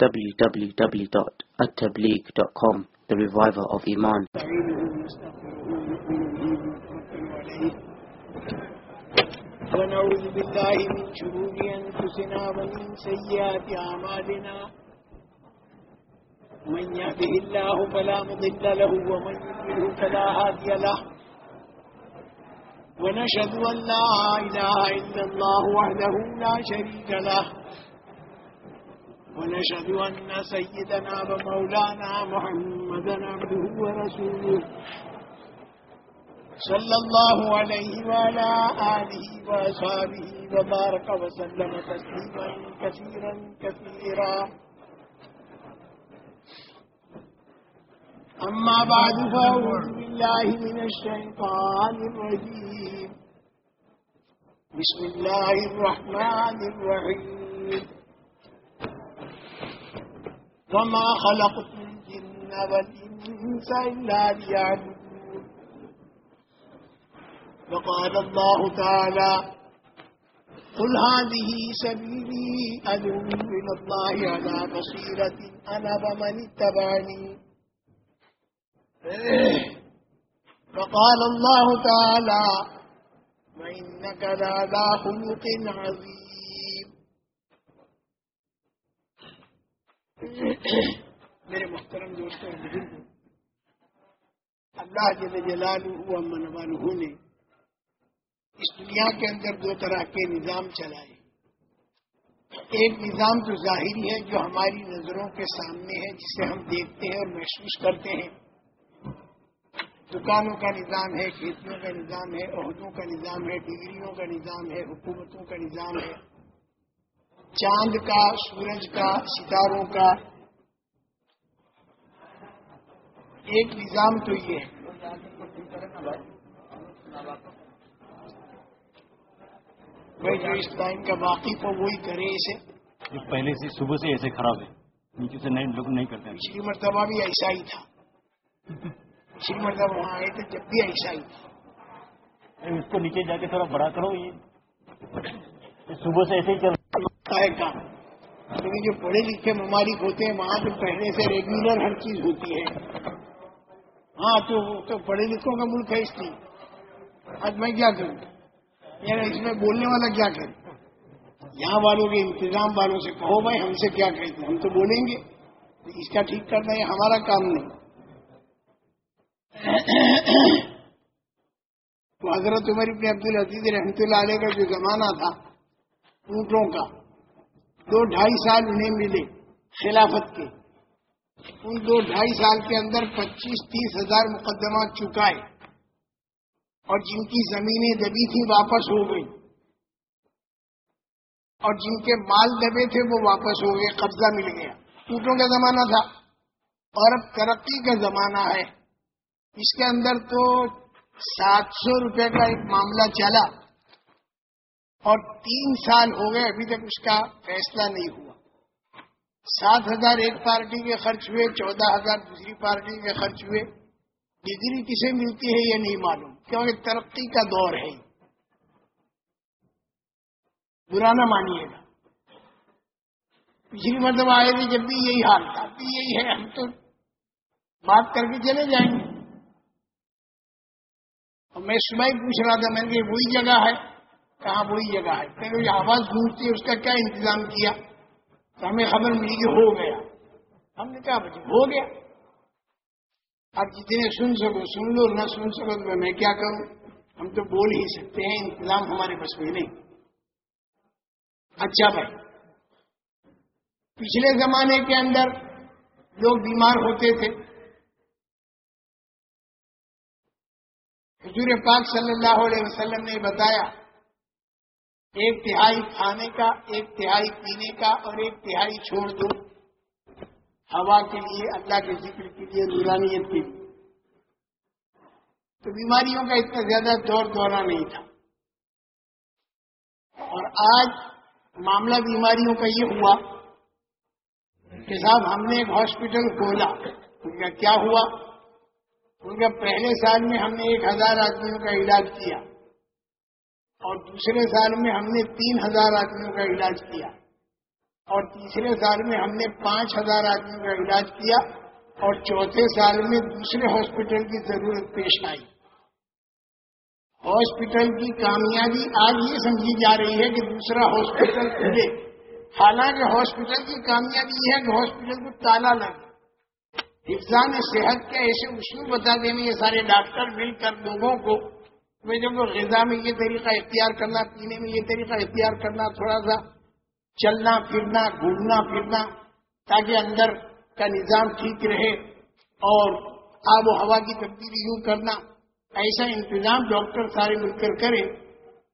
www.attableek.com The Reviver of Iman. ونعوذ بالله من شرور أنفسنا ومن سيئات أعمالنا من يهده الله فلا مضل له ومن يضلله فلا هادي له ونشهد أن لا إله إلا الله وحده لا شريك له ونشهد أن سيدنا ومولانا محمدا عبده ورسوله. صلى الله عليه وعلى آله وأصحابه وبارك وسلم تسليما كثيرا كثيرا. أما بعد، فأعوذ بالله من الشيطان الرجيم. بسم الله الرحمن الرحيم. وما خلقت الجن والإنس إلا ليعبدون. وقال الله تعالى قل هذه سبيلي أدعو إلى الله على بصيرة أنا ومن اتبعني. وقال الله تعالى وإنك لعلى خلق عظيم. میرے محترم دوستوں بزرگوں اللہ جل جلالہ و منوالہ نے اس دنیا کے اندر دو طرح کے نظام چلائے۔ ایک نظام تو ظاہری ہے، جو ہماری نظروں کے سامنے ہے، جسے ہم دیکھتے ہیں اور محسوس کرتے ہیں۔ دکانوں کا نظام ہے، کھیتیوں کا نظام ہے، عہدوں کا نظام ہے، ڈگریوں کا نظام ہے، حکومتوں کا نظام ہے۔ چاند کا سورج کا ستاروں کا۔ ایک نظام تو یہ ہے۔ بھائی جو اس لائن کا واقف ہو وہی کرے اسے۔ جو پہلے سے صبح سے ایسے خراب ہے۔ نیچے سے نئے لوگ نہیں کرتے پچھلی مرتبہ بھی ایسا ہی تھا۔ پچھلی مرتبہ وہاں آئے تھے جب بھی ایسا ہی تھا۔ اس کو نیچے جا کے تھوڑا بڑا کرو یہ صبح سے ایسے ہی چل ہوتا ہے کام جو پڑھے لکھے ممالک ہوتے ہیں، وہاں تو پہلے سے ریگولر ہر چیز ہوتی ہے۔ ہاں تو تو پڑھے لکھوں کا ملک ہے اس لیے۔ آج میں کیا کروں؟ یعنی اس میں بولنے والا کیا کرے؟ یہاں والوں کے انتظام والوں سے کہو بھائی، ہم سے کیا کہتے ہم تو بولیں گے۔ اس کا ٹھیک کرنا یہ ہمارا کام نہیں۔ تو حضرت عمر ابن عبد العزیز رحمۃ اللہ علیہ کا جو زمانہ تھا، اونٹوں کا دو ڈھائی سال انہیں ملے خلافت کے۔ ان دو ڈھائی سال کے اندر پچیس تیس ہزار مقدمات چکائے۔ اور جن کی زمینیں دبی تھیں واپس ہو گئی اور جن کے مال دبے تھے وہ واپس ہو گئے، قبضہ مل گیا۔ اونٹوں کا زمانہ تھا۔ اور اب ترقی کا زمانہ ہے۔ اس کے اندر تو سات سو روپے کا ایک معاملہ چلا۔ اور تین سال ہو گئے ابھی تک اس کا فیصلہ نہیں ہوا۔ سات ہزار ایک پارٹی کے خرچ ہوئے، چودہ ہزار دوسری پارٹی کے خرچ ہوئے۔ ڈگری کسے ملتی ہے یہ نہیں معلوم، کیونکہ ترقی کا دور ہے۔ برا نہ مانیے گا۔ پچھلی مرتبہ آئے تھے، جب بھی یہی حال تھا بھی یہی ہے۔ ہم تو بات کر کے چلے جائیں گے۔ اور میں صبح ہی پوچھ رہا تھا، میں نے کہ وہی جگہ ہے۔ کہاں وہی جگہ ہے۔ پہلے جو آواز گونجتی ہے اس کا کیا انتظام کیا؟ تو ہمیں خبر ملی کہ ہو گیا۔ ہم نے کہا بچے ہو گیا۔ آپ جتنے سن سکو، سن لو، نہ سن سکو تو میں کیا کروں؟ ہم تو بول ہی سکتے ہیں، انتظام ہمارے بس میں نہیں۔ اچھا بھائی، پچھلے زمانے کے اندر لوگ بیمار ہوتے تھے۔ حضور پاک صلی اللہ علیہ وسلم نے بتایا ایک تہائی کھانے کا، ایک تہائی پینے کا اور ایک تہائی چھوڑ دو۔ ہوا کے لیے، اللہ کے ذکر کے لیے نورانیت کے لیے تو بیماریوں کا اتنا زیادہ دور دورہ نہیں تھا۔ اور آج معاملہ بیماریوں کا یہ ہوا کہ صاحب، ہم نے ایک ہاسپٹل کھولا۔ ان کا کیا ہوا؟ ان کا پہلے سال میں ہم نے ایک ہزار آدمیوں کا علاج کیا۔ اور دوسرے سال میں ہم نے تین ہزار آدمیوں کا علاج کیا اور تیسرے سال میں ہم نے پانچ ہزار آدمیوں کا علاج کیا اور چوتھے سال میں دوسرے ہاسپٹل کی ضرورت پیش آئی۔ ہاسپٹل کی کامیابی آج یہ سمجھی جا رہی ہے کہ دوسرا ہاسپٹل کھلے۔ حالانکہ ہاسپٹل کی کامیابی یہ ہے کہ ہاسپٹل کو تالا لگے۔ حفظان صحت کے ایسے اصول بتا دیں، یہ سارے ڈاکٹر مل کر لوگوں کو میں جب غذا میں یہ طریقہ اختیار کرنا، پینے میں یہ طریقہ اختیار کرنا، تھوڑا سا چلنا، پھرنا، گھومنا، پھرنا، تاکہ اندر کا نظام ٹھیک رہے اور آب و ہوا کی تبدیلی یوں کرنا۔ ایسا انتظام ڈاکٹر سارے مل کر کرے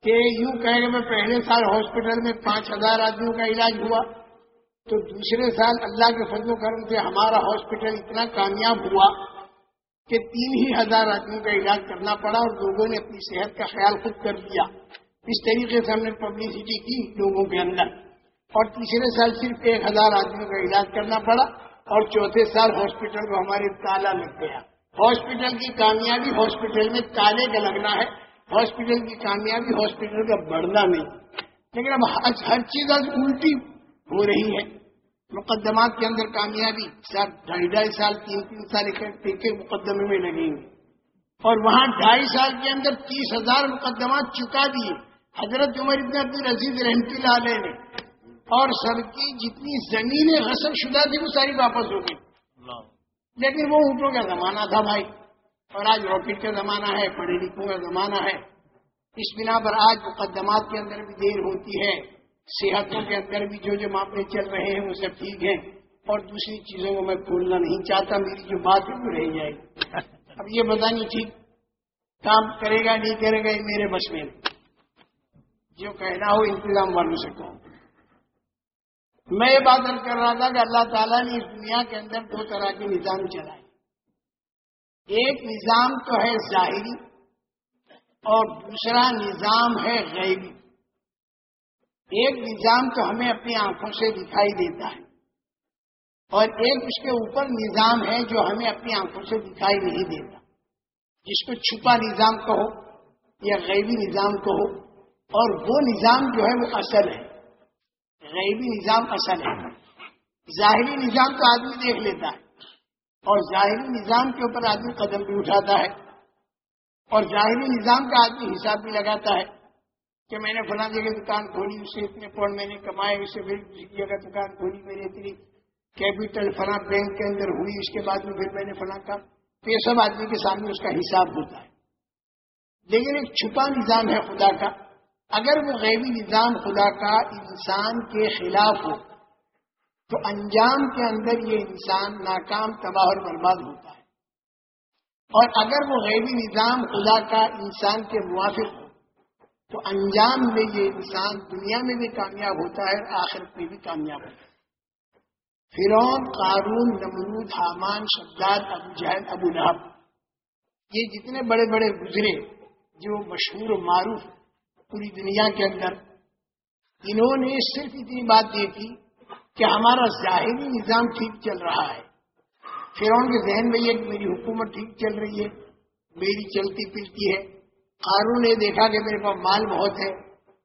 کہ یوں کہے کہ میں پہلے سال ہاسپٹل میں پانچ ہزار آدمیوں کا علاج ہوا، تو دوسرے سال اللہ کے فضل و کرم سے ہمارا ہاسپٹل اتنا کامیاب ہوا۔ کہ تین ہی ہزار آدمیوں کا علاج کرنا پڑا اور لوگوں نے اپنی صحت کا خیال خود کر لیا اس طریقے سے ہم نے پبلسٹی کی لوگوں کے اندر۔ اور تیسرے سال صرف ایک ہزار آدمیوں کا علاج کرنا پڑا اور چوتھے سال ہاسپٹل کو ہمارے تالا لگ گیا۔ ہاسپٹل کی کامیابی ہاسپٹل میں تالے کا لگنا ہے۔ ہاسپٹل کی کامیابی ہاسپٹل کا بڑھنا نہیں۔ لیکن اب ہر چیز آج الٹی ہو رہی ہے۔ مقدمات کے اندر کامیابی، سر ڈھائی ڈھائی سال، تین تین سال ایک مقدمے میں لگیں گے۔ اور وہاں ڈھائی سال کے اندر تیس ہزار مقدمات چکا دیے۔ حضرت عمر ابن عبد العزیز رحمتی لالے نے۔ اور سب کی جتنی زمینیں غسل شدہ تھی، وہ ساری واپس ہو گئی۔ لیکن وہ اونٹوں کا زمانہ تھا بھائی۔ اور آج راکٹ کا زمانہ ہے، پڑھے لکھوں کا زمانہ ہے۔ اس بنا پر آج مقدمات کے اندر بھی دیر ہوتی ہے۔ صحتوں کے اندر بھی جو جو معاملے چل رہے ہیں وہ سب ٹھیک ہیں۔ اور دوسری چیزوں کو میں کھولنا نہیں چاہتا، میری جو بات ہے وہ رہ جائے۔ گی اب یہ پتا نہیں ٹھیک۔ کام کرے گا، نہیں کرے گا، یہ میرے بس میں۔ جو کہنا ہو، انتظام والوں سے کہوں۔ میں یہ بات کر رہا تھا کہ اللہ تعالیٰ نے اس دنیا کے اندر دو طرح کے نظام چلائے۔ ایک نظام تو ہے ظاہری اور دوسرا نظام ہے غیبی۔ ایک نظام تو ہمیں اپنی آنکھوں سے دکھائی دیتا ہے اور ایک اس کے اوپر نظام ہے جو ہمیں اپنی آنکھوں سے دکھائی نہیں دیتا۔ جس کو چھپا نظام کہو یا غیبی نظام کہو، اور وہ نظام جو ہے وہ اصل ہے۔ غیبی نظام اصل ہے۔ ظاہری نظام تو آدمی دیکھ لیتا ہے، اور ظاہری نظام کے اوپر آدمی قدم بھی اٹھاتا ہے، اور ظاہری نظام کا آدمی حساب بھی لگاتا ہے۔ کہ میں نے فلاں جگہ دکان کھولی اس سے اتنے پوائنٹ میں نے کمائے اس سے پھر جگہ دکان کھولی، میں نے اتنی کیپیٹل فلاں بینک کے اندر ہوئی، اس کے بعد میں پھر میں نے فلاں کام۔ تو یہ سب آدمی کے سامنے اس کا حساب ہوتا ہے۔ لیکن ایک چھپا نظام ہے خدا کا۔ اگر وہ غیبی نظام خدا کا انسان کے خلاف ہو، تو انجام کے اندر یہ انسان ناکام، تباہ اور برباد ہوتا ہے۔ اور اگر وہ غیبی نظام خدا کا انسان کے موافق ہو تو انجام میں یہ انسان دنیا میں بھی کامیاب ہوتا ہے اور آخرت میں بھی کامیاب ہوتا ہے۔ فرون قارون نمرود حامان شداد ابو جہد ابو لہب، یہ جتنے بڑے بڑے گزرے جو مشہور و معروف پوری دنیا کے اندر، انہوں نے صرف اتنی بات دیکھی کہ ہمارا ظاہری نظام ٹھیک چل رہا ہے۔ فرعون کے ذہن میں یہ میری حکومت ٹھیک چل رہی ہے، میری چلتی پلتی ہے۔ قانون نے دیکھا کہ میرے پاس مال بہت ہے،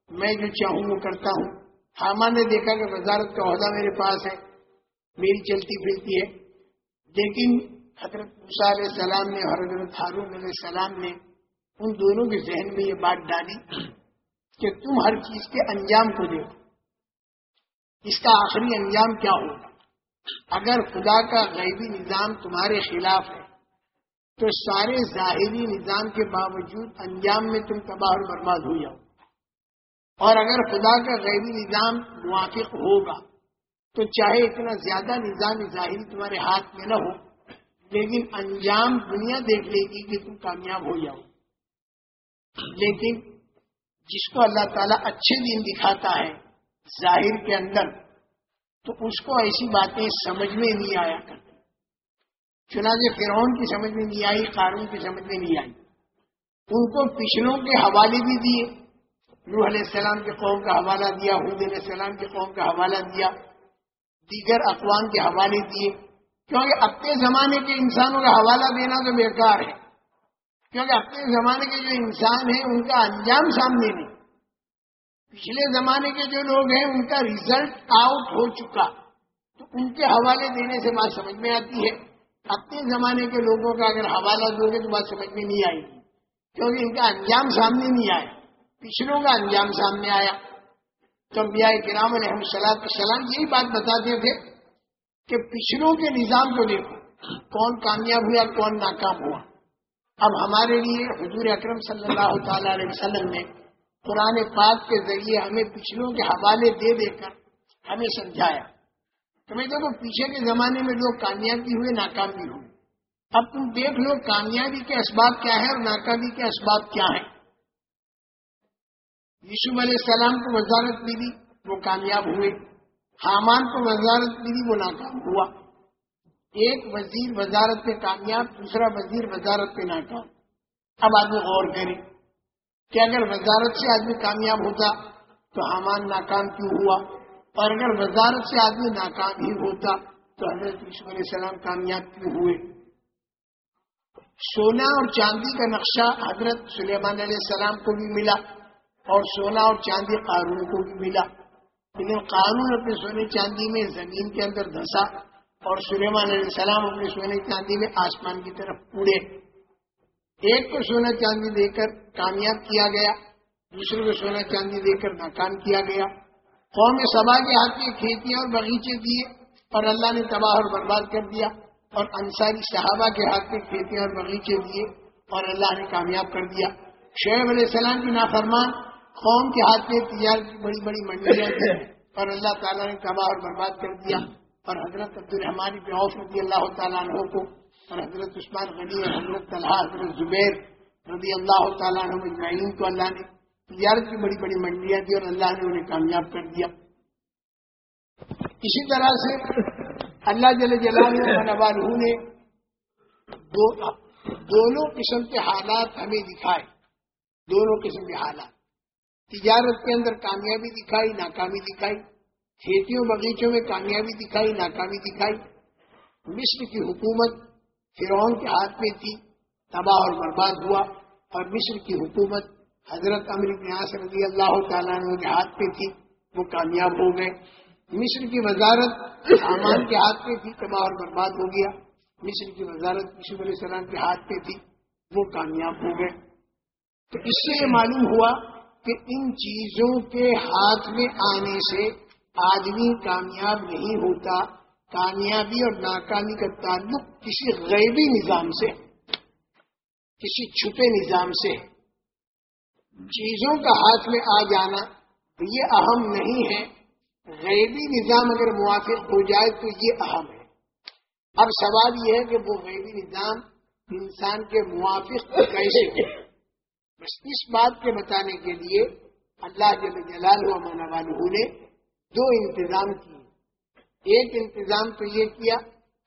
میں جو چاہوں وہ کرتا ہوں۔ حامان نے دیکھا کہ وزارت کا عہدہ میرے پاس ہے، میری چلتی پھرتی ہے۔ لیکن حضرت علیہ السلام نے اور حضرت ہارون علیہ السلام نے ان دونوں کے ذہن میں یہ بات ڈالی کہ تم ہر چیز کے انجام کو دیکھو۔ اس کا آخری انجام کیا ہوگا؟ اگر خدا کا غیبی نظام تمہارے خلاف ہے تو سارے ظاہری نظام کے باوجود انجام میں تم تباہ اور برباد ہو جاؤ۔ اور اگر خدا کا غیبی نظام موافق ہوگا، تو چاہے اتنا زیادہ نظام ظاہری تمہارے ہاتھ میں نہ ہو، لیکن انجام دنیا دیکھ لے گی کہ تم کامیاب ہو جاؤ۔ لیکن جس کو اللہ تعالیٰ اچھے دن دکھاتا ہے ظاہر کے اندر، تو اس کو ایسی باتیں سمجھ میں نہیں آیا کرتی چنانچہ فرعون کی سمجھ میں نہیں آئی قانون کی سمجھ میں نہیں آئی۔ ان کو پچھلوں کے حوالے بھی دیے۔ روح علیہ السلام کے قوم کا حوالہ دیا حود علیہ السلام کے قوم کا حوالہ دیا۔ دیگر اقوام کے حوالے دیے۔ کیونکہ اپنے زمانے کے انسانوں کا حوالہ دینا تو بیکار ہے۔ کیونکہ اپنے زمانے کے جو انسان ہیں، ان کا انجام سامنے نہیں۔ پچھلے زمانے کے جو لوگ ہیں، ان کا ریزلٹ آؤٹ ہو چکا۔ تو ان کے حوالے دینے سے بات سمجھ میں آتی ہے۔ اپنے زمانے کے لوگوں کا اگر حوالہ دو گے تو بات سمجھ میں نہیں آئے گی۔ کیونکہ ان کا انجام سامنے نہیں آیا۔ پچھلوں کا انجام سامنے آیا۔ تو انبیاء کرام علیہ السلام السلام یہی بات بتاتے تھے کہ پچھلوں کے نظام کو دیکھو، کون کامیاب ہوا، کون ناکام ہوا۔ اب ہمارے لیے حضور اکرم صلی اللہ تعالی علیہ وسلم نے قرآن پاک کے ذریعے ہمیں پچھلوں کے حوالے دے دے کر ہمیں سمجھایا۔ تو میں دیکھو، پیچھے کے زمانے میں لوگ کامیابی ہوئے، ناکامی ہوئے اب تم دیکھ لو کامیابی کے اسباب کیا ہے اور ناکامی کے اسباب کیا ہیں۔ یشو علیہ السلام کو وزارت ملی، وہ کامیاب ہوئے۔ حامان کو وزارت ملی، وہ ناکام ہوا۔ ایک وزیر وزارت پہ کامیاب، دوسرا وزیر وزارت پہ ناکام۔ اب آدمی غور کرے کہ اگر وزارت سے آدمی کامیاب ہوتا تو حامان ناکام کیوں ہوا؟ اور اگر وزارت سے آدمی ناکام ہی ہوتا تو حضرت یشو علیہ السلام کامیاب کیوں ہوئے؟ سونا اور چاندی کا نقشہ حضرت سلیمان علیہ السلام کو بھی ملا اور سونا اور چاندی قانون کو بھی ملا۔ لیکن قانون اپنے سونے چاندی میں زمین کے اندر دھسا اور سلیمان علیہ السلام اپنے سونے چاندی میں آسمان کی طرف اڑے۔ ایک کو سونا چاندی دے کر کامیاب کیا گیا، دوسرے کو سونا چاندی دے کر ناکام کیا گیا۔ قوم سبا کے ہاتھ میں کھیتیاں اور باغیچے دیے اور اللہ نے تباہ اور برباد کر دیا اور انصاری صحابہ کے ہاتھ میں کھیتیاں اور باغیچے دیے اور اللہ نے کامیاب کر دیا۔ شعیب علیہ السلام کی نافرمان قوم کے ہاتھ میں تجارت کی بڑی بڑی منڈیاں تھیں اور اللہ تعالیٰ نے تباہ اور برباد کر دیا۔ اور حضرت عبد الرحمان بن عوف رضی اللہ تعالیٰ عنہ کو اور حضرت عثمان غنی اور حضرت طلحہ حضرت زبیر رضی اللہ تعالیٰ عنہ مجمعین کو اللہ نے تجارت کی بڑی بڑی منڈیاں دی اور اللہ نے انہیں کامیاب کر دیا۔ اسی طرح سے اللہ جل جلال نے دو دونوں قسم کے حالات ہمیں دکھائے۔ دونوں قسم کے حالات۔ تجارت کے اندر کامیابی دکھائی، ناکامی دکھائی۔ کھیتیوں، باغیچوں میں کامیابی دکھائی، ناکامی دکھائی۔ مصر کی حکومت فرعون کے ہاتھ میں تھی، تباہ اور برباد ہوا اور مصر کی حکومت حضرت امریک رضی اللہ تعالیٰ عنہ کے ہاتھ میں تھی، وہ کامیاب ہو گئے۔ مصر کی وزارت سامان کے ہاتھ میں تھی، تباہ اور برباد ہو گیا۔ مصر کی وزارت یوسف علیہ السلام کے ہاتھ میں تھی، وہ کامیاب ہو گئے۔ تو اس سے یہ معلوم ہوا کہ ان چیزوں کے ہاتھ میں آنے سے آدمی کامیاب نہیں ہوتا، کامیابی اور ناکامی کا تعلق کسی غیبی نظام سے، کسی چھپے نظام سے۔ چیزوں کا ہاتھ میں آ جانا یہ اہم نہیں ہے۔ غیبی نظام اگر موافق ہو جائے تو یہ اہم ہے۔ اب سوال یہ ہے کہ وہ غیبی نظام انسان کے موافق کیسے ہو؟ بس اس بات کے بتانے کے لیے اللہ جل جلال و مولا نے دو انتظام کیے۔ ایک انتظام تو یہ کیا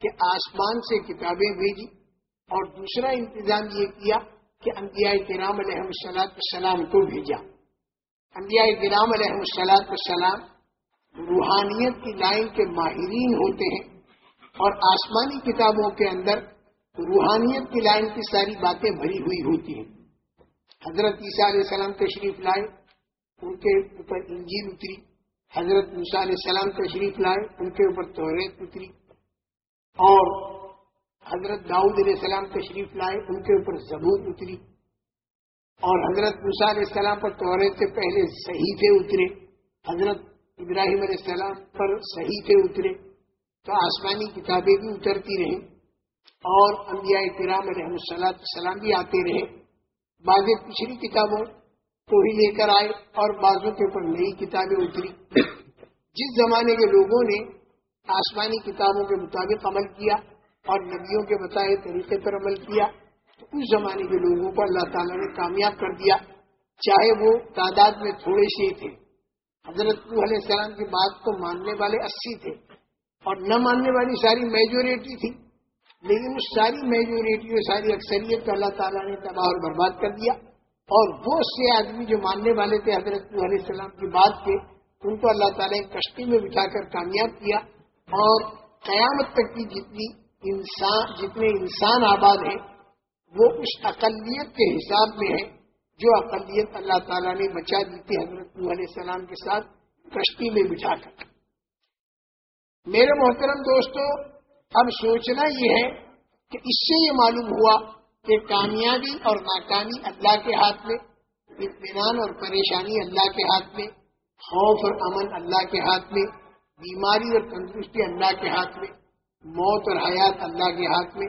کہ آسمان سے کتابیں بھیجی اور دوسرا انتظام یہ کیا کہ انبیاء کرام علیہ السلاط السلام کو بھیجا۔ انبیاء کرام علیہ السلاط السلام روحانیت کی لائن کے ماہرین ہوتے ہیں اور آسمانی کتابوں کے اندر روحانیت کی لائن کی ساری باتیں بھری ہوئی ہوتی ہیں۔ حضرت عیسیٰ علیہ السلام تشریف لائے، ان کے اوپر انجیل اتری۔ حضرت عیسیٰ علیہ السلام تشریف لائے، ان کے اوپر توریت اتری۔ اور حضرت داؤد علیہ السلام تشریف لائے، ان کے اوپر زبور اتری۔ اور حضرت عیسیٰ علیہ السلام پر توریت سے پہلے صحیفے اترے۔ حضرت ابراہیم علیہ السلام پر صحیفے اترے۔ تو آسمانی کتابیں بھی اترتی رہیں۔ اور انبیاء کرام علیہ السلام بھی آتے رہے۔ بعض پچھلی کتابوں کو ہی لے کر آئے اور بعضوں کے اوپر نئی کتابیں اتری۔ جس زمانے کے لوگوں نے آسمانی کتابوں کے مطابق عمل کیا اور نبیوں کے بتائے طریقے پر عمل کیا۔ تو اس زمانے کے لوگوں کو اللہ تعالیٰ نے کامیاب کر دیا، چاہے وہ تعداد میں تھوڑے سے تھے۔ حضرت علیہ السلام کی بات کو ماننے والے اسی تھے۔ اور نہ ماننے والی ساری میجورٹی تھی، لیکن اس ساری میجورٹی اور ساری اکثریت کو اللہ تعالیٰ نے تباہ اور برباد کر دیا۔ اور وہ سے آدمی جو ماننے والے تھے حضرت علیہ السلام کی بات کے، ان کو اللہ تعالیٰ نے کشتی میں بٹھا کر کامیاب کیا اور قیامت تک کی جتنی انسان، جتنے انسان آباد ہیں، وہ اس اقلیت کے حساب میں ہے جو اقلیت اللہ تعالیٰ نے بچا دی تھی حضرت علیہ السلام کے ساتھ، کشتی میں بٹھا کر۔ میرے محترم دوستو، اب سوچنا یہ ہے کہ اس سے یہ معلوم ہوا کہ کامیابی اور ناکامی اللہ کے ہاتھ میں، اطمینان اور پریشانی اللہ کے ہاتھ میں، خوف اور امن اللہ کے ہاتھ میں، بیماری اور تندرستی اللہ کے ہاتھ میں موت اور حیات اللہ کے ہاتھ میں۔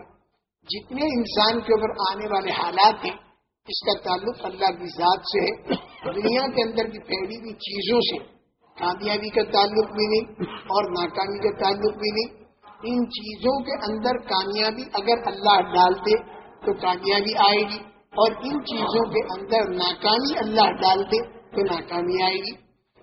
جتنے انسان کے اوپر آنے والے حالات ہیں، اس کا تعلق اللہ کی ذات سے ہے۔ دنیا کے اندر کی پھیلی ہوئی چیزوں سے۔ کامیابی کا تعلق بھی نہیں اور ناکامی کا تعلق بھی نہیں۔ ان چیزوں کے اندر کامیابی اگر اللہ ڈال دے تو کامیابی آئے گی۔ اور ان چیزوں کے اندر ناکامی اللہ ڈال دے تو ناکامی آئے گی۔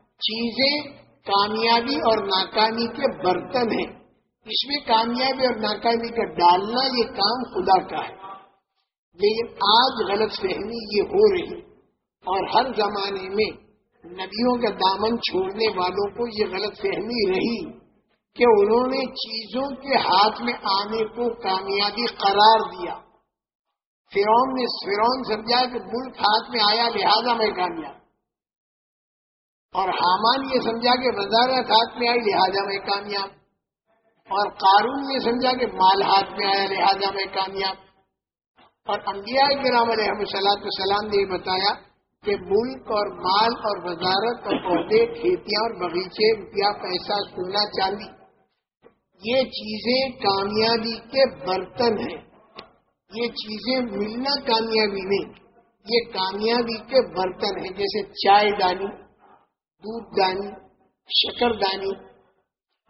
چیزیں کامیابی اور ناکامی کے برتن ہیں۔ اس میں کامیابی اور ناکامی کا ڈالنا یہ کام خدا کا ہے۔ لیکن آج غلط فہمی یہ ہو رہی اور ہر زمانے میں نبیوں کا دامن چھوڑنے والوں کو یہ غلط فہمی رہی کہ انہوں نے چیزوں کے ہاتھ میں آنے کو کامیابی قرار دیا۔ فرون نے فرون سمجھا کہ ملک ہاتھ میں آیا، لہذا میں کامیاب۔ اور حامان یہ سمجھا کہ وزارت ہاتھ میں آئی، لہذا میں کامیاب۔ اور قارون نے سمجھا کہ مال ہاتھ میں آیا، لہذا میں کامیاب۔ اور انبیاء کے نام علیہ صلاحت السلام نے یہ بتایا کہ ملک اور مال اور وزارت اور پودے کھیتیاں اور باغیچے روپیہ پیسہ، سونا، چاندی، یہ چیزیں کامیابی کے برتن ہیں۔ یہ چیزیں ملنا کامیابی نہیں، یہ کامیابی کے برتن ہیں۔ جیسے چائے دانی، دودھ دانی، شکر دانی،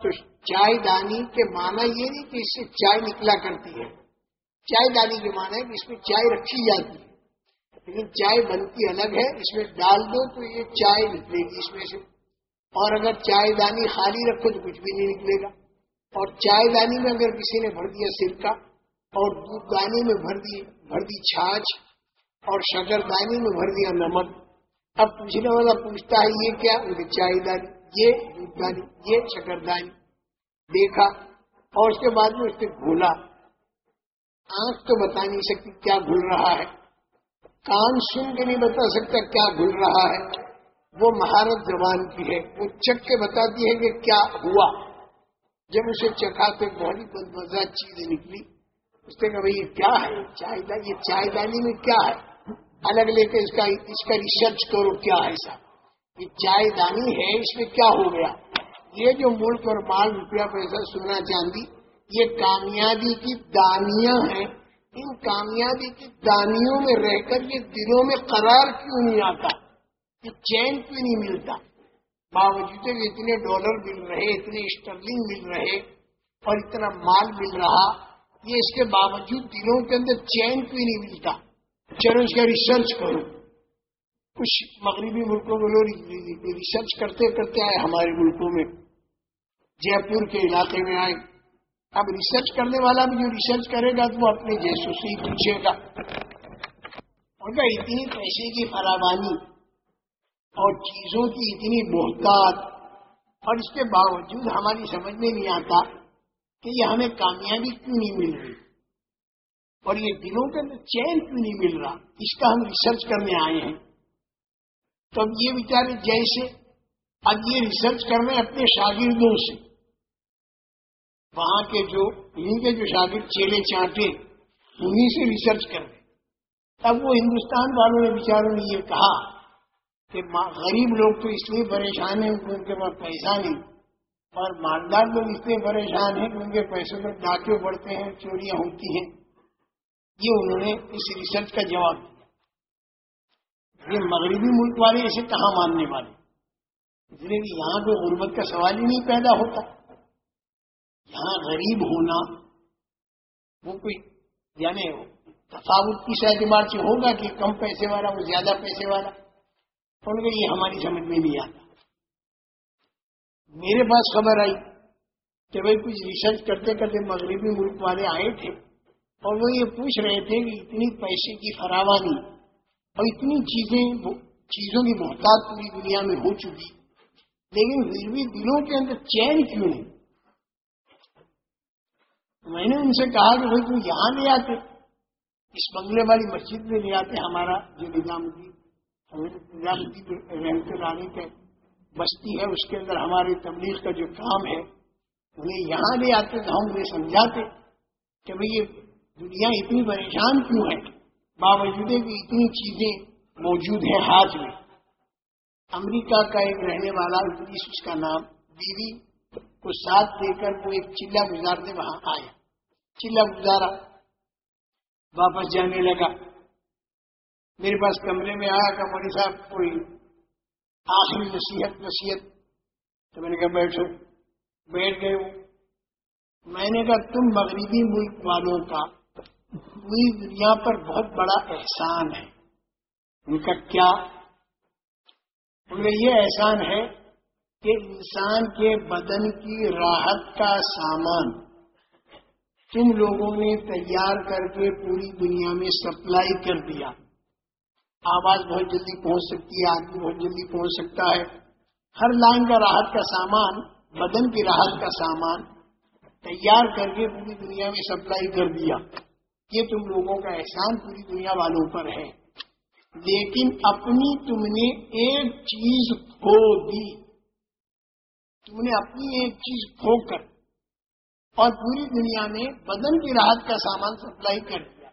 تو چائے دانی کے معنی یہ نہیں کہ اس سے چائے نکلا کرتی ہے۔ چائے دانی کے معنی ہے کہ اس میں چائے رکھی جاتی ہے۔ لیکن چائے بنتی الگ ہے، اس میں ڈال دو تو یہ چائے نکلے گی۔ اس میں سے اور اگر چائے دانی خالی رکھو تو کچھ بھی نہیں نکلے گا۔ اور چائے دانی میں اگر کسی نے بھر دیا سرکہ اور دودھ دانی میں بھر دی بھر دی چھاچھ اور شکر دانی میں بھر دیا نمک، اب پوچھنے والا پوچھتا ہے یہ کیا؟ چائے دانی، یہ دودھ دانی، یہ شکردانی دیکھا اور اس کے بعد میں اس نے گھولا آنکھ تو بتا نہیں سکتی کیا گھل رہا ہے۔ کان سن کے نہیں بتا سکتا کیا گھل رہا ہے۔ وہ مہارت زبان کی ہے۔ وہ چک کے بتاتی ہے کہ کیا ہوا۔ جب اسے چکھا تو بہت ہی مزہ چیز نکلی۔ اس نے کہا، بھائی، یہ کیا ہے؟ چائے دانی یہ چائے دانی میں کیا ہے؟ الگ لے کے اس کا اس کا ریسرچ کرو، کیا ہے ایسا یہ چائے دانی ہے، اس میں کیا ہو گیا؟ یہ جو ملک اور مال روپیہ پیسہ سونا چاندی، یہ کامیابی کی دانیاں ہیں۔ ان کامیابی کی دانیوں میں رہ کر یہ دلوں میں قرار کیوں نہیں آتا؟ یہ چین کیوں نہیں ملتا؟ باوجود اتنے ڈالر مل رہے، اتنے اسٹرلنگ مل رہے اور اتنا مال مل رہا، یہ اس کے باوجود دلوں کے اندر چین کیوں نہیں ملتا؟ چلو اس کا ریسرچ کرو۔ کچھ مغربی ملکوں میں لوگ ریسرچ کرتے کرتے آئے ہمارے ملکوں میں۔ جے پور کے علاقے میں آئے۔ اب ریسرچ کرنے والا بھی جو ریسرچ کرے گا تو وہ اپنے جیسو سے ہی پوچھے گا۔ اور کیا اتنی پیسے کی فراوانی اور چیزوں کی اتنی محتاط اور اس کے باوجود ہماری سمجھ میں نہیں آتا کہ یہ ہمیں کامیابی کیوں نہیں مل رہی۔ اور یہ دنوں کے اندر چین کیوں نہیں مل رہا؟ اس کا ہم ریسرچ کرنے آئے ہیں۔ تو اب یہ بیچارے جیسے اب یہ ریسرچ کر رہے ہیں اپنے شاگردوں سے۔ وہاں کے جو انہیں کے جو شاگرد چیلے چانٹے انہیں سے ریسرچ کر رہے تب وہ ہندوستان والوں نے بیچاروں نے یہ کہا کہ غریب لوگ تو اس لیے پریشان ہیں کہ ان کے پاس پیسہ نہیں، اور مالدار لوگ اس لیے پریشان ہیں کہ ان کے پیسوں میں ڈاکے بڑھتے ہیں، چوریاں ہوتی ہیں۔ یہ انہوں نے اس ریسرچ کا جواب دیا۔ یہ مغربی ملک والے اسے کہاں ماننے والے؟ اس لیے کہ یہاں تو غربت کا سوال ہی نہیں پیدا ہوتا۔ یہاں غریب ہونا وہ کوئی یعنی تفاوت کس اعتبار سے ہوگا کہ کم پیسے والا وہ زیادہ پیسے والا۔ ان کو یہ ہماری سمجھ میں نہیں آتا۔ میرے پاس خبر آئی کہ بھائی کچھ ریسرچ کرتے کرتے مغربی ملک والے آئے تھے اور وہ یہ پوچھ رہے تھے کہ اتنی پیسے کی فراوانی اور اتنی چیزیں چیزوں کی محتاط پوری دنیا میں ہو چکی۔ لیکن پھر بھی دلوں کے اندر چین کیوں نہیں؟ میں نے ان سے کہا کہ بھائی تم یہاں لے آتے۔ اس بنگلے والی مسجد میں لے آتے ہمارا جو نظام الدین رحمت اللہ کے بستی ہے، اس کے اندر ہماری تبلیغ کا جو کام ہے انہیں یہاں لے آتے تو ہم انہیں سمجھاتے کہ بھئی یہ دنیا اتنی پریشان کیوں ہے؟ باوجود کہ اتنی چیزیں موجود ہیں ہاتھ میں۔ امریکہ کا ایک رہنے والا اس کا نام، بیوی کو ساتھ دے کر وہ ایک چلا گزارنے وہاں آیا۔ چلا گزارا۔ واپس جانے لگا۔ میرے پاس کمرے میں آیا کہ مولوی صاحب، کوئی آخری نصیحت نصیحت۔ تو میں نے کہا، بیٹھو۔ بیٹھ گئے میں نے کہا، تم مغربی ملک والوں کا پوری دنیا پر بہت بڑا احسان ہے۔ ان کا کیا؟ ان کا یہ احسان ہے کہ انسان کے بدن کی راحت کا سامان تم لوگوں نے تیار کر کے پوری دنیا میں سپلائی کر دیا؟ آواز بہت جلدی پہنچ سکتی ہے آدمی بہت جلدی پہنچ سکتا ہے۔ ہر لائن کا راحت کا سامان، بدن کی راحت کا سامان تیار کر کے پوری دنیا میں سپلائی کر دیا۔ یہ تم لوگوں کا احسان پوری دنیا والوں پر ہے۔ لیکن اپنی تم نے ایک چیز کھو دی۔ تم نے اپنی ایک چیز کھو کر اور پوری دنیا میں بدن کی راحت کا سامان سپلائی کر دیا۔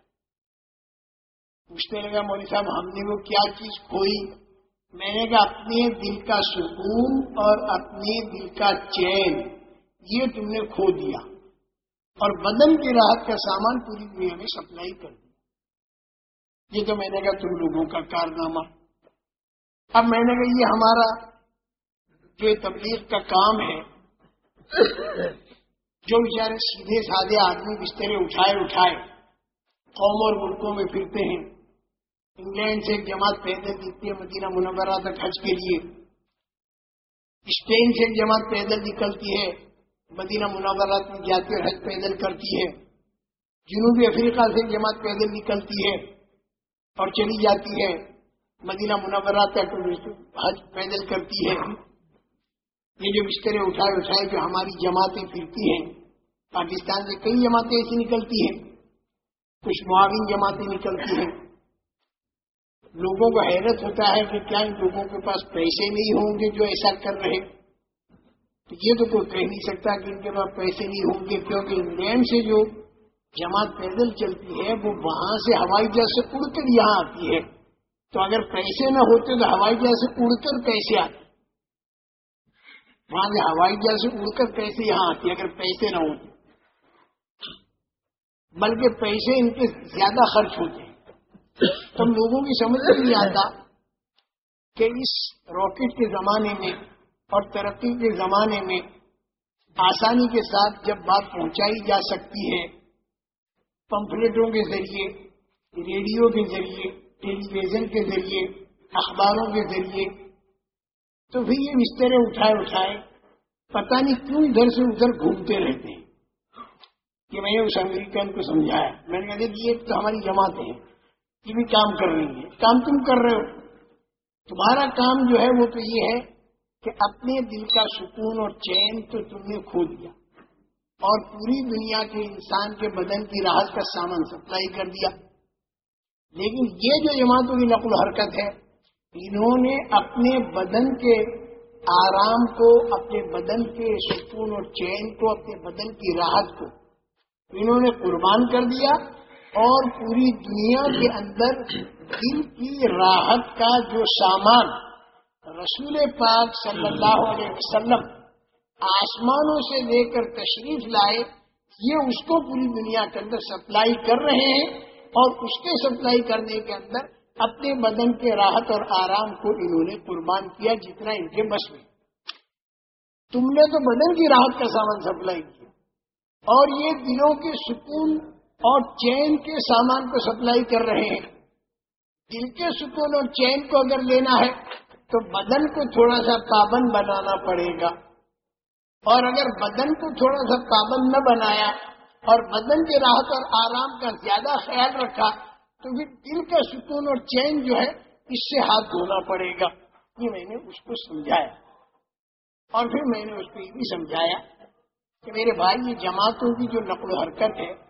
پوچھنے لگا، مولوی صاحب، ہم نے وہ کیا چیز کھوئی؟ میں نے کہا، اپنے دل کا سکون اور اپنے دل کا چین، یہ تم نے کھو دیا۔ اور بدن کی راحت کا سامان پوری دنیا میں سپلائی کر دیا۔ یہ تو میں نے کہا، تم لوگوں کا کارنامہ۔ اب میں نے کہا، یہ ہمارا جو تبلیغ کا کام ہے جو بیچارے سیدھے سادے آدمی بسترے اٹھائے اٹھائے قوم اور ملکوں میں پھرتے ہیں۔ انگلینڈ سے ایک جماعت پیدل دیتی ہے مدینہ منورہ تک حج کے لیے۔ اسپین سے ایک جماعت پیدل نکلتی ہے، مدینہ منورہ تک جاتی ہے حج پیدل کرتی ہے۔ جنوبی افریقہ سے ایک جماعت پیدل نکلتی ہے اور چلی جاتی ہے، مدینہ منورہ تک حج پیدل کرتی ہے۔ یہ جو بسترے اٹھائے اٹھائے جو ہماری جماعتیں پھرتی ہیں، پاکستان سے کئی جماعتیں ایسی نکلتی ہیں، کچھ معاون جماعتیں نکلتی ہیں۔ لوگوں کو حیرت ہوتا ہے کہ کیا ان لوگوں کے پاس پیسے نہیں ہوں گے جو ایسا کر رہے تو یہ تو کوئی کہہ نہیں سکتا کہ ان کے پاس پیسے نہیں ہوں گے، کیونکہ انگلینڈ سے جو جماعت پیدل چلتی ہے، وہ وہاں سے ہوائی جہاز سے اڑ کر یہاں آتی ہے۔ تو اگر پیسے نہ ہوتے تو ہوائی جہاز سے اڑ کر کیسے آتے وہاں سے ہوائی جہاز سے اڑ کر پیسے یہاں آتی اگر پیسے نہ ہوتے بلکہ پیسے ان کے زیادہ خرچ ہوتے تو لوگوں کی سمجھ نہیں آتا کہ اس راکٹ کے زمانے میں اور ترقی کے زمانے میں آسانی کے ساتھ جب بات پہنچائی جا سکتی ہے پمفلیٹوں کے ذریعے، ریڈیو کے ذریعے، ٹیلی ویژن کے ذریعے، اخباروں کے ذریعے تو پھر یہ بسترے اٹھائے اٹھائے پتہ نہیں کیوں ادھر سے ادھر گھومتے رہتے ہیں کہ میں نے اس امریکن کو سمجھایا۔ میں نے کہا جی، یہ تو ہماری جماعتیں ہیں، یہ بھی کام کر رہی ہیں۔ کام تم کر رہے ہو۔ تمہارا کام جو ہے وہ تو یہ ہے کہ اپنے دل کا سکون اور چین تو تم نے کھو دیا اور پوری دنیا کے انسان کے بدن کی راحت کا سامان سپلائی کر دیا۔ لیکن یہ جو جماعتوں کی نقل و حرکت ہے انہوں نے اپنے بدن کے آرام کو، اپنے بدن کے سکون اور چین کو، اپنے بدن کی راحت کو انہوں نے قربان کر دیا اور پوری دنیا کے اندر دل کی راحت کا جو سامان رسول پاک صلی اللہ علیہ وسلم آسمانوں سے لے کر تشریف لائے، یہ اس کو پوری دنیا کے اندر سپلائی کر رہے ہیں اور اس کے سپلائی کرنے کے اندر اپنے بدن کے راحت اور آرام کو انہوں نے قربان کیا جتنا ان کے بس میں تم نے تو بدن کی راحت کا سامان سپلائی کیا۔ اور یہ دلوں کے سکون اور چین کے سامان کو سپلائی کر رہے ہیں۔ دل کے سکون اور چین کو اگر لینا ہے تو بدن کو تھوڑا سا پابند بنانا پڑے گا۔ اور اگر بدن کو تھوڑا سا پابند نہ بنایا اور بدن کی راحت اور آرام کا زیادہ خیال رکھا تو پھر دل کا سکون اور چین جو ہے، اس سے ہاتھ دھونا پڑے گا۔ یہ میں نے اس کو سمجھایا۔ اور پھر میں نے اس کو یہ بھی سمجھایا کہ میرے بھائی، یہ جماعتوں کی جو نقل و حرکت ہے،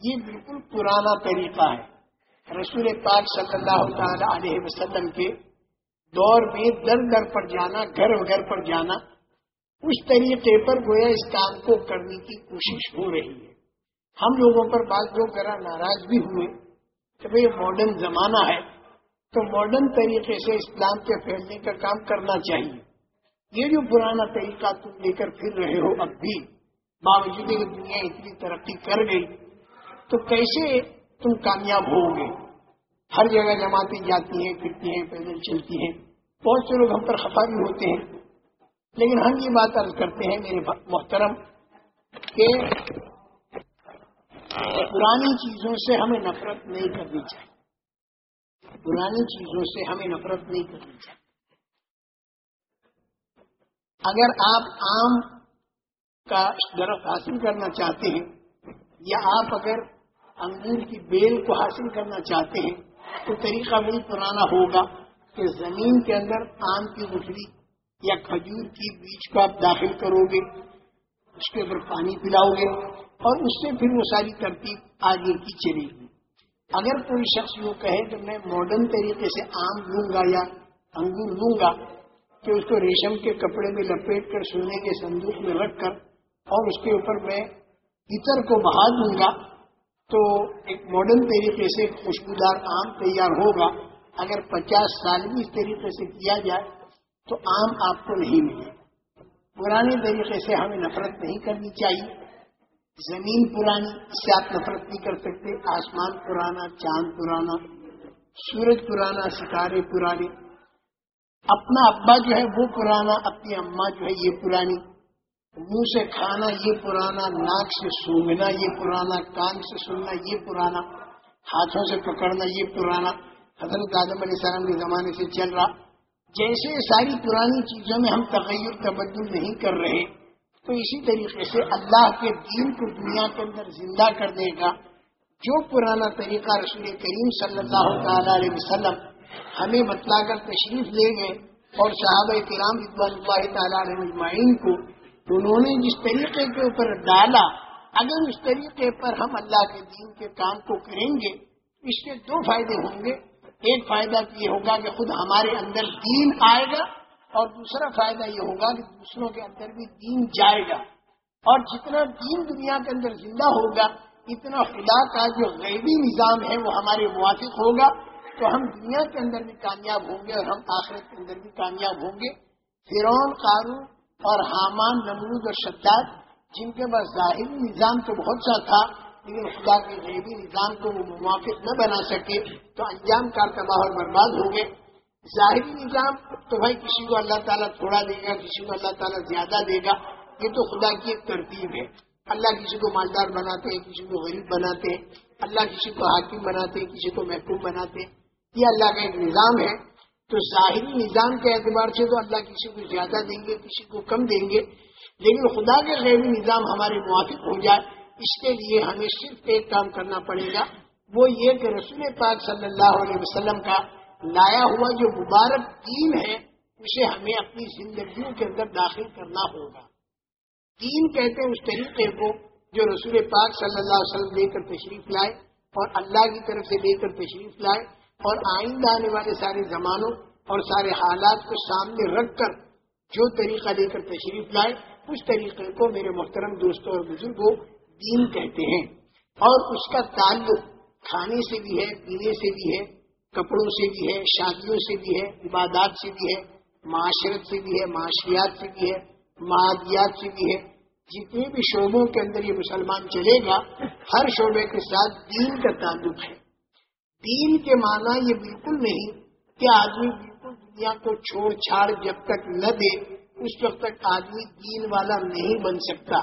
یہ بالکل پرانا طریقہ ہے۔ رسول پاک صلی اللہ تعالی علیہ وسلم کے دور میں در در پر جانا، گھر گھر پر جانا، اس طریقے پر گویا اس کام کو کرنے کی کوشش ہو رہی ہے۔ ہم لوگوں پر بعض لوگ ذرا ناراض بھی ہوئے۔ کہ بھائی ماڈرن زمانہ ہے، تو ماڈرن طریقے سے اسلام کے پھیلنے کا کام کرنا چاہیے۔ یہ جو پرانا طریقہ تم لے کر پھر رہے ہو اب بھی، باوجود کہ دنیا اتنی ترقی کر گئی، تو کیسے تم کامیاب ہو گے؟ ہر جگہ جماعتیں جاتی ہیں، پھرتی ہیں، پیدل چلتی ہیں، بہت سے لوگ ہم پر خفا بھی ہوتے ہیں۔ لیکن ہم یہ بات عرض کرتے ہیں میرے محترم، کہ پرانی چیزوں سے ہمیں نفرت نہیں کرنی چاہیے۔ پرانی چیزوں سے ہمیں نفرت نہیں کرنی چاہیے۔ اگر آپ آم کا درخت حاصل کرنا چاہتے ہیں یا آپ اگر انگور کی بیل کو حاصل کرنا چاہتے ہیں، تو طریقہ وہی پرانا ہوگا کہ زمین کے اندر آم کی گٹھلی یا کھجور کی بیج کو آپ داخل کرو گے، اس کے اوپر پانی پلاؤ گے۔ اور اس سے پھر وہ ساری ترتیب آگے کی چلے گی اگر کوئی شخص یہ کہے کہ میں ماڈرن طریقے سے آم لوں گا یا انگور لوں گا کہ اس کو ریشم کے کپڑے میں لپیٹ کر سونے کے صندوق میں رکھ کر اور اس کے اوپر میں اتر کو بہا دوں گا تو ایک ماڈرن طریقے سے خوشبودار آم تیار ہوگا۔ اگر پچاس سال بھی اس طریقے سے کیا جائے تو آم آپ کو نہیں ملے۔ پرانے طریقے سے ہمیں نفرت نہیں کرنی چاہیے۔ زمین پرانی اس سے آپ نفرت نہیں کر سکتے، آسمان پرانا، چاند پرانا، سورج پرانا، ستارے پرانے۔ اپنا ابا جو ہے وہ پرانا، اپنی اماں جو ہے یہ پرانی۔ منہ سے کھانا یہ پرانا، ناک سے سونگنا یہ پرانا، کان سے سننا یہ پرانا، ہاتھوں سے پکڑنا یہ پرانا۔ حضرت آدم علیہ السلام کے زمانے سے چل رہا۔ جیسے ساری پرانی چیزوں میں ہم تغیر، تبدل نہیں کر رہے۔ تو اسی طریقے سے اللہ کے دین کو دنیا کے اندر زندہ کر دے گا۔ جو پرانا طریقہ رسول کریم صلی اللہ تعالی علیہ وسلم ہمیں بتلا کر تشریف لے گئے اور صحابہ کرام اقبال اللہ تعالیٰ مجمعین کو انہوں نے جس طریقے کے اوپر ڈالا، اگر اس طریقے پر ہم اللہ کے دین کے کام کو کریں گے اس کے دو فائدے ہوں گے۔ ایک فائدہ یہ ہوگا کہ خود ہمارے اندر دین آئے گا اور دوسرا فائدہ یہ ہوگا کہ دوسروں کے اندر بھی دین جائے گا۔ اور جتنا دین دنیا کے اندر زندہ ہوگا، اتنا خدا کا جو غیبی نظام ہے وہ ہمارے موافق ہوگا۔ تو ہم دنیا کے اندر بھی کامیاب ہوں گے اور ہم آخرت کے اندر بھی کامیاب ہوں گے۔ فرون قارون اور حامان، نمرود اور شداد، جن کے پاس ظاہری نظام تو بہت سا تھا، لیکن خدا کے غیبی نظام کو وہ موافق نہ بنا سکے، تو انجام کار تباہ اور برباد ہو گئے ظاہری نظام تو بھائی کسی کو اللہ تعالیٰ تھوڑا دے گا، کسی کو اللہ تعالیٰ زیادہ دے گا، یہ تو خدا کی ایک ترتیب ہے۔ اللہ کسی کو مالدار بناتے ہیں، کسی کو غریب بناتے ہیں۔ اللہ کسی کو حاکم بناتے ہیں، کسی کو محکوم بناتے ہیں۔ یہ اللہ کا ایک نظام ہے۔ تو ظاہری نظام کے اعتبار سے تو اللہ کسی کو زیادہ دیں گے، کسی کو کم دیں گے۔ لیکن خدا کے غیبی نظام ہمارے موافق ہو جائے، اس کے لیے ہمیں صرف ایک کام کرنا پڑے گا۔ وہ یہ کہ رسول پاک صلی اللہ علیہ وسلم کا لایا ہوا جو مبارک دین ہے، اسے ہمیں اپنی زندگیوں کے اندر داخل کرنا ہوگا۔ دین کہتے ہیں اس طریقے کو جو رسول پاک صلی اللہ علیہ وسلم لے کر تشریف لائے اور اللہ کی طرف سے لے کر تشریف لائے اور آئندہ آنے والے سارے زمانوں اور سارے حالات کو سامنے رکھ کر جو طریقہ لے کر تشریف لائے، اس طریقے کو میرے محترم دوستوں اور بزرگوں دین کہتے ہیں۔ اور اس کا تعلق کھانے سے بھی ہے، پینے سے بھی ہے کپڑوں سے بھی ہے، شادیوں سے بھی ہے، عبادات سے بھی ہے، معاشرت سے بھی ہے، معاشیات سے بھی ہے، معادیات سے بھی ہے۔ جتنے بھی شعبوں کے اندر یہ مسلمان چلے گا، ہر شعبے کے ساتھ دین کا تعلق ہے۔ دین کے معنی یہ بالکل نہیں کہ آدمی بالکل دنیا کو چھوڑ چھاڑ جب تک نہ دے، اس وقت تک آدمی دین والا نہیں بن سکتا۔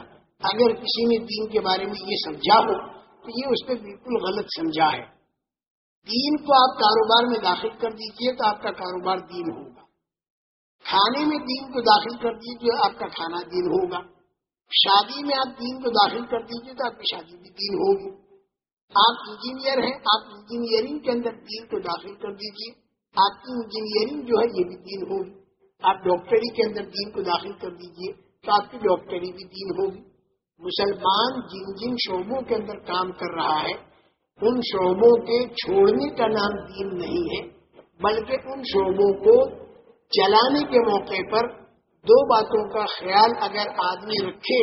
اگر کسی نے دین کے بارے میں یہ سمجھا ہو، تو یہ اس پہ بالکل غلط سمجھا ہے۔ دین کو آپ کاروبار میں داخل کر دیجیے تو آپ کا کاروبار دین ہوگا۔ کھانے میں دین کو داخل کر دیجیے آپ کا کھانا دین ہوگا۔ شادی میں آپ دین کو داخل کر دیجیے تو آپ کی شادی بھی دین ہوگی۔ آپ انجینئر ہیں، آپ انجینئرنگ کے اندر دین کو داخل کر دیجیے آپ کی انجینئرنگ جو ہے یہ بھی دین ہوگی۔ آپ ڈاکٹری کے اندر دین کو داخل کر دیجیے تو آپ کی ڈاکٹری بھی دین ہوگی۔ مسلمان جن جن شعبوں کے اندر کام کر رہا ہے ان شعبوں کے چھوڑنے کا نام دین نہیں ہے، بلکہ ان شعبوں کو چلانے کے موقع پر دو باتوں کا خیال اگر آدمی رکھے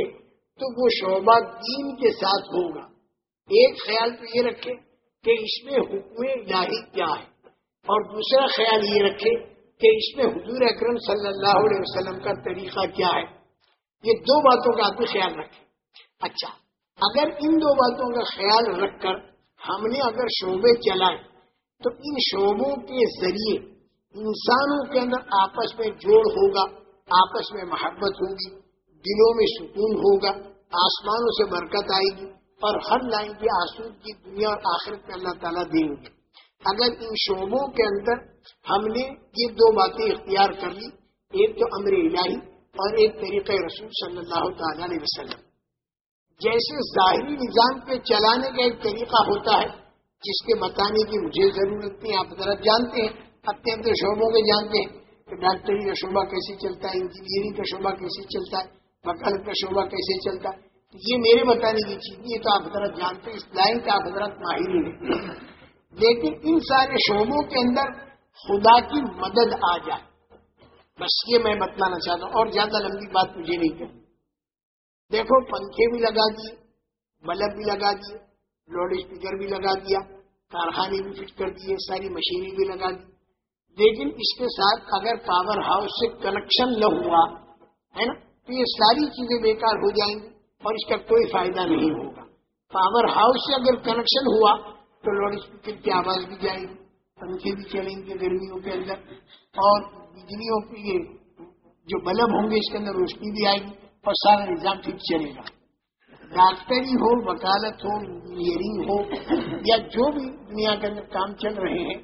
تو وہ شعبہ دین کے ساتھ ہوگا۔ ایک خیال تو یہ رکھے کہ اس میں حکم الہی کیا ہے، اور دوسرا خیال یہ رکھے کہ اس میں حضور اکرم صلی اللہ علیہ وسلم کا طریقہ کیا ہے۔ یہ دو باتوں کا آدمی خیال رکھے۔ اچھا اگر ان دو باتوں کا خیال رکھ کر ہم نے اگر شعبے چلائے تو ان شعبوں کے ذریعے انسانوں کے اندر آپس میں جوڑ ہوگا، آپس میں محبت ہوگی، دلوں میں سکون ہوگا، آسمانوں سے برکت آئے گی اور ہر لائن کی آسود کی دنیا اور آخرت میں اللہ تعالیٰ دیں گے۔ اگر ان شعبوں کے اندر ہم نے یہ دو باتیں اختیار کر لی، ایک تو امر الہی اور ایک طریقہ رسول صلی اللہ تعالی علیہ وسلم۔ جیسے ظاہری نظام کے چلانے کا ایک طریقہ ہوتا ہے، جس کے بتانے کی مجھے ضرورت نہیں، آپ ذرا جانتے ہیں، اپنے شعبوں کے جانتے ہیں کہ ڈاکٹری کا شعبہ کیسے چلتا ہے، انجینئرنگ کا شعبہ کیسے چلتا ہے، وکالت کا شعبہ کیسے چلتا ہے۔ یہ میرے بتانے کی چیز یہ تو آپ حضرت جانتے ہیں، اس لائن کا آپ حضرت ماہر ہیں۔ لیکن ان سارے شعبوں کے اندر خدا کی مدد آ جائے۔ بس یہ میں بتلانا چاہتا ہوں، اور زیادہ لمبی بات مجھے نہیں کرنی۔ دیکھو، پنکھے بھی لگا دیے، بلب بھی لگا دیے لاؤڈ اسپیکر بھی لگا دیا، کارخانے بھی فٹ کر دیے، ساری مشینری بھی لگا دی۔ لیکن اس کے ساتھ اگر پاور ہاؤس سے کنیکشن نہ ہوا، ہے نا، تو یہ ساری چیزیں بیکار ہو جائیں گی اور اس کا کوئی فائدہ نہیں ہوگا۔ پاور ہاؤس سے اگر کنیکشن ہوا، تو لاؤڈ اسپیکر کی آواز بھی جائے گی، پنکھے بھی چلیں گے گرمیوں کے اندر اور بجلیوں کے جو بلب ہوں گے، اس کے اندر روشنی بھی آئے گی۔ اور سارا نظام ٹھیک چلے گا۔ ڈاکٹری ہو، وکالت ہو انجینئرنگ ہو، یا جو بھی دنیا کے اندر کام چل رہے ہیں،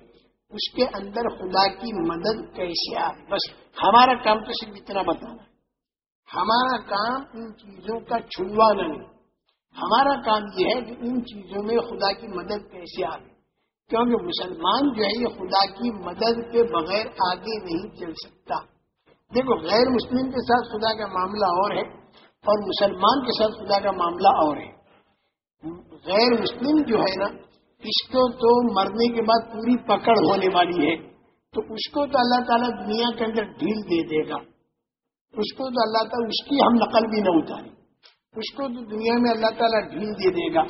اس کے اندر خدا کی مدد کیسے آئے؟ بس ہمارا کام تو صرف اتنا بتانا ہمارا کام ان چیزوں کا چھلوا نہیں۔ ہمارا کام یہ ہے کہ ان چیزوں میں خدا کی مدد کیسے آئے۔ کیونکہ مسلمان جو ہے، یہ خدا کی مدد کے بغیر آگے نہیں چل سکتا۔ دیکھو، غیر مسلم کے ساتھ خدا کا معاملہ اور ہے اور مسلمان کے ساتھ خدا کا معاملہ اور ہے۔ غیر مسلم جو ہے نا اس کو تو مرنے کے بعد پوری پکڑ ہونے والی ہے۔ تو اس کو تو اللہ تعالیٰ دنیا کے اندر ڈھیل دے دے گا۔ اس کو تو اللہ تعالیٰ، اس کی ہم نقل بھی نہ اتاری اس کو تو دنیا میں اللہ تعالیٰ ڈھیل دے دے گا۔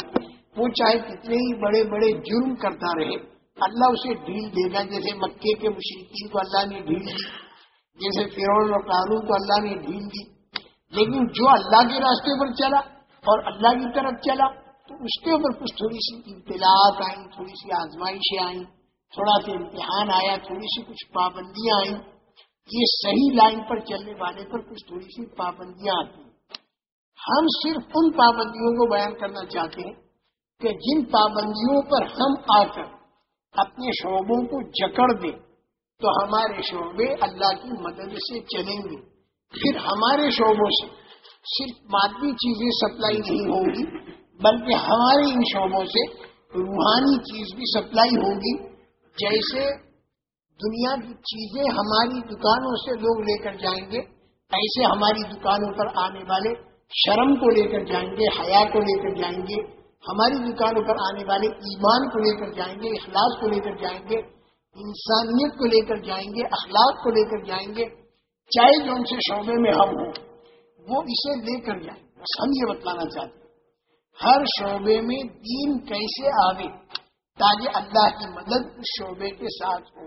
وہ چاہے کتنے ہی بڑے بڑے جرم کرتا رہے، اللہ اسے ڈھیل دے گا۔ جیسے مکے کے مشرقین کو اللہ نے ڈھیل دی۔ جیسے فرون اور قانون کو اللہ نے ڈھیل دی، لیکن جو اللہ کے راستے پر چلا اور اللہ کی طرف چلا، تو اس کے اوپر کچھ تھوڑی سی اطلاعات آئیں، تھوڑی سی آزمائشیں آئیں، تھوڑا سا امتحان آیا، تھوڑی سی کچھ پابندیاں آئیں۔ یہ صحیح لائن پر چلنے والے پر کچھ تھوڑی سی پابندیاں آتی ہیں۔ ہم صرف ان پابندیوں کو بیان کرنا چاہتے ہیں کہ جن پابندیوں پر ہم آ کر اپنے شعبوں کو جکڑ دیں۔ تو ہمارے شعبے اللہ کی مدد سے چلیں گے۔ پھر ہمارے شعبوں سے صرف مادی چیزیں سپلائی نہیں ہوگی، بلکہ ہمارے ان شعبوں سے روحانی چیز بھی سپلائی ہوگی۔ جیسے دنیا کی چیزیں ہماری دکانوں سے لوگ لے کر جائیں گے ایسے ہماری دکانوں پر آنے والے شرم کو لے کر جائیں گے، حیا کو لے کر جائیں گے۔ ہماری دکانوں پر آنے والے ایمان کو لے کر جائیں گے، اخلاص کو لے کر جائیں گے۔ انسانیت کو لے کر جائیں گے، اخلاق کو لے کر جائیں گے، چاہے جو ان سے شعبے میں ہم ہوں، وہ اسے لے کر جائیں۔ بس ہم یہ بتلانا چاہتے ہیں، ہر شعبے میں دین کیسے آوے؟ تاکہ اللہ کی مدد اس شعبے کے ساتھ ہو۔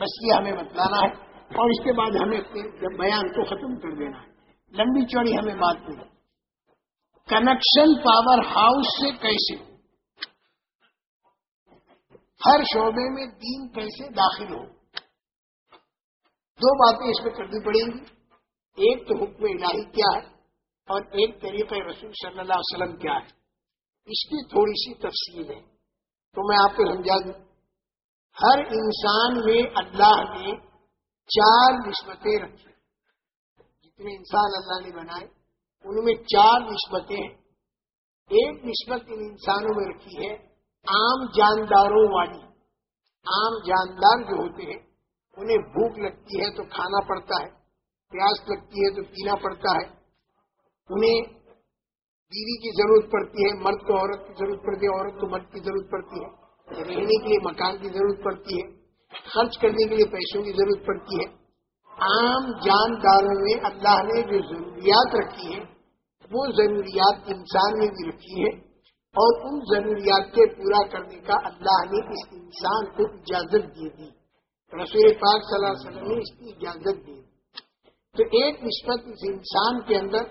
بس یہ ہمیں بتلانا ہے۔ اور اس کے بعد ہمیں بیان کو ختم کر دینا ہے۔ لمبی چوڑی ہمیں بات کریں کنیکشن پاور ہاؤس سے کیسے؟ ہر شعبے میں دین کیسے داخل ہو دو باتیں اس میں کرنی پڑیں گی۔ ایک تو حکم الہی کیا ہے اور ایک طریقہ رسول صلی اللہ علیہ وسلم کیا ہے۔ اس کی تھوڑی سی تفصیل ہے۔ تو میں آپ کو سمجھا دوں۔ ہر انسان میں اللہ نے چار نسبتیں رکھی۔ جتنے انسان اللہ نے بنائے، ان میں چار نسبتیں ہیں۔ ایک نسبت ان انسانوں میں رکھی ہے عام جانداروں والی، عام جاندار جو ہوتے ہیں، انہیں بھوک لگتی ہے تو کھانا پڑتا ہے، پیاس لگتی ہے تو پینا پڑتا ہے۔ انہیں بیوی کی ضرورت پڑتی ہے، مرد کو عورت کی ضرورت پڑتی ہے، عورت کو مرد کی ضرورت پڑتی ہے۔ رہنے کے لیے مکان کی ضرورت پڑتی ہے، خرچ کرنے کے لیے پیسوں کی ضرورت پڑتی ہے۔ عام جانداروں میں اللہ نے جو ضروریات رکھی ہیں، وہ ضروریات انسان میں بھی رکھی ہے اور ان ضروریات کے پورا کرنے کا اللہ نے اس انسان کو اجازت دی دی۔ رسول پاک صلی اللہ علیہ وسلم نے اس کی اجازت دی۔ تو ایک نسبت اس انسان کے اندر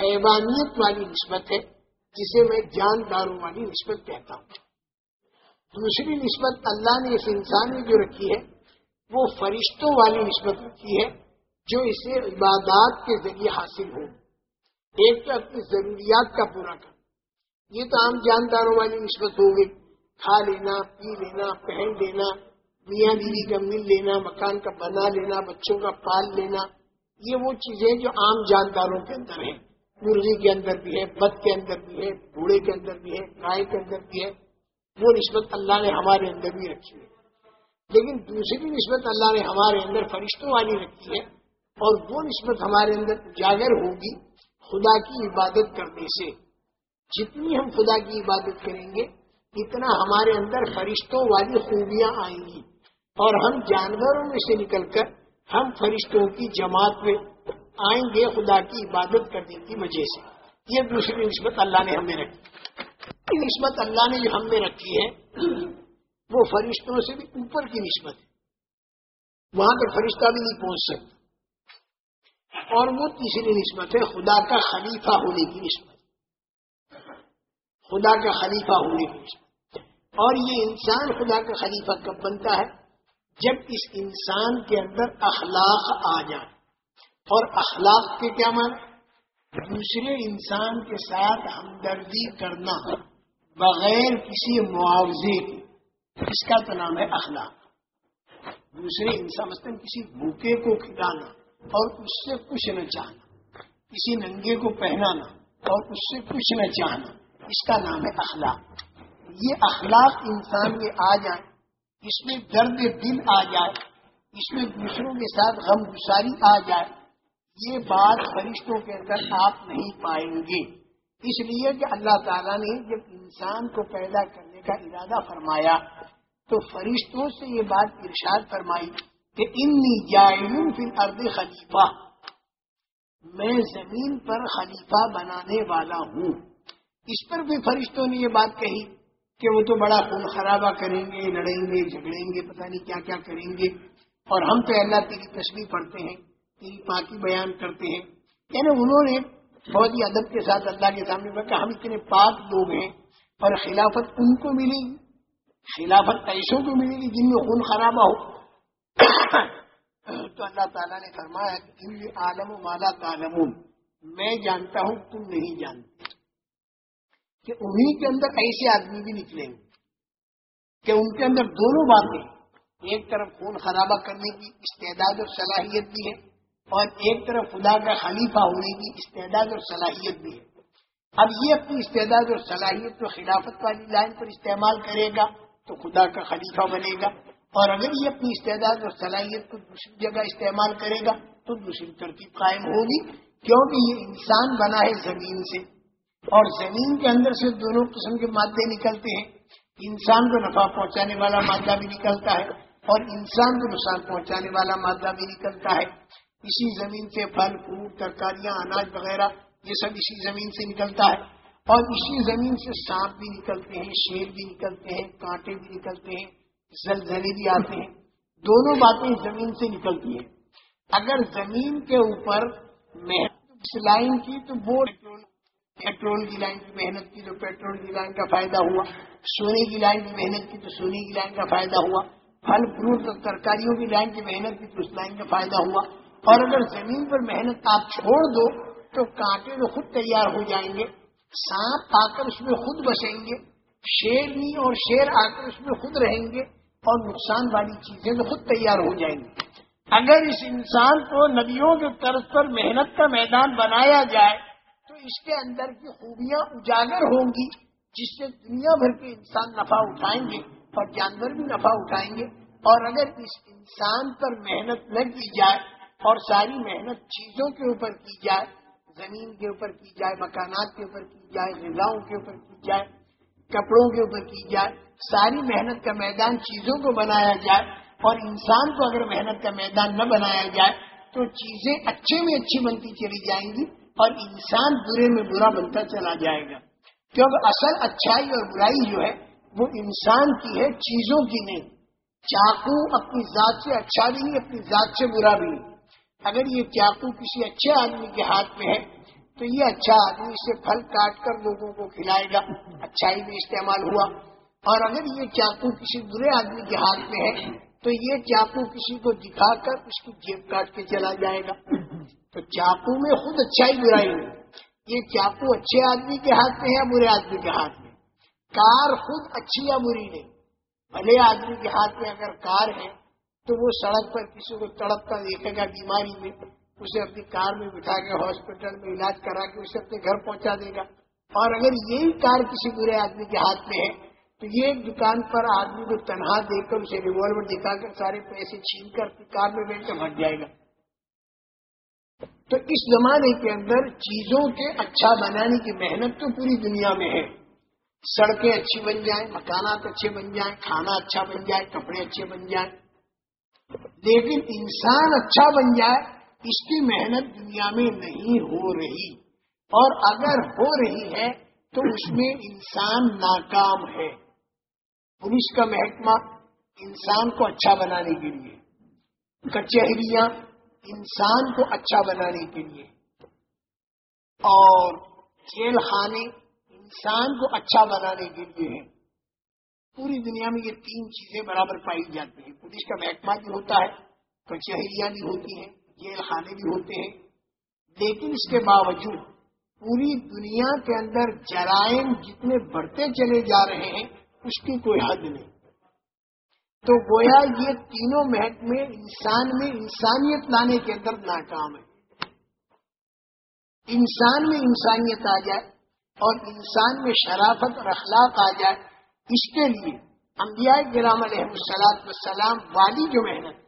حیوانیت والی نسبت ہے، جسے میں جانداروں والی نسبت کہتا ہوں۔ دوسری نسبت اللہ نے اس انسان میں جو رکھی ہے، وہ فرشتوں والی نسبت رکھی ہے، جو اسے عبادات کے ذریعے حاصل ہو ایک تو اپنی ضروریات کا پورا کر یہ تو عام جانداروں والی نسبت ہو گئی۔ کھا لینا، پی لینا، پہن لینا، میاں بیوی کا مل لینا، مکان کا بنا لینا، بچوں کا پال لینا، یہ وہ چیزیں جو عام جانداروں کے اندر ہیں۔ مرغی کے اندر بھی ہے بد کے اندر بھی ہے، بوڑھے کے اندر بھی ہے، گائے کے اندر بھی ہے۔ وہ نسبت اللہ نے ہمارے اندر بھی رکھی ہے۔ لیکن دوسری نسبت اللہ نے ہمارے اندر فرشتوں والی رکھی ہے۔ اور وہ نسبت ہمارے اندر اجاگر ہوگی خدا کی عبادت کرنے سے۔ جتنی ہم خدا کی عبادت کریں گے، اتنا ہمارے اندر فرشتوں والی خوبیاں آئیں گی۔ اور ہم جانوروں میں سے نکل کر ہم فرشتوں کی جماعت میں آئیں گے خدا کی عبادت کرنے کی وجہ سے۔ یہ دوسری نسبت اللہ نے ہمیں رکھی۔ نسبت اللہ نے جو ہم میں رکھی ہے، وہ فرشتوں سے بھی اوپر کی نسبت ہے۔ وہاں تک فرشتہ بھی نہیں پہنچ سکتا۔ اور وہ تیسری نسبت ہے، خدا کا خلیفہ ہونے کی نسبت۔ خدا کا خلیفہ ہونے کی اور یہ انسان خدا کا خلیفہ کب بنتا ہے؟ جب اس انسان کے اندر اخلاق آ جائے۔ اور اخلاق کے کیا مان دوسرے انسان کے ساتھ ہمدردی کرنا بغیر کسی معاوضے کے۔ اس کا تو نام ہے اخلاق۔ دوسرے انسان مثلاً کسی بھوکے کو کھلانا اور اس سے کچھ نہ چاہنا، کسی ننگے کو پہنانا اور اس سے کچھ نہ چاہنا۔ اس کا نام ہے اخلاق۔ یہ اخلاق انسان میں آ جائے، اس میں درد دل آ جائے، اس میں دوسروں کے ساتھ غم گساری آ جائے، یہ بات فرشتوں کے اندر آپ نہیں پائیں گے۔ اس لیے کہ اللہ تعالیٰ نے جب انسان کو پیدا کرنے کا ارادہ فرمایا، تو فرشتوں سے یہ بات ارشاد فرمائی کہ انی جائن فی ارد خلیفہ۔ میں زمین پر خلیفہ بنانے والا ہوں۔ اس پر بھی فرشتوں نے یہ بات کہی کہ وہ تو بڑا خون خرابہ کریں گے، لڑیں گے، جھگڑیں گے، پتہ نہیں کیا کیا کریں گے۔ اور ہم تو اللہ تیری تصویر پڑھتے ہیں، تیری پاکی بیان کرتے ہیں۔ یعنی انہوں نے بہت ہی ادب کے ساتھ اللہ کے سامنے کہ ہم اتنے پاک لوگ ہیں اور خلافت ان کو ملے گی۔ خلافت ایسوں کو ملے گی جن میں خون خرابہ ہو۔ تو اللہ تعالیٰ نے فرمایا کہ عالم و مالا تعلم میں جانتا ہوں، تم نہیں جانتے۔ کہ انہیں کے اندر ایسے آدمی بھی نکلیں گے کہ ان کے اندر دونوں باتیں ایک طرف خون خرابہ کرنے کی استعداد اور صلاحیت بھی ہے اور ایک طرف خدا کا خلیفہ ہونے کی استعداد اور صلاحیت بھی ہے۔ اب یہ اپنی استعداد اور صلاحیت کو خلافت والی لائن پر استعمال کرے گا تو خدا کا خلیفہ بنے گا اور اگر یہ اپنی استعداد اور صلاحیت کو دوسری جگہ استعمال کرے گا تو دوسری ترتیب قائم ہوگی کیونکہ یہ انسان بنا ہے زمین سے۔ اور زمین کے اندر سے دونوں قسم کے مادے نکلتے ہیں۔ انسان کو نفع پہنچانے والا مادہ بھی نکلتا ہے اور انسان کو نقصان پہنچانے والا مادہ بھی نکلتا ہے۔ اسی زمین سے پھل فروٹ ترکاریاں، اناج وغیرہ، یہ سب اسی زمین سے نکلتا ہے۔ اور اسی زمین سے سانپ بھی نکلتے ہیں، شیر بھی نکلتے ہیں، کانٹے بھی نکلتے ہیں زلزلے بھی آتے ہیں۔ دونوں باتیں زمین سے نکلتی ہیں۔ اگر زمین کے اوپر محنت اس لائن کی تو وہ پیٹرول کی لائن کی محنت کی تو پیٹرول کی لائن کا فائدہ ہوا، سونے کی لائن کی محنت کی تو سونے کی لائن کا فائدہ ہوا، پھل فروٹ اور ترکاریوں کی لائن کی محنت کی تو اس لائن کا فائدہ ہوا۔ اور اگر زمین پر محنت آپ چھوڑ دو تو کانٹے تو خود تیار ہو جائیں گے، سانپ آ کر اس میں خود بسیں گے شیرنی اور شیر آ کر اس میں خود رہیں گے اور نقصان والی چیزیں تو خود تیار ہو جائیں گی۔ اگر اس انسان کو ندیوں کے طرز پر محنت کا میدان بنایا جائے اس کے اندر کی خوبیاں اجاگر ہوں گی، جس سے دنیا بھر کے انسان نفع اٹھائیں گے اور جانور بھی نفع اٹھائیں گے۔ اور اگر اس انسان پر محنت نہ کی جائے اور ساری محنت چیزوں کے اوپر کی جائے، زمین کے اوپر کی جائے، مکانات کے اوپر کی جائے، غذاؤں کے اوپر کی جائے، کپڑوں کے اوپر کی جائے، ساری محنت کا میدان چیزوں کو بنایا جائے اور انسان کو اگر محنت کا میدان نہ بنایا جائے تو چیزیں اچھے میں اچھی بنتی چلی جائیں گی۔ اور انسان برے میں برا بنتا چلا جائے گا۔ کیونکہ اصل اچھائی اور برائی جو ہے، وہ انسان کی ہے، چیزوں کی نہیں۔ چاقو اپنی ذات سے اچھا بھی نہیں، اپنی ذات سے برا بھی نہیں۔ اگر یہ چاقو کسی اچھے آدمی کے ہاتھ میں ہے، تو یہ اچھا آدمی اسے پھل کاٹ کر لوگوں کو کھلائے گا۔ اچھائی میں استعمال ہوا۔ اور اگر یہ چاقو کسی برے آدمی کے ہاتھ میں ہے، تو یہ چاقو کسی کو دکھا کر اس کی جیب کاٹ کے چلا جائے گا۔ تو چاقو میں خود اچھائی برائی نہیں یہ چاقو اچھے آدمی کے ہاتھ میں ہے یا برے آدمی کے ہاتھ میں؟ کار خود اچھی یا بری نہیں۔ بھلے آدمی کے ہاتھ میں اگر کار ہے تو وہ سڑک پر کسی کو تڑپتا دیکھے گا بیماری میں، اسے اپنی کار میں بٹھا کے ہاسپٹل میں علاج کرا کے اسے اپنے گھر پہنچا دے گا۔ اور اگر یہی کار کسی برے آدمی کے ہاتھ میں ہے تو یہ ایک دکان پر آدمی کو تنہا دے کر اسے ریوالور دکھا کر سارے پیسے چھین کر کار میں بیٹھ کر بھٹ جائے گا۔ تو اس زمانے کے اندر چیزوں کے اچھا بنانے کی محنت تو پوری دنیا میں ہے۔ سڑکیں اچھی بن جائیں، مکانات اچھے بن جائیں، کھانا اچھا بن جائے، کپڑے اچھے بن جائیں۔ لیکن انسان اچھا بن جائے، اس کی محنت دنیا میں نہیں ہو رہی۔ اور اگر ہو رہی ہے، تو اس میں انسان ناکام ہے۔ پولیس کا محکمہ انسان کو اچھا بنانے کے لیے۔ کچہریاں انسان کو اچھا بنانے کے لیے۔ اور جیل خانے انسان کو اچھا بنانے کے لیے ہیں۔ پوری دنیا میں یہ تین چیزیں برابر پائی جاتی ہیں۔ پولیس کا محکمہ بھی ہوتا ہے، کچہریاں بھی ہوتی ہیں جیل خانے بھی ہوتے ہیں۔ لیکن اس کے باوجود پوری دنیا کے اندر جرائم جتنے بڑھتے چلے جا رہے ہیں، اس کی کوئی حد نہیں۔ تو گویا یہ تینوں محکمے انسان میں انسانیت لانے کے اندر ناکام ہے انسان میں انسانیت آ جائے اور انسان میں شرافت اور اخلاق آ جائے، اس کے لیے انبیاء گرام علیہ السلاط وسلام والی جو محنت،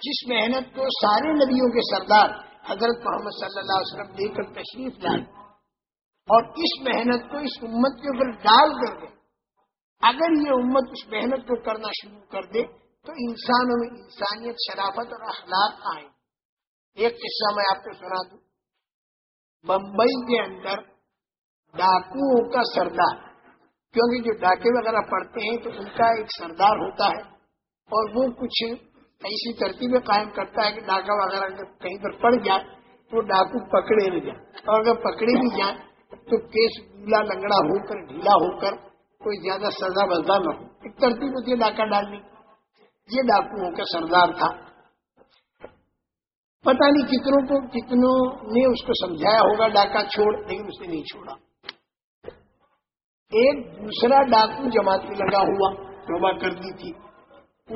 جس محنت کو سارے نبیوں کے سردار حضرت محمد صلی اللہ علیہ وسلم لے کر تشریف لائے اور اس محنت کو اس امت کے اوپر ڈال کر دے۔ اگر یہ امت اس محنت کو کرنا شروع کر دے تو انسانوں میں انسانیت، شرافت اور اخلاق آئے ایک قصہ میں آپ کو سنا دوں۔ بمبئی کے اندر ڈاکوؤں کا سردار، کیونکہ جو ڈاکے وغیرہ پڑتے ہیں تو ان کا ایک سردار ہوتا ہے اور وہ کچھ ایسی ترتیبیں قائم کرتا ہے کہ ڈاکہ وغیرہ کہیں پر پڑ جائے تو ڈاکو پکڑے نہ جائے۔ اور اگر پکڑے بھی جائیں تو کیس گولا لنگڑا ہو کر، ڈھیلا ہو کر کوئی زیادہ سزا بزا نہ ہو۔ ایک ترتیب ہوتی ہے ڈاکہ ڈالنے یہ ڈاکوؤں کا سردار تھا۔ پتہ نہیں کتنوں کو کتنوں نے اس کو سمجھایا ہوگا ڈاکہ چھوڑ، لیکن اس نے نہیں چھوڑا۔ ایک دوسرا ڈاکو جماعت میں لگا ہوا توبہ کر دی تھی۔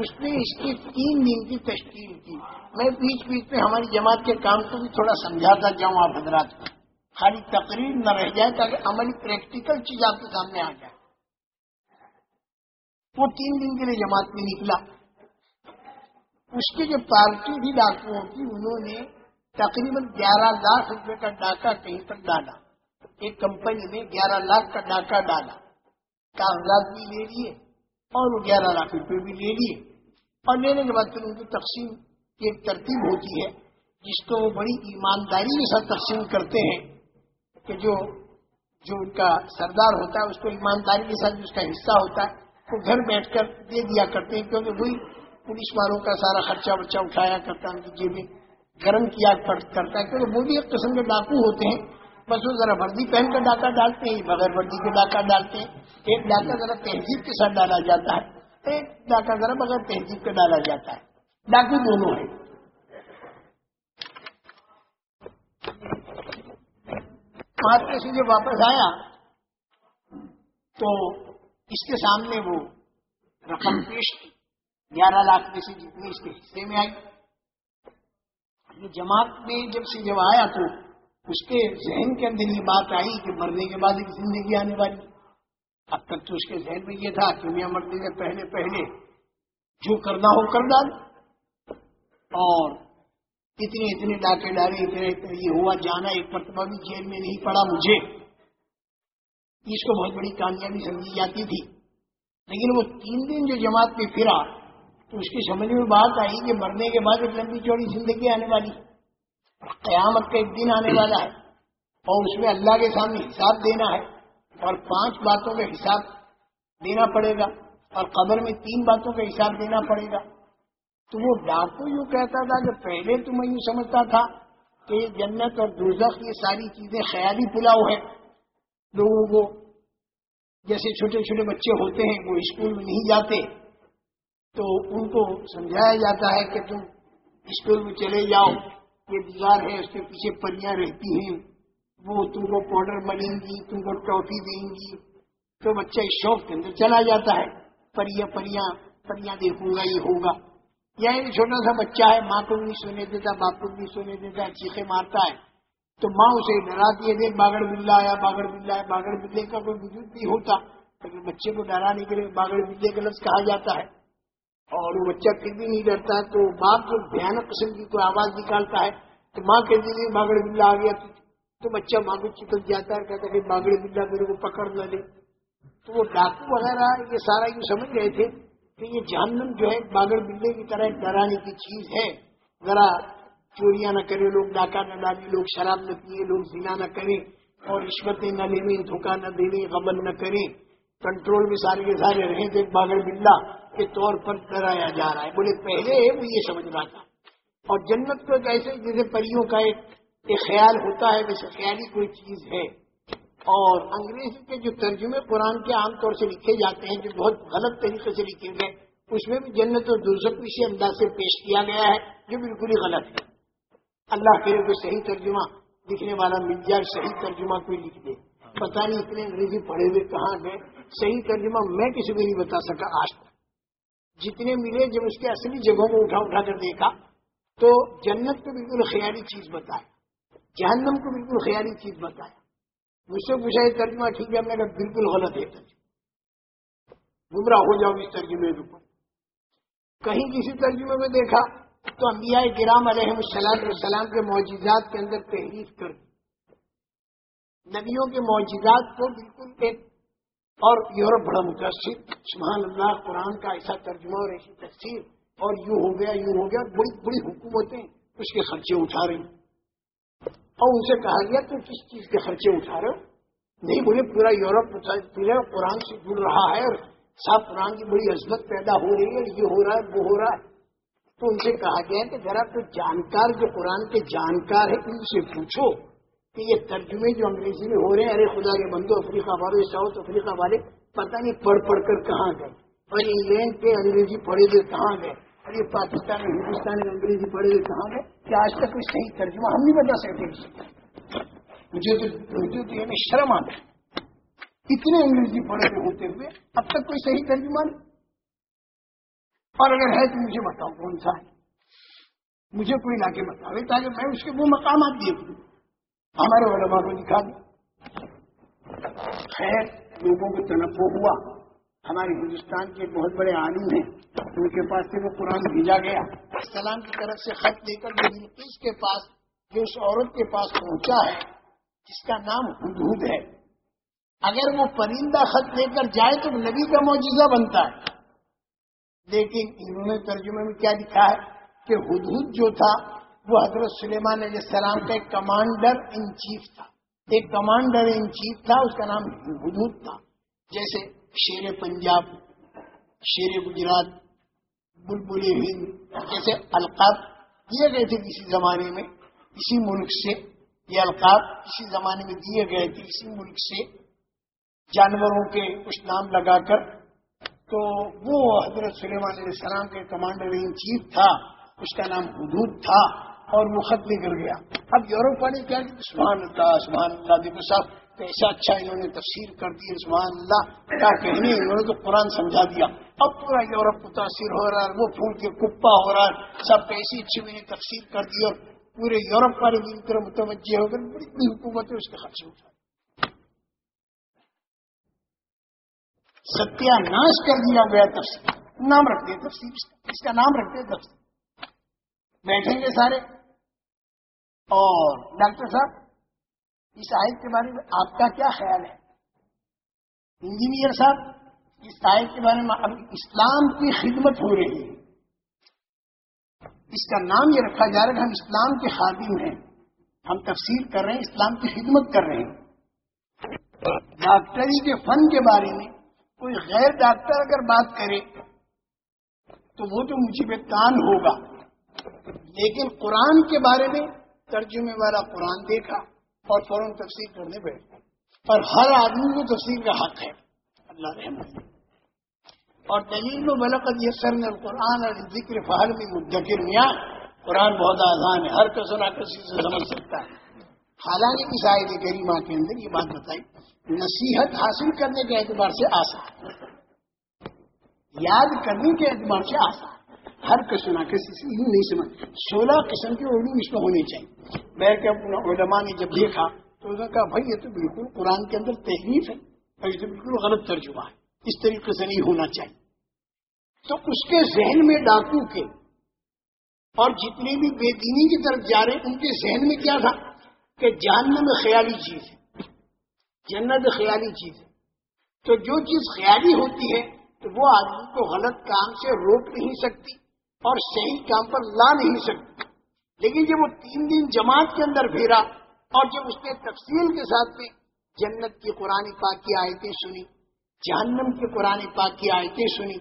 اس نے اس کی تین دن کی تشکیل کی۔ میں بیچ بیچ میں ہماری جماعت کے کام کو بھی تھوڑا سمجھاتا جاؤں آپ حضرات کو۔ خالی تقریر نہ رہ جائے تاکہ عملی پریکٹیکل چیز آپ کے سامنے آ جائے وہ تین دن کے لیے جماعت میں نکلا۔ اس کی جو پارٹی تھی ڈاکوؤں کی انہوں نے تقریباً گیارہ لاکھ روپے کا ڈاکہ کہیں پر ڈالا۔ ایک کمپنی میں گیارہ لاکھ کا ڈاکہ ڈالا۔ کاغذات بھی لے لیے اور وہ گیارہ لاکھ روپے بھی لے لیے۔ اور لینے کے بعد پھر ان کی تقسیم کی ایک ترتیب ہوتی ہے، جس کو وہ بڑی ایمانداری کے ساتھ تقسیم کرتے ہیں کہ جو جو ان کا سردار ہوتا ہے، اس کو ایمانداری کے ساتھ اس کا حصہ ہوتا ہے۔ وہ گھر بیٹھ کر دے دیا کرتے ہیں، کیونکہ وہی پولیس والوں کا سارا خرچہ ورچہ اٹھایا کرتا ہے، ان کی جیبیں گرم کیا کرتا ہے، کیونکہ وہ بھی ایک قسم کے ڈاکو ہوتے ہیں۔ بس وہ ذرا وردی پہن کر ڈاکہ ڈالتے ہیں، بغیر وردی کے ڈاکہ ڈالتے ہیں۔ ایک ڈاکہ ذرا تہذیب کے ساتھ ڈالا جاتا ہے، ایک ڈاکہ ذرا بغیر تہذیب کے ڈالا جاتا ہے۔ ڈاکو دونوں ہیں۔ مہاراشٹر سے جب واپس آیا، تو اس کے سامنے وہ رقم پیش کی۔ گیارہ لاکھ میں سے جتنی اس کے حصے میں آئی جماعت میں جب سے جب آیا تو اس کے ذہن کے اندر یہ بات آئی کہ مرنے کے بعد ایک زندگی آنے والی۔ اب تک تو اس کے ذہن میں یہ تھا کہ میں مرنے سے پہلے پہلے جو کرنا ہو کر ڈال۔ اور اتنے اتنے ڈاکے ڈالے، اتنے اتنے یہ ہوا، جانا ایک مرتبہ بھی جیل میں نہیں پڑا مجھے۔ اس کو بہت بڑی کامیابی سمجھی جاتی تھی۔ لیکن وہ تین دن جو جماعت میں پھرا، تو اس کی سمجھ میں بات آئی کہ مرنے کے بعد ایک لمبی چوڑی زندگی آنے والی۔ قیامت کا ایک دن آنے والا ہے۔ اور اس میں اللہ کے سامنے حساب دینا ہے۔ اور پانچ باتوں کا حساب دینا پڑے گا۔ اور قبر میں تین باتوں کا حساب دینا پڑے گا۔ تو وہ ڈاکو یوں کہتا تھا کہ پہلے تو میں یوں سمجھتا تھا کہ جنت اور دوزخ یہ ساری چیزیں خیالی پلاؤ ہے لوگوں کو، جیسے چھوٹے چھوٹے بچے ہوتے ہیں، وہ اسکول میں نہیں جاتے، تو ان کو سمجھایا جاتا ہے کہ تم اسکول میں چلے جاؤ، یہ دیوار ہے، اس کے پیچھے پریاں رہتی ہیں، وہ تم کو پاؤڈر ملیں گی، تم کو ٹافی دیں گی۔ تو بچہ اس شوق کے اندر چلا جاتا ہے پریاں پریاں پریاں دیکھوں گا، یہ ہوگا۔ یا ایک چھوٹا سا بچہ ہے، ماں کو بھی سونے دیتا، باپ کو بھی سونے دیتا چیخے مارتا ہے۔ تو ماں اسے ڈراتی ہے دیکھ باگڑ بلا آیا باگڑ بلا ہے باگڑ بلے کا کوئی وجود نہیں ہوتا۔ لیکن بچے کو ڈرانے کے لیے باگڑ بلے کا لفظ کہا جاتا ہے۔ اور وہ بچہ پھر بھی نہیں ڈرتا ہے تو باپ جو بھیانک قسم کی کوئی آواز نکالتا ہے۔ تو ماں کہتی ہے باگڑ بلا آ گیا۔ تو بچہ ماں کو چپک جاتا ہے، کہتا ہے باگڑ بلا میرے کو پکڑ نہ لے تو وہ ڈاکو وغیرہ، یہ سارا یوں سمجھ گئے تھے کہ یہ جہنم جو ہے باغڑ بلے کی طرح ڈرانے کی چیز ہے۔ ذرا چوریاں نہ کرے لوگ ڈاکہ نہ ڈالے لوگ شراب نہ پیے لوگ زنا نہ کریں اور رشوتیں نہ لیں، دھوکہ نہ دینے غبل نہ کریں۔ کنٹرول میں سارے کے سارے رہیں تھے باغڑ بلا کے طور پر ڈرایا جا رہا ہے۔ بولے، پہلے وہ یہ سمجھ رہا تھا۔ اور جنت کو ایسے جیسے پریوں کا ایک خیال ہوتا ہے، ویسے خیالی کوئی چیز ہے۔ اور انگریزی کے جو ترجمے قرآن کے عام طور سے لکھے جاتے ہیں، جو بہت غلط طریقے سے لکھے گئے، اس میں بھی جنت اور دوسروں اسی انداز سے پیش کیا گیا ہے، جو بالکل ہی غلط ہے۔ اللہ کرے تو صحیح ترجمہ، لکھنے والا مل جائے صحیح ترجمہ کوئی لکھ دے۔ پتا نہیں اتنے انگریزی پڑھے ہوئے کہاں گئے صحیح ترجمہ میں کسی کو نہیں بتا سکا آج تک۔ جتنے ملے جب اس کے اصلی جگہوں کو اٹھا اٹھا کر دیکھا، تو جنت کو بالکل خیالی چیز بتایا۔ جہنم کو بالکل خیالی چیز بتایا۔ مجھ سے پوچھا، یہ ترجمہ ٹھیک ہے؟ ہم نے بالکل غلط ہے ترجمہ۔ گمراہ ہو جاؤ اس ترجمے کے اوپر۔ کہیں کسی ترجمے میں دیکھا تو انبیاء کرام علیہ السلام السلام کے معجزات کے اندر تحریر کر دی۔ نبیوں کے معجزات کو بالکل ایک اور یورپ بڑا متاثر۔ سبحان اللہ، قرآن کا ایسا ترجمہ اور ایسی تفسیر۔ اور یوں ہو گیا، یوں ہو گیا، بڑی بڑی حکومتیں اس کے خرچے اٹھا رہی اور ان سے کہا گیا، تو کس چیز کے خرچے اٹھا رہے ہو؟ نہیں بولے پورا یورپ پورا قرآن سے جڑ رہا ہے اور صاحب قرآن کی بڑی عزمت پیدا ہو رہی ہے، یہ ہو رہا ہے، وہ ہو رہا ہے۔ تو ان سے کہا گیا کہ ذرا تو جانکار جو قرآن کے جانکار ہے ان سے پوچھو کہ یہ ترجمے جو انگریزی میں ہو رہے ہیں، ارے خدا کے بندو، افریقہ والے ساؤتھ افریقہ والے، پتہ نہیں پڑھ پڑھ کر کہاں گئے۔ اور انگلینڈ کے انگریزی پڑھے ہوئے کہاں گئے؟ اور یہ پاکستان میں ہندوستان میں انگریزی پڑھے ہوئے کہاں گئے؟ کہ آج تک کوئی صحیح ترجمہ ہم نہیں بتا سکتے۔ مجھے تو مجھے شرم آتا ہے۔ اتنے انگریزی پڑھے ہوئے ہوتے ہوئے، اب تک کوئی صحیح ترجمہ نہیں۔ اور اگر ہے تو مجھے بتاؤ کون سا ہے۔ مجھے کوئی لا کے بتاوے تاکہ میں اس کے وہ مقامات دیکھ دوں ہمارے علماء کو دکھا دوں خیر، لوگوں کو تنوع ہوا۔ ہمارے ہندوستان کے بہت بڑے عالم ہیں۔ ان کے پاس سے وہ قرآن بھیجا گیا۔ سلام کی طرف سے خط لے کر اس کے پاس، جو اس عورت کے پاس پہنچا ہے، جس کا نام حدود ہے۔ اگر وہ پرندہ خط لے کر جائے تو نبی کا معجزہ بنتا ہے۔ لیکن انہوں نے ترجمے میں کیا لکھا ہے کہ حدود جو تھا، وہ حضرت سلیمان علیہ السلام کا ایک کمانڈر ان چیف تھا۔ ایک کمانڈر ان چیف تھا، اس کا نام حدود تھا۔ جیسے شیر پنجاب، شیر گجرات، بلبل ہند، جیسے القاب دیے گئے تھے کسی زمانے میں، اسی ملک سے۔ یہ القاب کسی زمانے میں دیے گئے تھے، اسی ملک سے۔ جانوروں کے کچھ نام لگا کر تو وہ حضرت سلیمان علیہ السلام کے کمانڈر ان چیف تھا، اس کا نام حدود تھا اور وہ خط نکل گیا۔ اب یورپ والے کیا سبحان اللہ سبحان اللہ، دیکھو صاحب ایسا اچھا انہوں نے تفسیر کر دی، سبحان اللہ، کیا کہنے انہوں نے تو قرآن سمجھا دیا۔ اب پورا یورپ متاثر ہو رہا ہے، وہ پھول کے کپا ہو رہا ہے۔ سب کیسی اچھی میں نے تفسیر کر دی اور پورے یورپ والے بھی طرح متوجہ ہو گئے بڑی بڑی حکومت ہے اس کے خرچے اٹھا ستیہ ناش کر دیا گیا تفصیل نام رکھتے تفصیل اس کا نام رکھتے تفصیل بیٹھیں گے سارے۔ اور ڈاکٹر صاحب، اس آیت کے بارے میں آپ کا کیا خیال ہے؟ انجینئر صاحب، اس آیت کے بارے میں اب اسلام کی خدمت ہو رہی ہے۔ اس کا نام یہ رکھا جا رہا ہے، ہم اسلام کے خادم ہیں۔ ہم تفسیر کر رہے ہیں، اسلام کی خدمت کر رہے ہیں۔ ڈاکٹری کے فن کے بارے میں کوئی غیر ڈاکٹر اگر بات کرے تو وہ تو مجھے بے کان ہوگا۔ لیکن قرآن کے بارے میں ترجمے والا قرآن دیکھا اور فوراً تفسیر کرنے بیٹھا۔ اور ہر آدمی کو تفسیر کا حق ہے۔ اللہ رحمت اور دلیل و بلقت یہ سر نے قرآن اور ذکر فہر میں مدکر۔ میاں، قرآن بہت آسان ہے۔ ہر کسر کسی سے سمجھ سکتا ہے۔ حالانکہ اس آئے گریما کے اندر یہ بات بتائی۔ نصیحت حاصل کرنے کے اعتبار سے آسان یاد کرنے کے اعتبار سے آسان ہر کسنا کسی سے نہیں سمجھ۔ سولہ قسم کے اردو اس میں ہونی چاہیے۔ میں کہ علماء نے جب دیکھا تو انہوں نے کہا، بھائی، یہ تو بالکل قرآن کے اندر تحریف ہے۔ اور یہ تو بالکل غلط ترجمہ ہے۔ اس طریقے سے نہیں ہونا چاہیے۔ تو اس کے ذہن میں ڈاکو کے اور جتنے بھی بے دینی کی طرف جا رہے، ان کے ذہن میں کیا تھا؟ کہ جاننے میں خیالی چیز ہے۔ جنت خیالی چیز ہے۔ تو جو چیز خیالی ہوتی ہے، تو وہ آدمی کو غلط کام سے روک نہیں سکتی اور صحیح کام پر لا نہیں سکتی۔ لیکن جب وہ تین دن جماعت کے اندر پھیرا اور جب اس نے تفصیل کے ساتھ میں جنت کی قرآن پاک کی آیتیں سنی، جہنم کی قرآن پاک کی آیتیں سنی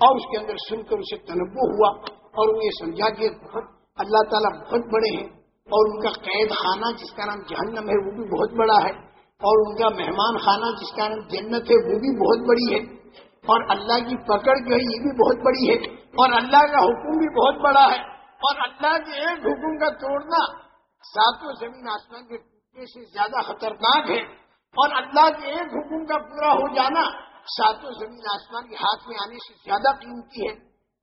اور اس کے اندر سن کر اسے تنوع ہوا اور وہ یہ سمجھا کہ بہت، اللہ تعالیٰ بہت بڑے ہیں اور ان کا قید خانہ جس کا نام جہنم ہے، وہ بھی بہت بڑا ہے۔ اور ان کا مہمان خانہ جس کا نام جنت ہے، وہ بھی بہت بڑی ہے۔ اور اللہ کی پکڑ جو ہے، یہ بھی بہت بڑی ہے۔ اور اللہ کا حکم بھی بہت بڑا ہے۔ اور اللہ کے ایک حکم کا توڑنا ساتوں زمین آسمان کے ٹوٹنے سے زیادہ خطرناک ہے۔ اور اللہ کے ایک حکم کا پورا ہو جانا ساتوں زمین آسمان کے ہاتھ میں آنے سے زیادہ قیمتی ہے۔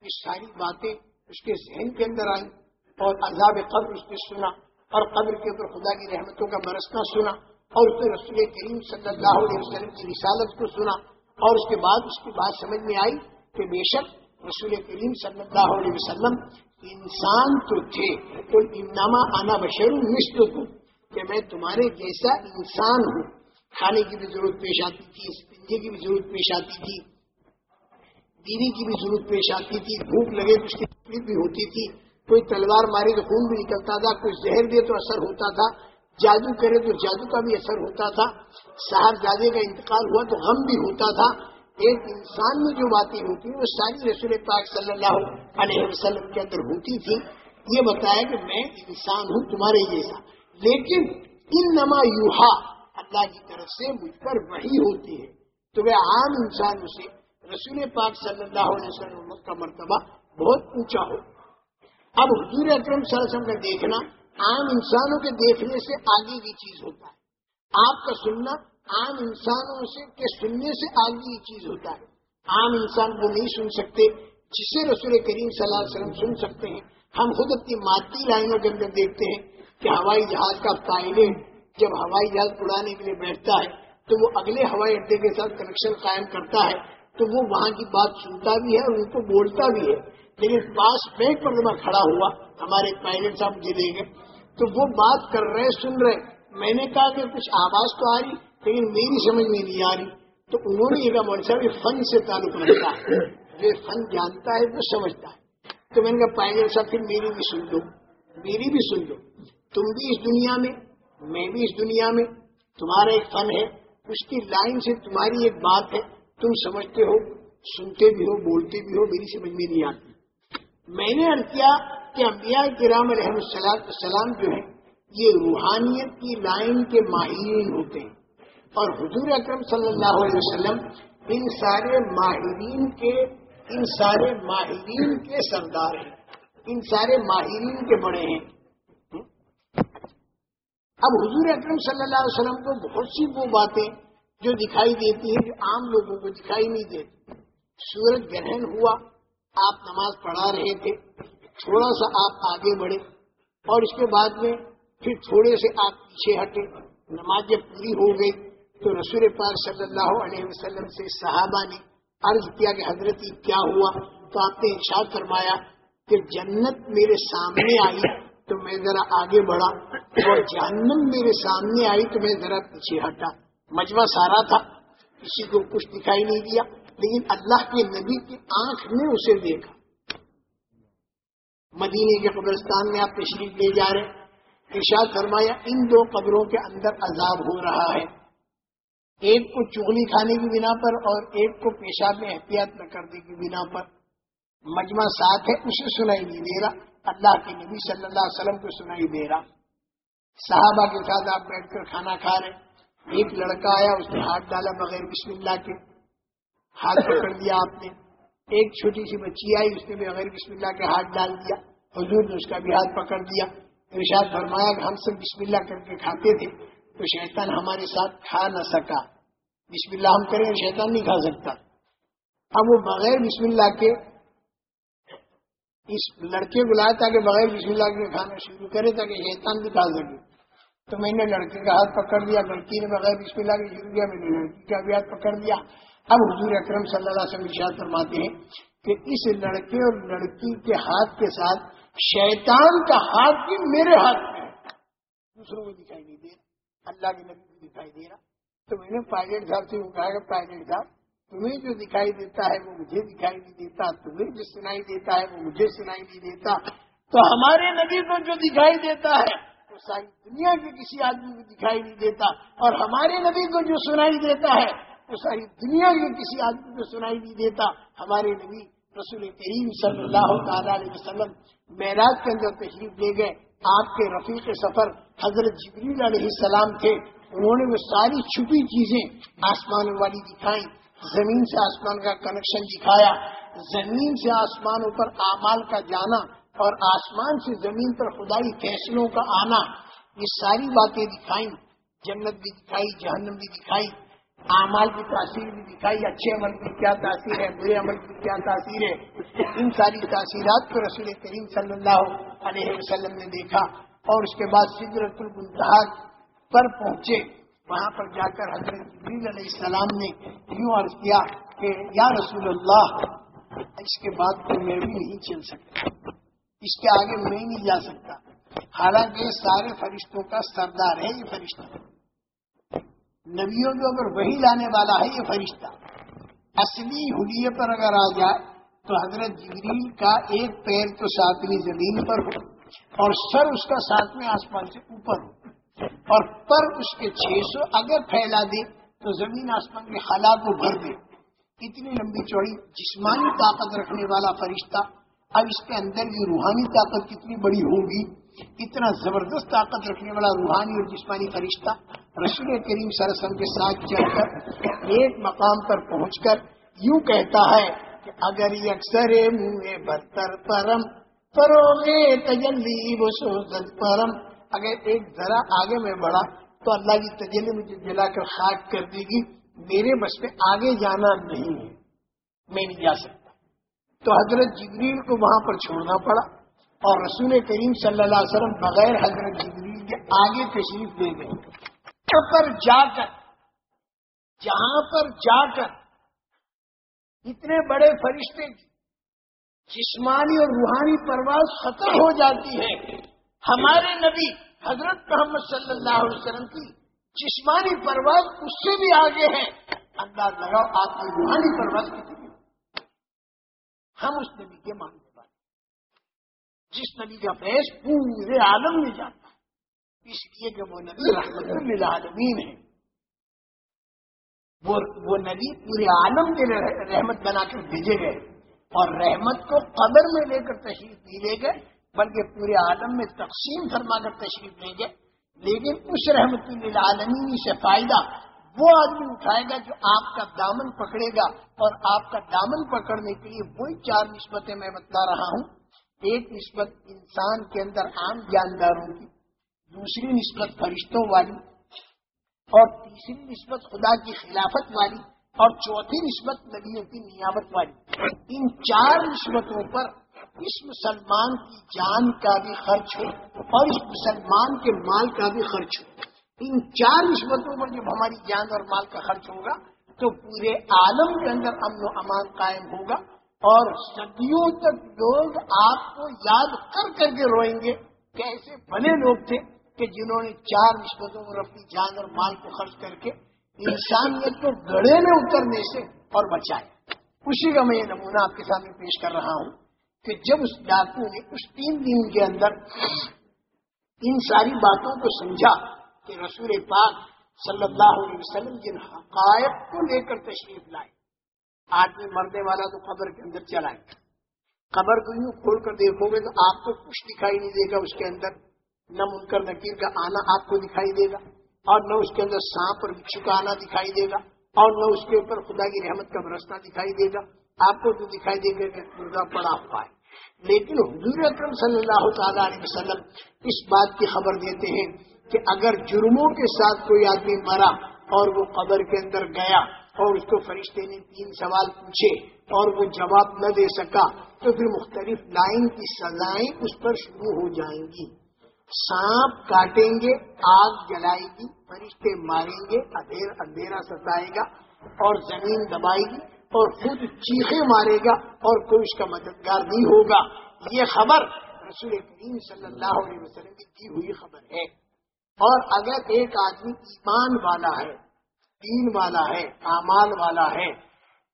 یہ ساری باتیں اس کے ذہن کے اندر آئیں اور عذاب قبر اس نے سنا اور قبر کے اوپر خدا کی رحمتوں کا برسنا سنا۔ اور اس نے رسول کریم صلی اللہ علیہ وسلم کی رسالت کو سنا اور اس کے بعد اس کی بات سمجھ میں آئی کہ بے شک رسول کریم صلی اللہ علیہ وسلم انسان تو تھے، تو انامہ آنا بشر مشت ہوں کہ میں تمہارے جیسا انسان ہوں۔ کھانے کی بھی ضرورت پیش آتی تھی پنجے کی بھی ضرورت پیش آتی تھی، بیوی کی بھی ضرورت پیش آتی تھی، بھوک لگے تو اس کی تکلیف بھی ہوتی تھی۔ کوئی تلوار مارے تو خون بھی نکلتا تھا، کوئی زہر دے تو اثر ہوتا تھا۔ جادو کرے تو جادو کا بھی اثر ہوتا تھا۔ صاحب زادے کا انتقال ہوا تو غم بھی ہوتا تھا۔ ایک انسان میں جو باتیں ہوتی وہ ساری رسول پاک صلی اللہ علیہ وسلم کے اندر ہوتی تھی یہ بتایا کہ میں انسان ہوں تمہارے جیسا۔ لیکن ان نما یوہا اللہ کی طرف سے مجھ پر وہی ہوتی ہے۔ تو وہ عام انسان سے رسول پاک صلی اللہ علیہ وسلم کا مرتبہ بہت اونچا ہو اب حضور اکرم صلی اللہ علیہ وسلم کا دیکھنا عام انسانوں کے دیکھنے سے آگے کی چیز ہوتا ہے۔ آپ کا سننا عام انسانوں سے کے سننے سے آگے کی چیز ہوتا ہے۔ عام انسان وہ نہیں سن سکتے جسے رسول کریم صلی اللہ علیہ وسلم سن سکتے ہیں۔ ہم خود اپنی مادی لائنوں کے اندر دیکھتے ہیں کہ ہوائی جہاز کا پائلٹ جب ہوائی جہاز اڑانے کے لیے بیٹھتا ہے تو وہ اگلے ہوائی اڈے کے ساتھ کنیکشن قائم کرتا ہے تو وہ وہاں کی بات سنتا بھی ہے اور ان کو بولتا بھی ہے۔ لیکن پاس بینک پر جب کھڑا ہوا، ہمارے پائلٹ صاحب مجھے دے گئے۔ تو وہ بات کر رہے سن رہے میں نے کہا کہ کچھ آواز تو آ رہی، لیکن میری سمجھ میں نہیں آ رہی۔ تو انہوں نے یہ کہا مول صاحب، یہ فن سے تعلق رکھتا ہے۔ جو فن جانتا ہے، وہ سمجھتا ہے۔ تو میں نے کہا، پائلٹ صاحب، پھر میری بھی سن لو۔ میری بھی سن لو۔ تم بھی اس دنیا میں میں بھی اس دنیا میں۔ تمہارا ایک فن ہے۔ اس کی لائن سے تمہاری ایک بات ہے۔ تم سمجھتے ہو، سنتے بھی ہو، بولتے بھی ہو، میری سمجھ میں نہیں آتی۔ میں نے ارد کیا کہ انبیاء کرام علیہ السلام جو ہیں، یہ روحانیت کی لائن کے ماہرین ہوتے ہیں۔ اور حضور اکرم صلی اللہ علیہ وسلم ان سارے ماہرین کے، ان سارے ماہرین کے سردار ہیں۔ ان سارے ماہرین کے بڑے ہیں۔ اب حضور اکرم صلی اللہ علیہ وسلم کو بہت سی وہ باتیں جو دکھائی دیتی ہیں جو عام لوگوں کو دکھائی نہیں دیتی۔ سورج گرہن ہوا آپ نماز پڑھا رہے تھے، تھوڑا سا آپ آگے بڑھے اور اس کے بعد میں پھر تھوڑے سے آپ پیچھے ہٹے۔ نماز جب پوری ہو گئی تو رسول پاک صلی اللہ علیہ وسلم سے صحابہ نے عرض کیا کہ حضرت کیا ہوا؟ تو آپ نے ارشاد فرمایا کہ جنت میرے سامنے آئی تو میں ذرا آگے بڑھا اور جہنم میرے سامنے آئی تو میں ذرا پیچھے ہٹا۔ مجمع سارا تھا، کسی کو کچھ دکھائی نہیں دیا۔ لیکن اللہ کے نبی کی آنکھ نے اسے دیکھا۔ مدینے کے قبرستان میں آپ تشریف لے جا رہے ارشاد فرمایا، ان دو قبروں کے اندر عذاب ہو رہا ہے۔ ایک کو چگلی کھانے کی بنا پر اور ایک کو پیشاب میں احتیاط نہ کرنے کی بنا پر۔ مجمع ساتھ ہے، اسے سنائی نہیں دے رہا۔ اللہ کے نبی صلی اللہ علیہ وسلم کو سنائی دے رہا۔ صحابہ کے ساتھ آپ بیٹھ کر کھانا کھا رہے ایک لڑکا آیا، اس نے ہاتھ ڈالا بغیر بسم اللہ کے۔ ہاتھ پکڑ دیا آپ نے۔ ایک چھوٹی سی بچی آئی، اس نے بھی بغیر بسم اللہ کے ہاتھ ڈال دیا۔ حضور نے اس کا بھی ہاتھ پکڑ دیا۔ ارشاد فرمایا کہ ہم سب بسم اللہ کر کے کھاتے تھے، تو شیطان ہمارے ساتھ کھا نہ سکا۔ بسم اللہ ہم کریں شیطان نہیں کھا سکتا۔ اب وہ بغیر بسم اللہ کے اس لڑکے کو لایا تاکہ بغیر بسم اللہ کے کھانا شروع کرے، تاکہ شیطان بھی کھا سکے۔ تو میں نے لڑکے کا ہاتھ پکڑ دیا لڑکی نے بغیر بسم اللہ کے شروع کیا، میں نے لڑکی کا بھی ہاتھ پکڑ دیا اب حضور اکرم صلی اللہ علیہ وسلم فرماتے ہیں کہ اس لڑکے اور لڑکی کے ہاتھ کے ساتھ شیطان کا ہاتھ بھی میرے ہاتھ میں دوسروں کو دکھائی نہیں دے رہا۔ اللہ کے نبی کو دکھائی دے رہا۔ تو میں نے پائلٹ صاحب سے کہا کہ پائلٹ صاحب، تمہیں جو دکھائی دیتا ہے وہ مجھے دکھائی نہیں دیتا، تمہیں جو سنائی دیتا ہے وہ مجھے سنائی نہیں دیتا۔ تو ہمارے نبی کو جو دکھائی دیتا ہے، وہ ساری دنیا کے کسی آدمی کو دکھائی نہیں دیتا۔ اور ہمارے نبی کو جو سنائی دیتا ہے تو ساری دنیا کے کسی آدمی کو سنائی نہیں دیتا، ہمارے نبی رسول کریم صلی اللہ تعالی علیہ وسلم معراج کے اندر تشریف لے گئے۔ آپ کے رفیق سفر حضرت جبریل علیہ السلام تھے۔ انہوں نے وہ ساری چھپی چیزیں آسمان والی دکھائیں۔ زمین سے آسمان کا کنیکشن دکھایا۔ زمین سے آسمان پر اعمال کا جانا اور آسمان سے زمین پر خدائی فیصلوں کا آنا۔ یہ ساری باتیں دکھائیں۔ جنت بھی دکھائی، جہنم بھی دکھائی۔ اعمال کی تاثیر بھی دکھائی، اچھے عمل کی کیا تاثیر ہے، برے عمل کی کیا تاثیر ہے ان ساری تاثیرات کو رسول کریم صلی اللہ علیہ وسلم نے دیکھا اور اس کے بعد سدرت البنتہ پر پہنچے۔ وہاں پر جا کر حضرت علیہ السلام نے یوں عرض کیا کہ، یا رسول اللہ، اس کے بعد تو میں بھی نہیں چل سکتا، اس کے آگے میں نہیں جا سکتا۔ حالانکہ سارے فرشتوں کا سردار ہے، یہ فرشتہ۔ نبیوں کے اوپر وہی لانے والا ہے، یہ فرشتہ۔ اصلی حلیے پر اگر آ جائے، تو حضرت جبریل کا ایک پیر تو ساتویں زمین پر ہو اور سر اس کا ساتویں آسمان سے اوپر ہو۔ اور پر اس کے چھ سو اگر پھیلا دے، تو زمین آسمان کے خلا کو بھر دے۔ اتنی لمبی چوڑی جسمانی طاقت رکھنے والا فرشتہ، اب اس کے اندر کی روحانی طاقت کتنی بڑی ہوگی؟ اتنا زبردست طاقت رکھنے والا روحانی اور جسمانی فرشتہ رسول کریم سرسم کے ساتھ چل کر ایک مقام پر پہنچ کر یوں کہتا ہے کہ اگر یہ اکثر منہ برتر پرم پروگے تجلی وہ پرم۔ اگر ایک ذرا آگے میں بڑھا تو اللہ کی تجلی مجھے جلا کر خاک کر دے گی۔ میرے بس میں آگے جانا نہیں ہے۔ میں نہیں جا سکتا۔ تو حضرت جبریل کو وہاں پر چھوڑنا پڑا اور رسول کریم صلی اللہ علیہ وسلم بغیر حضرت جبریل کے آگے تشریف دے گئے۔ پر جا کر، جہاں پر جا کر اتنے بڑے فرشتے کی جسمانی اور روحانی پرواز ختم ہو جاتی ہے۔ ہمارے نبی حضرت محمد صلی اللہ علیہ وسلم کی جسمانی پرواز اس سے بھی آگے ہے۔ انداز لگاؤ، آپ کی روحانی پرواز کتنی ہم اس نبی کے مانتے جس نبی کا فیض پورے عالم میں جاتا اس لیے کہ وہ نبی رحمت للعالمین ہے وہ وہ نبی پورے عالم کے رحمت بنا کر بھیجے گئے اور رحمت کو قبر میں لے کر تشریف نہیں لے گئے، بلکہ پورے عالم میں تقسیم فرما کر تشریف لے گئے۔ لیکن اس رحمت للعالمین سے فائدہ وہ آدمی اٹھائے گا جو آپ کا دامن پکڑے گا اور آپ کا دامن پکڑنے کے لیے وہی چار نسبتیں میں بتا رہا ہوں۔ ایک نسبت انسان کے اندر عام جانداروں کی دوسری نسبت فرشتوں والی اور تیسری نسبت خدا کی خلافت والی اور چوتھی نسبت نبیوں کی نیابت والی۔ ان چار نسبتوں پر اس مسلمان کی جان کا بھی خرچ ہو اور اس مسلمان کے مال کا بھی خرچ ہو ان چار نسبتوں پر جب ہماری جان اور مال کا خرچ ہوگا تو پورے عالم کے اندر امن و امان قائم ہوگا اور صدیوں تک لوگ آپ کو یاد کر کر کے روئیں گے کہ ایسے بھلے لوگ تھے کہ جنہوں نے چار نسبتوں پر اپنی جان اور مال کو خرچ کر کے انسانیت کو گڑے میں اترنے سے اور بچائے۔ اسی کا میں یہ نمونہ آپ کے سامنے پیش کر رہا ہوں کہ جب اس ڈاکو نے اس تین دن کے اندر ان ساری باتوں کو سمجھا کہ رسول پاک صلی اللہ علیہ وسلم جن حقائق کو لے کر تشریف لائے آدمی مرنے والا تو قبر کے اندر چلائے قبر کو یوں کھول کر دیکھو گے تو آپ کو کچھ دکھائی نہیں دے گا اس کے اندر۔ نہ منکر نکیر کا آنا آپ کو دکھائی دے گا اور نہ اس کے اندر سانپ اور بچھو کا آنا دکھائی دے گا اور نہ اس کے اوپر خدا کی رحمت کا برسنا دکھائی دے گا۔ آپ کو تو دکھائی دے گا کہ مردہ پڑا ہوا ہے۔ لیکن حضور اکرم صلی اللہ تعالی علیہ وسلم اس بات کی خبر دیتے ہیں کہ اگر جرموں کے ساتھ کوئی آدمی مرا اور وہ قبر کے اندر گیا اور اس کو فرشتے نے تین سوال پوچھے اور وہ جواب نہ دے سکا تو پھر مختلف لائن کی سزائیں اس پر شروع ہو جائیں گی۔ سانپ کاٹیں گے، آگ جلائے گی، فرشتے ماریں گے اندھیرا ستائے گا اور زمین دبائے گی اور خود چیخے مارے گا اور کوئی اس کا مددگار نہیں ہوگا۔ یہ خبر رسول کریم صلی اللہ علیہ وسلم کی دی ہوئی خبر ہے۔ اور اگر ایک آدمی ایمان والا ہے، دین والا ہے، اعمال والا ہے،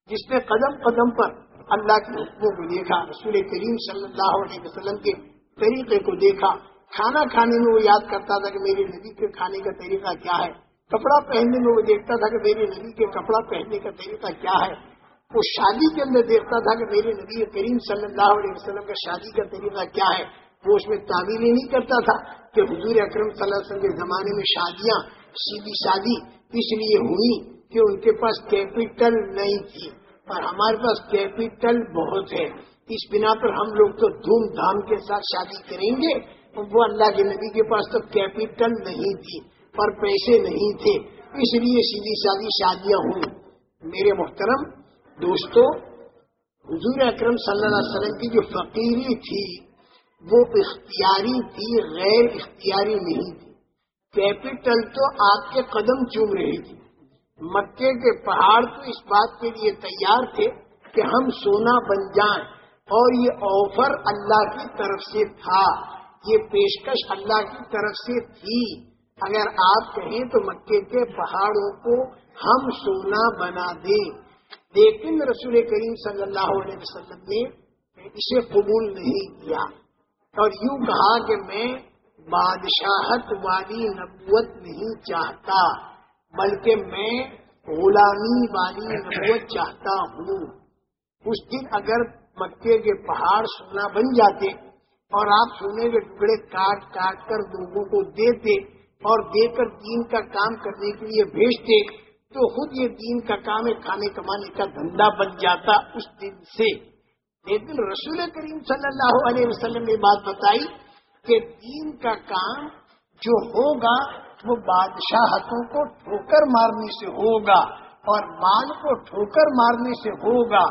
جس نے قدم قدم پر اللہ کے حکموں کو دیکھا، رسول کریم صلی اللہ علیہ وسلم کے طریقے کو دیکھا کھانا کھانے میں وہ یاد کرتا تھا کہ میرے نبی کے کھانے کا طریقہ کیا ہے؟ کپڑا پہننے میں وہ دیکھتا تھا کہ میرے نبی کے کپڑا پہننے کا طریقہ کیا ہے؟ وہ شادی کے اندر دیکھتا تھا کہ میرے نبی کریم صلی اللہ علیہ وسلم کا شادی کا طریقہ کیا ہے؟ وہ اس میں تعمیل نہیں کرتا تھا کہ حضور اکرم صلی اللہ علیہ وسلم کے زمانے میں شادیاں سیدھی شادی اس لیے ہوئی کہ ان کے پاس کیپیٹل نہیں تھی، اور ہمارے پاس کیپیٹل بہت ہے۔ اس بنا پر ہم لوگ تو دھوم دھام کے ساتھ شادی کریں گے۔ وہ اللہ کے نبی کے پاس تو کیپیٹل نہیں تھی اور پیسے نہیں تھے، اس لیے سیدھی سادی شادیاں ہوئی میرے محترم، دوستو، حضور اکرم صلی اللہ علیہ وسلم کی جو فقیری تھی، وہ اختیاری تھی، غیر اختیاری نہیں تھی۔ کیپٹل تو آپ کے قدم چوم رہی تھی۔ مکے کے پہاڑ تو اس بات کے لیے تیار تھے کہ ہم سونا بن جائیں، اور یہ آفر اللہ کی طرف سے تھا۔ یہ پیشکش اللہ کی طرف سے تھی۔ اگر آپ کہیں تو مکے کے پہاڑوں کو ہم سونا بنا دیں۔ لیکن رسول کریم صلی اللہ علیہ وسلم نے اسے قبول نہیں کیا۔ اور یوں کہا کہ میں بادشاہت والی نبوت نہیں چاہتا، بلکہ میں غلامی والی نبوت چاہتا ہوں۔ اس دن اگر مکے کے پہاڑ سونا بن جاتے اور آپ سونے کے ٹکڑے کاٹ کاٹ کر لوگوں کو دیتے اور دے کر دین کا کام کرنے کے لیے بھیجتے تو خود یہ دین کا کام ہے کھانے کمانے کا دھندا بن جاتا اس دن سے۔ لیکن رسول کریم صلی اللہ علیہ وسلم نے بات بتائی کہ دین کا کام جو ہوگا وہ بادشاہتوں کو ٹھوکر مارنے سے ہوگا اور مال کو ٹھوکر مارنے سے ہوگا۔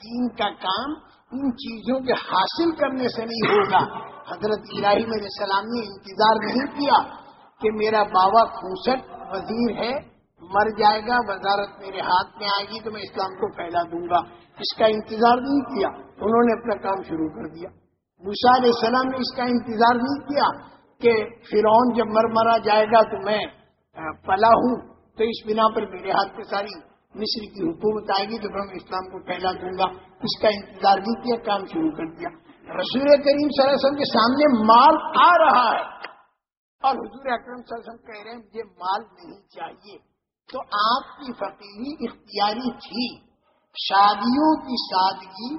دین کا کام ان چیزوں کے حاصل کرنے سے نہیں ہوگا۔ حضرت ابراہیم علیہ السلام نے انتظار نہیں کیا کہ میرا بابا خوشٹ وزیر ہے، مر جائے گا، وزارت میرے ہاتھ میں آئے گی تو میں اسلام کو پھیلا دوں گا۔ اس کا انتظار نہیں کیا۔ انہوں نے اپنا کام شروع کر دیا۔ علیہ السلام نے اس کا انتظار نہیں کیا کہ فرعون جب مر مرا جائے گا تو میں پلا ہوں۔ تو اس بنا پر میرے ہاتھ پہ ساری مصر کی حکومت آئے گی تو میں اسلام کو پھیلا دوں گا، اس کا انتظار نہیں کیا، کام شروع کر دیا۔ رسول کریم صلی اللہ علیہ وسلم کے سامنے مال آ رہا ہے۔ اور حضور اکرم صلی اللہ علیہ وسلم کہہ رہے ہیں، مجھے مال نہیں چاہیے۔ تو آپ کی فقیری اختیاری تھی۔ شادیوں کی سادگی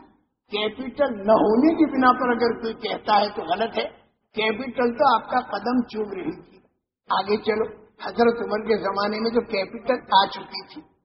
کیپٹل نہ ہونے کی بنا پر اگر کوئی کہتا ہے تو غلط ہے۔ کیپٹل تو آپ کا قدم چوم رہی تھی۔ آگے چلو، حضرت عمر کے زمانے میں تو کیپٹل آ چکی تھی۔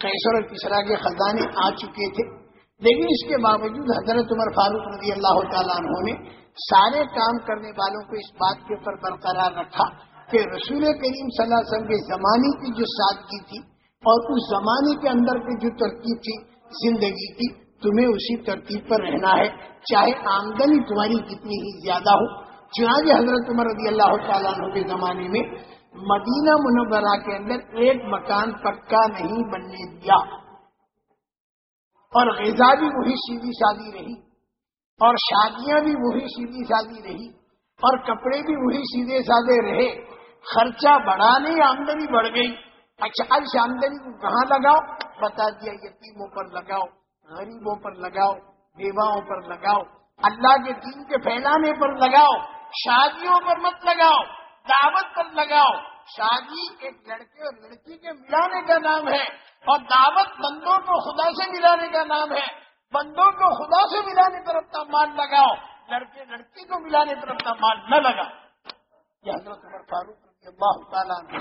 کیسر اور کسرا کے خزانے آ چکے تھے۔ لیکن اس کے باوجود حضرت عمر فاروق رضی اللہ تعالیٰ عنہ نے سارے کام کرنے والوں کو اس بات کے اوپر برقرار رکھا کہ رسول کریم صلی اللہ علیہ وسلم کے زمانے کی جو سادگی تھی اور اس زمانے کے اندر کی جو ترتیب تھی، زندگی کی، تمہیں اسی ترتیب پر رہنا ہے۔ چاہے آمدنی تمہاری کتنی ہی زیادہ ہو۔ چنانچہ حضرت عمر رضی اللہ تعالیٰ عنہ کے زمانے میں مدینہ منورہ کے اندر ایک مکان پکا نہیں بننے دیا۔ اور غذا بھی وہی سیدھی سادی رہی۔ اور شادیاں بھی وہی سیدھی سادی رہی۔ اور کپڑے بھی وہی سیدھے سادے رہے۔ خرچہ بڑھا نہیں، آمدنی بڑھ گئی۔ اچھا اس آمدنی کو کہاں لگاؤ؟ بتا دیا، یتیموں پر لگاؤ، غریبوں پر لگاؤ، بیواؤں پر لگاؤ۔ اللہ کے دین کے پھیلانے پر لگاؤ، شادیوں پر مت لگاؤ۔ دعوت پر لگاؤ۔ شادی ایک لڑکے اور لڑکی کے ملانے کا نام ہے اور دعوت بندوں کو خدا سے ملانے کا نام ہے۔ بندوں کو خدا سے ملانے پر اپنا مال لگاؤ۔ لڑکے لڑکی کو ملانے پر اپنا مال نہ لگا یہ حضرت عمر فاروق رضی اللہ تعالیٰ نے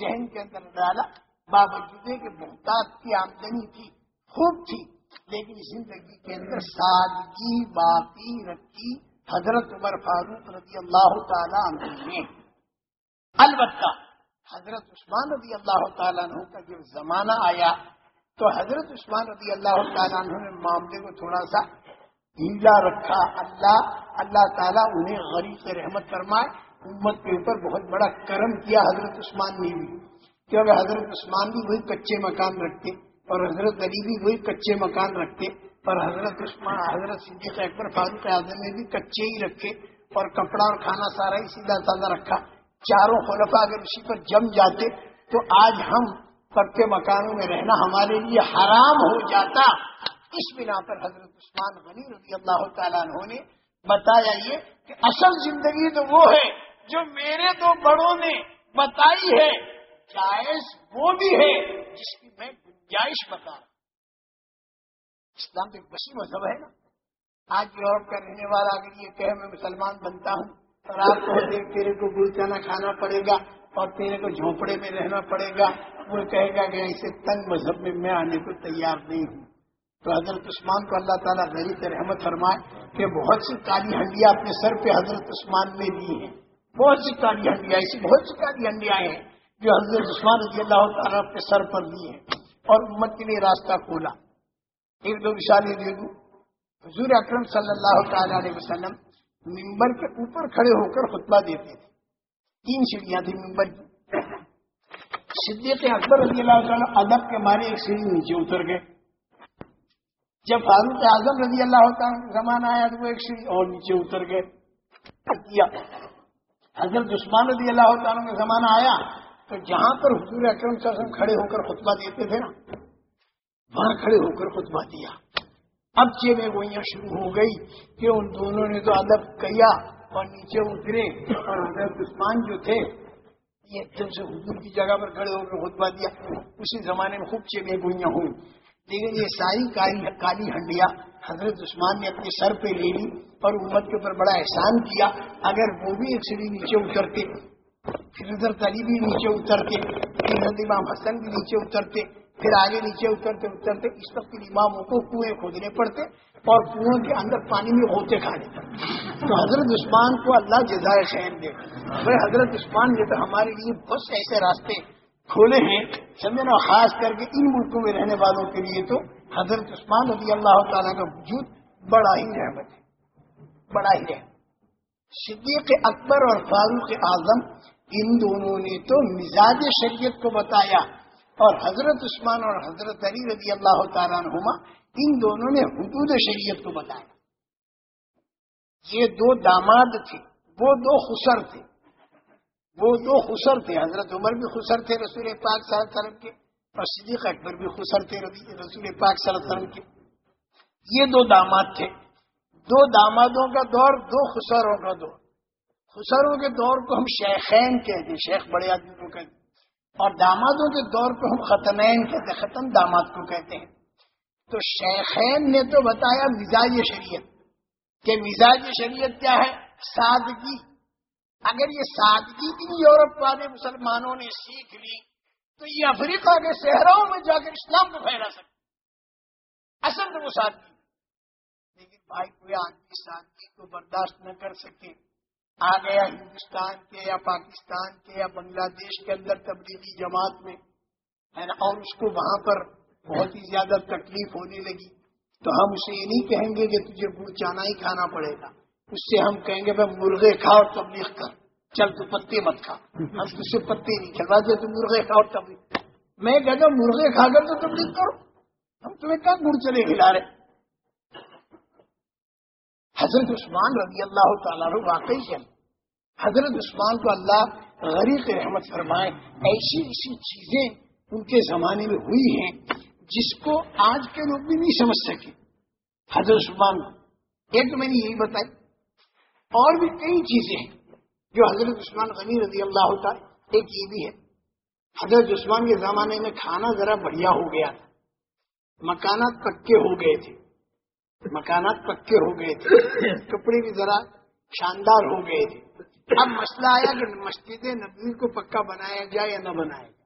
ذہن کے اندر ڈالا۔ باوجود کہ محتاط کی آمدنی تھی، خوب تھی، لیکن زندگی کے اندر سادگی باقی رکھی۔ حضرت عمر فاروق رضی اللہ تعالیٰ نے البتہ حضرت عثمان رضی اللہ تعالیٰ عنہ کا جب زمانہ آیا تو حضرت عثمان رضی اللہ تعالیٰ عنہ نے معاملے کو تھوڑا سا ڈھیلا رکھا۔ اللہ اللہ تعالیٰ انہیں غریب سے رحمت فرمائے۔ امت کے اوپر بہت بڑا کرم کیا حضرت عثمان نے بھی۔ کیونکہ حضرت عثمان بھی وہی کچے مکان رکھتے اور حضرت علی بھی وہی کچے مکان رکھتے اور حضرت عثمان، حضرت صدیق اکبر فاروق اعظم نے بھی کچے ہی رکھے اور کپڑا اور کھانا سارا ہی سیدھا سادہ رکھا۔ چاروں خلفا اگر اسی پر جم جاتے تو آج ہم پکے مکانوں میں رہنا ہمارے لیے حرام ہو جاتا۔ اس بنا پر حضرت عثمان غنی رضی اللہ تعالیٰ عنہ نے بتایا یہ کہ اصل زندگی تو وہ ہے جو میرے دو بڑوں نے بتائی ہے۔ جائز وہ بھی ہے جس کی میں گنجائش بتا رہا اسلام ایک بسی مذہب ہے نا۔ آج یورپ کا رہنے والا اگر یہ کہ میں مسلمان بنتا ہوں اور آپ کو دیکھ تیرے کو گل چنا کھانا پڑے گا اور تیرے کو جھونپڑے میں رہنا پڑے گا۔ وہ کہے گا کہ ایسے تنگ مذہب میں میں آنے کو تیار نہیں ہوں۔ تو حضرت عثمان کو اللہ تعالیٰ غریب رحمت فرمائے کہ بہت سی کالی ہنڈیاں اپنے سر پہ حضرت عثمان میں لی ہیں۔ بہت سی کالی ہنڈیاں، ایسی بہت سی کالی ہنڈیاں ہیں جو حضرت عثمان رضی اللہ تعالیٰ اپنے سر پر لی ہیں اور امت کے لیے راستہ کھولا۔ ایک دو مثالیں دے دوں۔ حضور اکرم صلی اللہ تعالی علیہ وسلم ممبر کے اوپر کھڑے ہو کر خطبہ دیتے تھے۔ تین سیڑھیاں تھیں ممبر کی۔ صدیق اکبر رضی اللہ تعالیٰ ادب کے مارے ایک سیڑھی نیچے اتر گئے۔ جب فاروق اعظم رضی اللہ تعالیٰ زمانہ آیا تو وہ ایک سیڑھی اور نیچے اتر گئے۔ کیا حضرت عثمان رضی اللہ تعالیٰ کا زمانہ آیا تو جہاں پر حضور اکرم صلی اللہ علیہ وسلم کھڑے ہو کر خطبہ دیتے تھے نا، وہاں کھڑے ہو کر خطبہ دیا۔ اب جی چیزیں گوئیاں شروع ہو گئی کہ ان دونوں نے تو ادب کیا اور نیچے اترے اور حضرت عثمان جو تھے، یہ ایک دم سے حضور کی جگہ پر کھڑے ہو کر خطبہ دیا۔ اسی زمانے میں خوب جی چیزیں گوئیاں ہوئی لیکن یہ ساری کالی کالی ہنڈیا حضرت عثمان نے اپنے سر پہ لے لی اور امت کے اوپر بڑا احسان کیا۔ اگر وہ بھی ایک سیڑھی نیچے اترتے، پھر حضرت علی بھی نیچے اترتے، پھر حضرت امام حسن بھی نیچے اترتے پھر آگے نیچے اترتے اترتے اس وقت اماموں کو کنویں کھودنے پڑتے اور کنویں کے اندر پانی میں ہوتے کھانے پڑتے تو حضرت عثمان کو اللہ جزائے شہن دے۔ بھائی حضرت عثمان نے تو ہمارے لیے بہت ایسے راستے کھولے ہیں، سمجھے نا، خاص کر کے ان ملکوں میں رہنے والوں کے لیے تو حضرت عثمان رضی اللہ تعالیٰ کا وجود بڑا ہی رحمت ہے۔ بڑا ہی رحمت صدیق اکبر اور فاروق اعظم، ان دونوں نے تو مزاج شریعت کو بتایا۔ اور حضرت عثمان اور حضرت علی رضی اللہ تعالیٰ عنہما، ان دونوں نے حدود شریعت کو بتایا۔ یہ دو داماد تھے، وہ دو خسر تھے۔ وہ دو خسر تھے، حضرت عمر بھی خسر تھے رسول پاک صلی اللہ علیہ وسلم کے، اور صدیق اکبر بھی خسر تھے رسول پاک صلی اللہ علیہ وسلم کے۔ یہ دو داماد تھے۔ دو دامادوں کا دور، دو خسروں کا دور۔ خسروں کے دور کو ہم شیخین کہتے ہیں، شیخ بڑے آدمی کو کہتے ہیں۔ اور دامادوں کے دور کو ہم ختنین کہتے ہیں، ختم داماد کو کہتے ہیں۔ تو شیخین نے تو بتایا مزاج شریعت کہ مزاج شریعت کیا ہے؟ سادگی۔ اگر یہ سادگی بھی یورپ والے مسلمانوں نے سیکھ لی، تو یہ افریقہ کے صحراؤں میں جا کر اسلام کو پھیلا سکتے اصل وہ سادگی۔ لیکن بھائی، کوئی آدمی سادگی کو برداشت نہ کر سکے۔ آ گیا ہندوستان کے یا پاکستان کے یا بنگلہ دیش کے اندر تبدیلی جماعت میں اور اس کو وہاں پر بہت ہی زیادہ تکلیف ہونے لگی۔ تو ہم اسے یہ نہیں کہیں گے کہ تجھے گڑ چانا ہی کھانا پڑے گا۔ اس سے ہم کہیں گے، بھائی مرغے کھا اور تبلیغ کر چل تو پتے مت کھا۔ ہم تجھ سے پتے نہیں کھلوا دے، تو مرغے کھا اور تبلیغ میں کہتا ہوں، مرغے کھا کر تو تبلیغ کرو ہم تمہیں کیا گڑ چلے کھلا رہے؟ حضرت عثمان رضی اللہ تعالیٰ واقعی ہے؟ حضرت عثمان کو اللہ غریق رحمت فرمائے، ایسی ایسی چیزیں ان کے زمانے میں ہوئی ہیں جس کو آج کے لوگ بھی نہیں سمجھ سکے۔ حضرت عثمان، ایک تو میں نے یہی بتائی، اور بھی کئی چیزیں ہیں جو حضرت عثمان غنی رضی اللہ ہوتا ہے ایک یہ بھی ہے، حضرت عثمان کے زمانے میں کھانا ذرا بڑھیا ہو گیا تھا مکانات پکے ہو گئے تھے۔ مکانات پکے ہو گئے تھے، کپڑے بھی ذرا شاندار ہو گئے تھے۔ اب مسئلہ آیا کہ مسجد نبی کو پکا بنایا جائے یا نہ بنایا جائے۔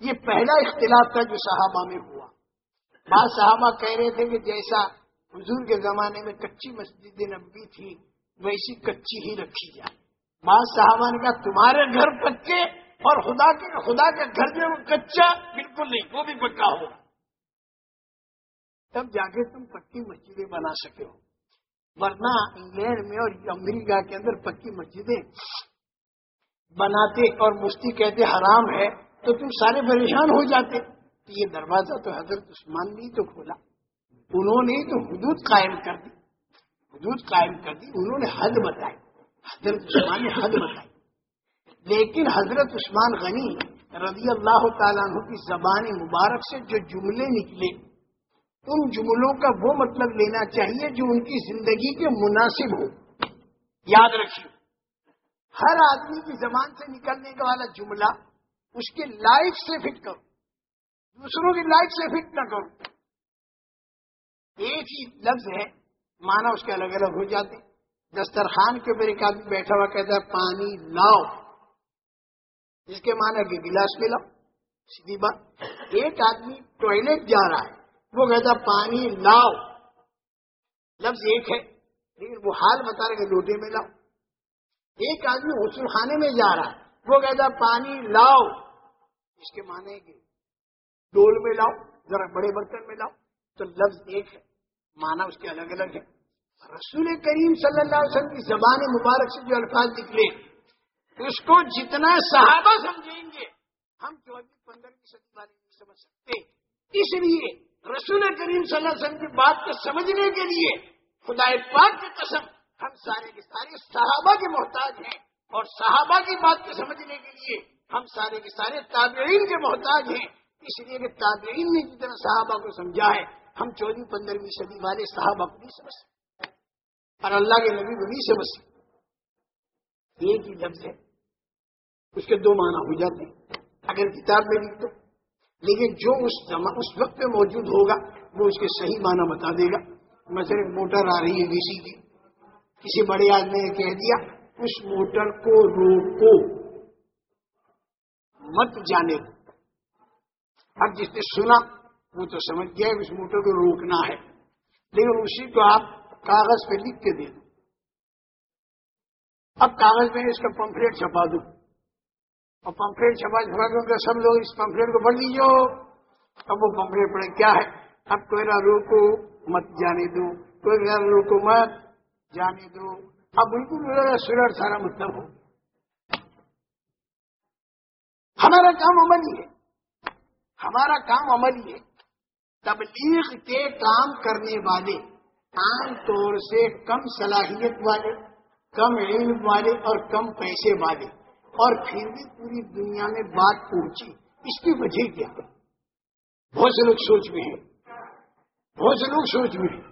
یہ پہلا اختلاف تھا جو صحابہ میں ہوا۔ بعض صحابہ کہہ رہے تھے کہ جیسا حضور کے زمانے میں کچی مسجد نبی تھی، ویسی کچی ہی رکھی جائے۔ بعض صحابہ نے کہا، تمہارے گھر پکے اور خدا کے خدا کے گھر میں وہ کچا بالکل نہیں، وہ بھی پکا ہو تب جا کے تم پکی مسجدیں بنا سکے ہو۔ ورنہ انگلینڈ میں اور امریکہ کے اندر پکی مسجدیں بناتے اور مفتی کہتے حرام ہے تو تم سارے پریشان ہو جاتے۔ یہ دروازہ تو حضرت عثمان نے تو کھولا۔ انہوں نے تو حدود قائم کر دی۔ حدود قائم کر دی۔ انہوں نے حد بتائی۔ حضرت عثمان نے حد بتائی۔ لیکن حضرت عثمان غنی رضی اللہ تعالیٰ عنہ کی زبان مبارک سے جو جملے نکلے ان جملوں کا وہ مطلب لینا چاہیے جو ان کی زندگی کے مناسب ہو۔ یاد رکھیے۔ ہر آدمی کی زبان سے نکلنے کا والا جملہ اس کے لائف سے فٹ کرو۔ دوسروں کی لائف سے فٹ نہ کرو۔ ایک ہی لفظ ہے مانا اس کے الگ الگ ہو جاتے۔ دسترخوان کے اوپر ایک آدمی بیٹھا ہوا کہتا ہے پانی لاؤ۔ جس کے معنی کہ گلاس میں لاؤ سیدھی بات۔ ایک آدمی ٹوائلٹ جا رہا ہے۔ وہ کہتا پانی لاؤ. لفظ ایک ہے، لیکن وہ حال بتا رہے کہ لوٹے میں لاؤ۔ ایک آدمی غسل خانے میں جا رہا ہے، وہ کہتا پانی لاؤ. اس کے معنی کہ ڈول میں لاؤ، ذرا بڑے برتن میں لاؤ۔ تو لفظ ایک ہے مانا اس کے الگ الگ ہے۔ رسول کریم صلی اللہ علیہ وسلم کی زبان مبارک سے جو الفاظ نکلے اس کو جتنا صحابہ سمجھیں گے، ہم چودہ پندرہ کی صدی والے نہیں سمجھ سکتے۔ اس لیے رسول کریم صلی اللہ علیہ وسلم کی بات کو سمجھنے کے لیے خدا پاک کی قسم ہم سارے کے سارے صحابہ کے محتاج ہیں اور صحابہ کی بات کو سمجھنے کے لیے ہم سارے کے سارے تابعین کے محتاج ہیں۔ اس لیے کہ تابعین نے جتنا صحابہ کو سمجھا ہے، ہم چودہ پندرہویں صدی والے صحابہ کو نہیں سمجھ سکتے۔ اور اللہ کے نبی کو نہیں سمجھ سکتے۔ ایک ہی لفظ ہے، اس کے دو معنی ہو جاتے ہیں۔ اگر کتاب میں لکھ دو لیکن جو اس اس وقت پہ موجود ہوگا، وہ اس کے صحیح معنی بتا دے گا۔ مثلا موٹر آ رہی ہے ڈی سی کی۔ کسی بڑے آدمی نے کہہ دیا، اس موٹر کو روکو۔ مت جانے اب جس نے سنا، وہ تو سمجھ گیا اس موٹر کو روکنا ہے۔ لیکن اسی کو آپ کاغذ پہ لکھ کے دے دو۔ اب کاغذ میں اس کا پمفلیٹ چھپا دوں اور پمفلیٹ چھپا چھپا کر سب لوگ اس پمفلیٹ کو پڑھ لیجیے اب وہ پمفلیٹ پڑھے کیا ہے؟ اب کوئی روکو مت جانے دو۔ کوئی روکو مت جانے دو۔ اب بالکل سلر سارا مطلب ہو۔ ہمارا کام عملی ہے۔ ہمارا کام عملی ہے۔ تبلیغ کے کام کرنے والے، عام طور سے کم صلاحیت والے، کم علم والے اور کم پیسے والے۔ اور پھر بھی پوری دنیا میں بات پہنچی۔ اس کی وجہ کیا؟ بہت سے لوگ سوچ میں ہیں۔ بہت سے لوگ سوچ میں ہیں۔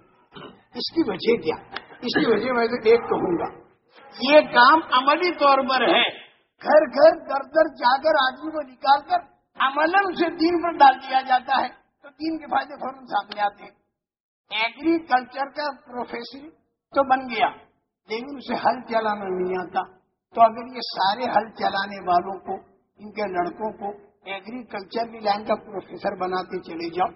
اس کی وجہ کیا؟ اس کی وجہ میں تو ایک کہوں گا۔ یہ کام عملی طور پر ہے۔ گھر گھر در در جا کر آدمی کو نکال کر عمل اسے دین پر ڈال دیا جاتا ہے۔ تو دین کے فائدے فوراً سامنے آتے ہیں۔ ایگریکلچر کا پروفیسر تو بن گیا، لیکن اسے ہل چلانا نہیں آتا۔ تو اگر یہ سارے ہل چلانے والوں کو، ان کے لڑکوں کو ایگریکلچر کی لائن کا پروفیسر بناتے چلے جاؤ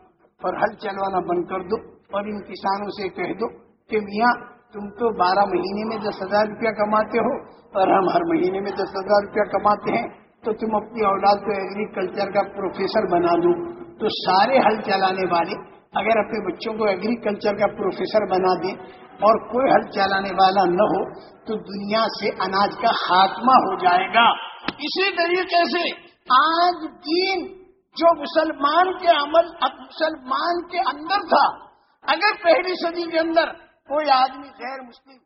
اور ہل چلوانا بند کر دو اور ان کسانوں سے کہہ دو کہ میاں، تم تو بارہ مہینے میں دس ہزار روپیہ کماتے ہو اور ہم ہر مہینے میں دس ہزار روپیہ کماتے ہیں، تو تم اپنی اولاد کو ایگریکلچر کا پروفیسر بنا دو۔ تو سارے ہل چلانے والے اگر اپنے بچوں کو ایگریکلچر کا پروفیسر بنا دیں اور کوئی ہل چلانے والا نہ ہو تو دنیا سے اناج کا خاتمہ ہو جائے گا۔ اسی طریقے سے آج دین جو مسلمان کے عمل، اب مسلمان کے اندر تھا، اگر پہلی صدی کے اندر کوئی آدمی غیر مسلم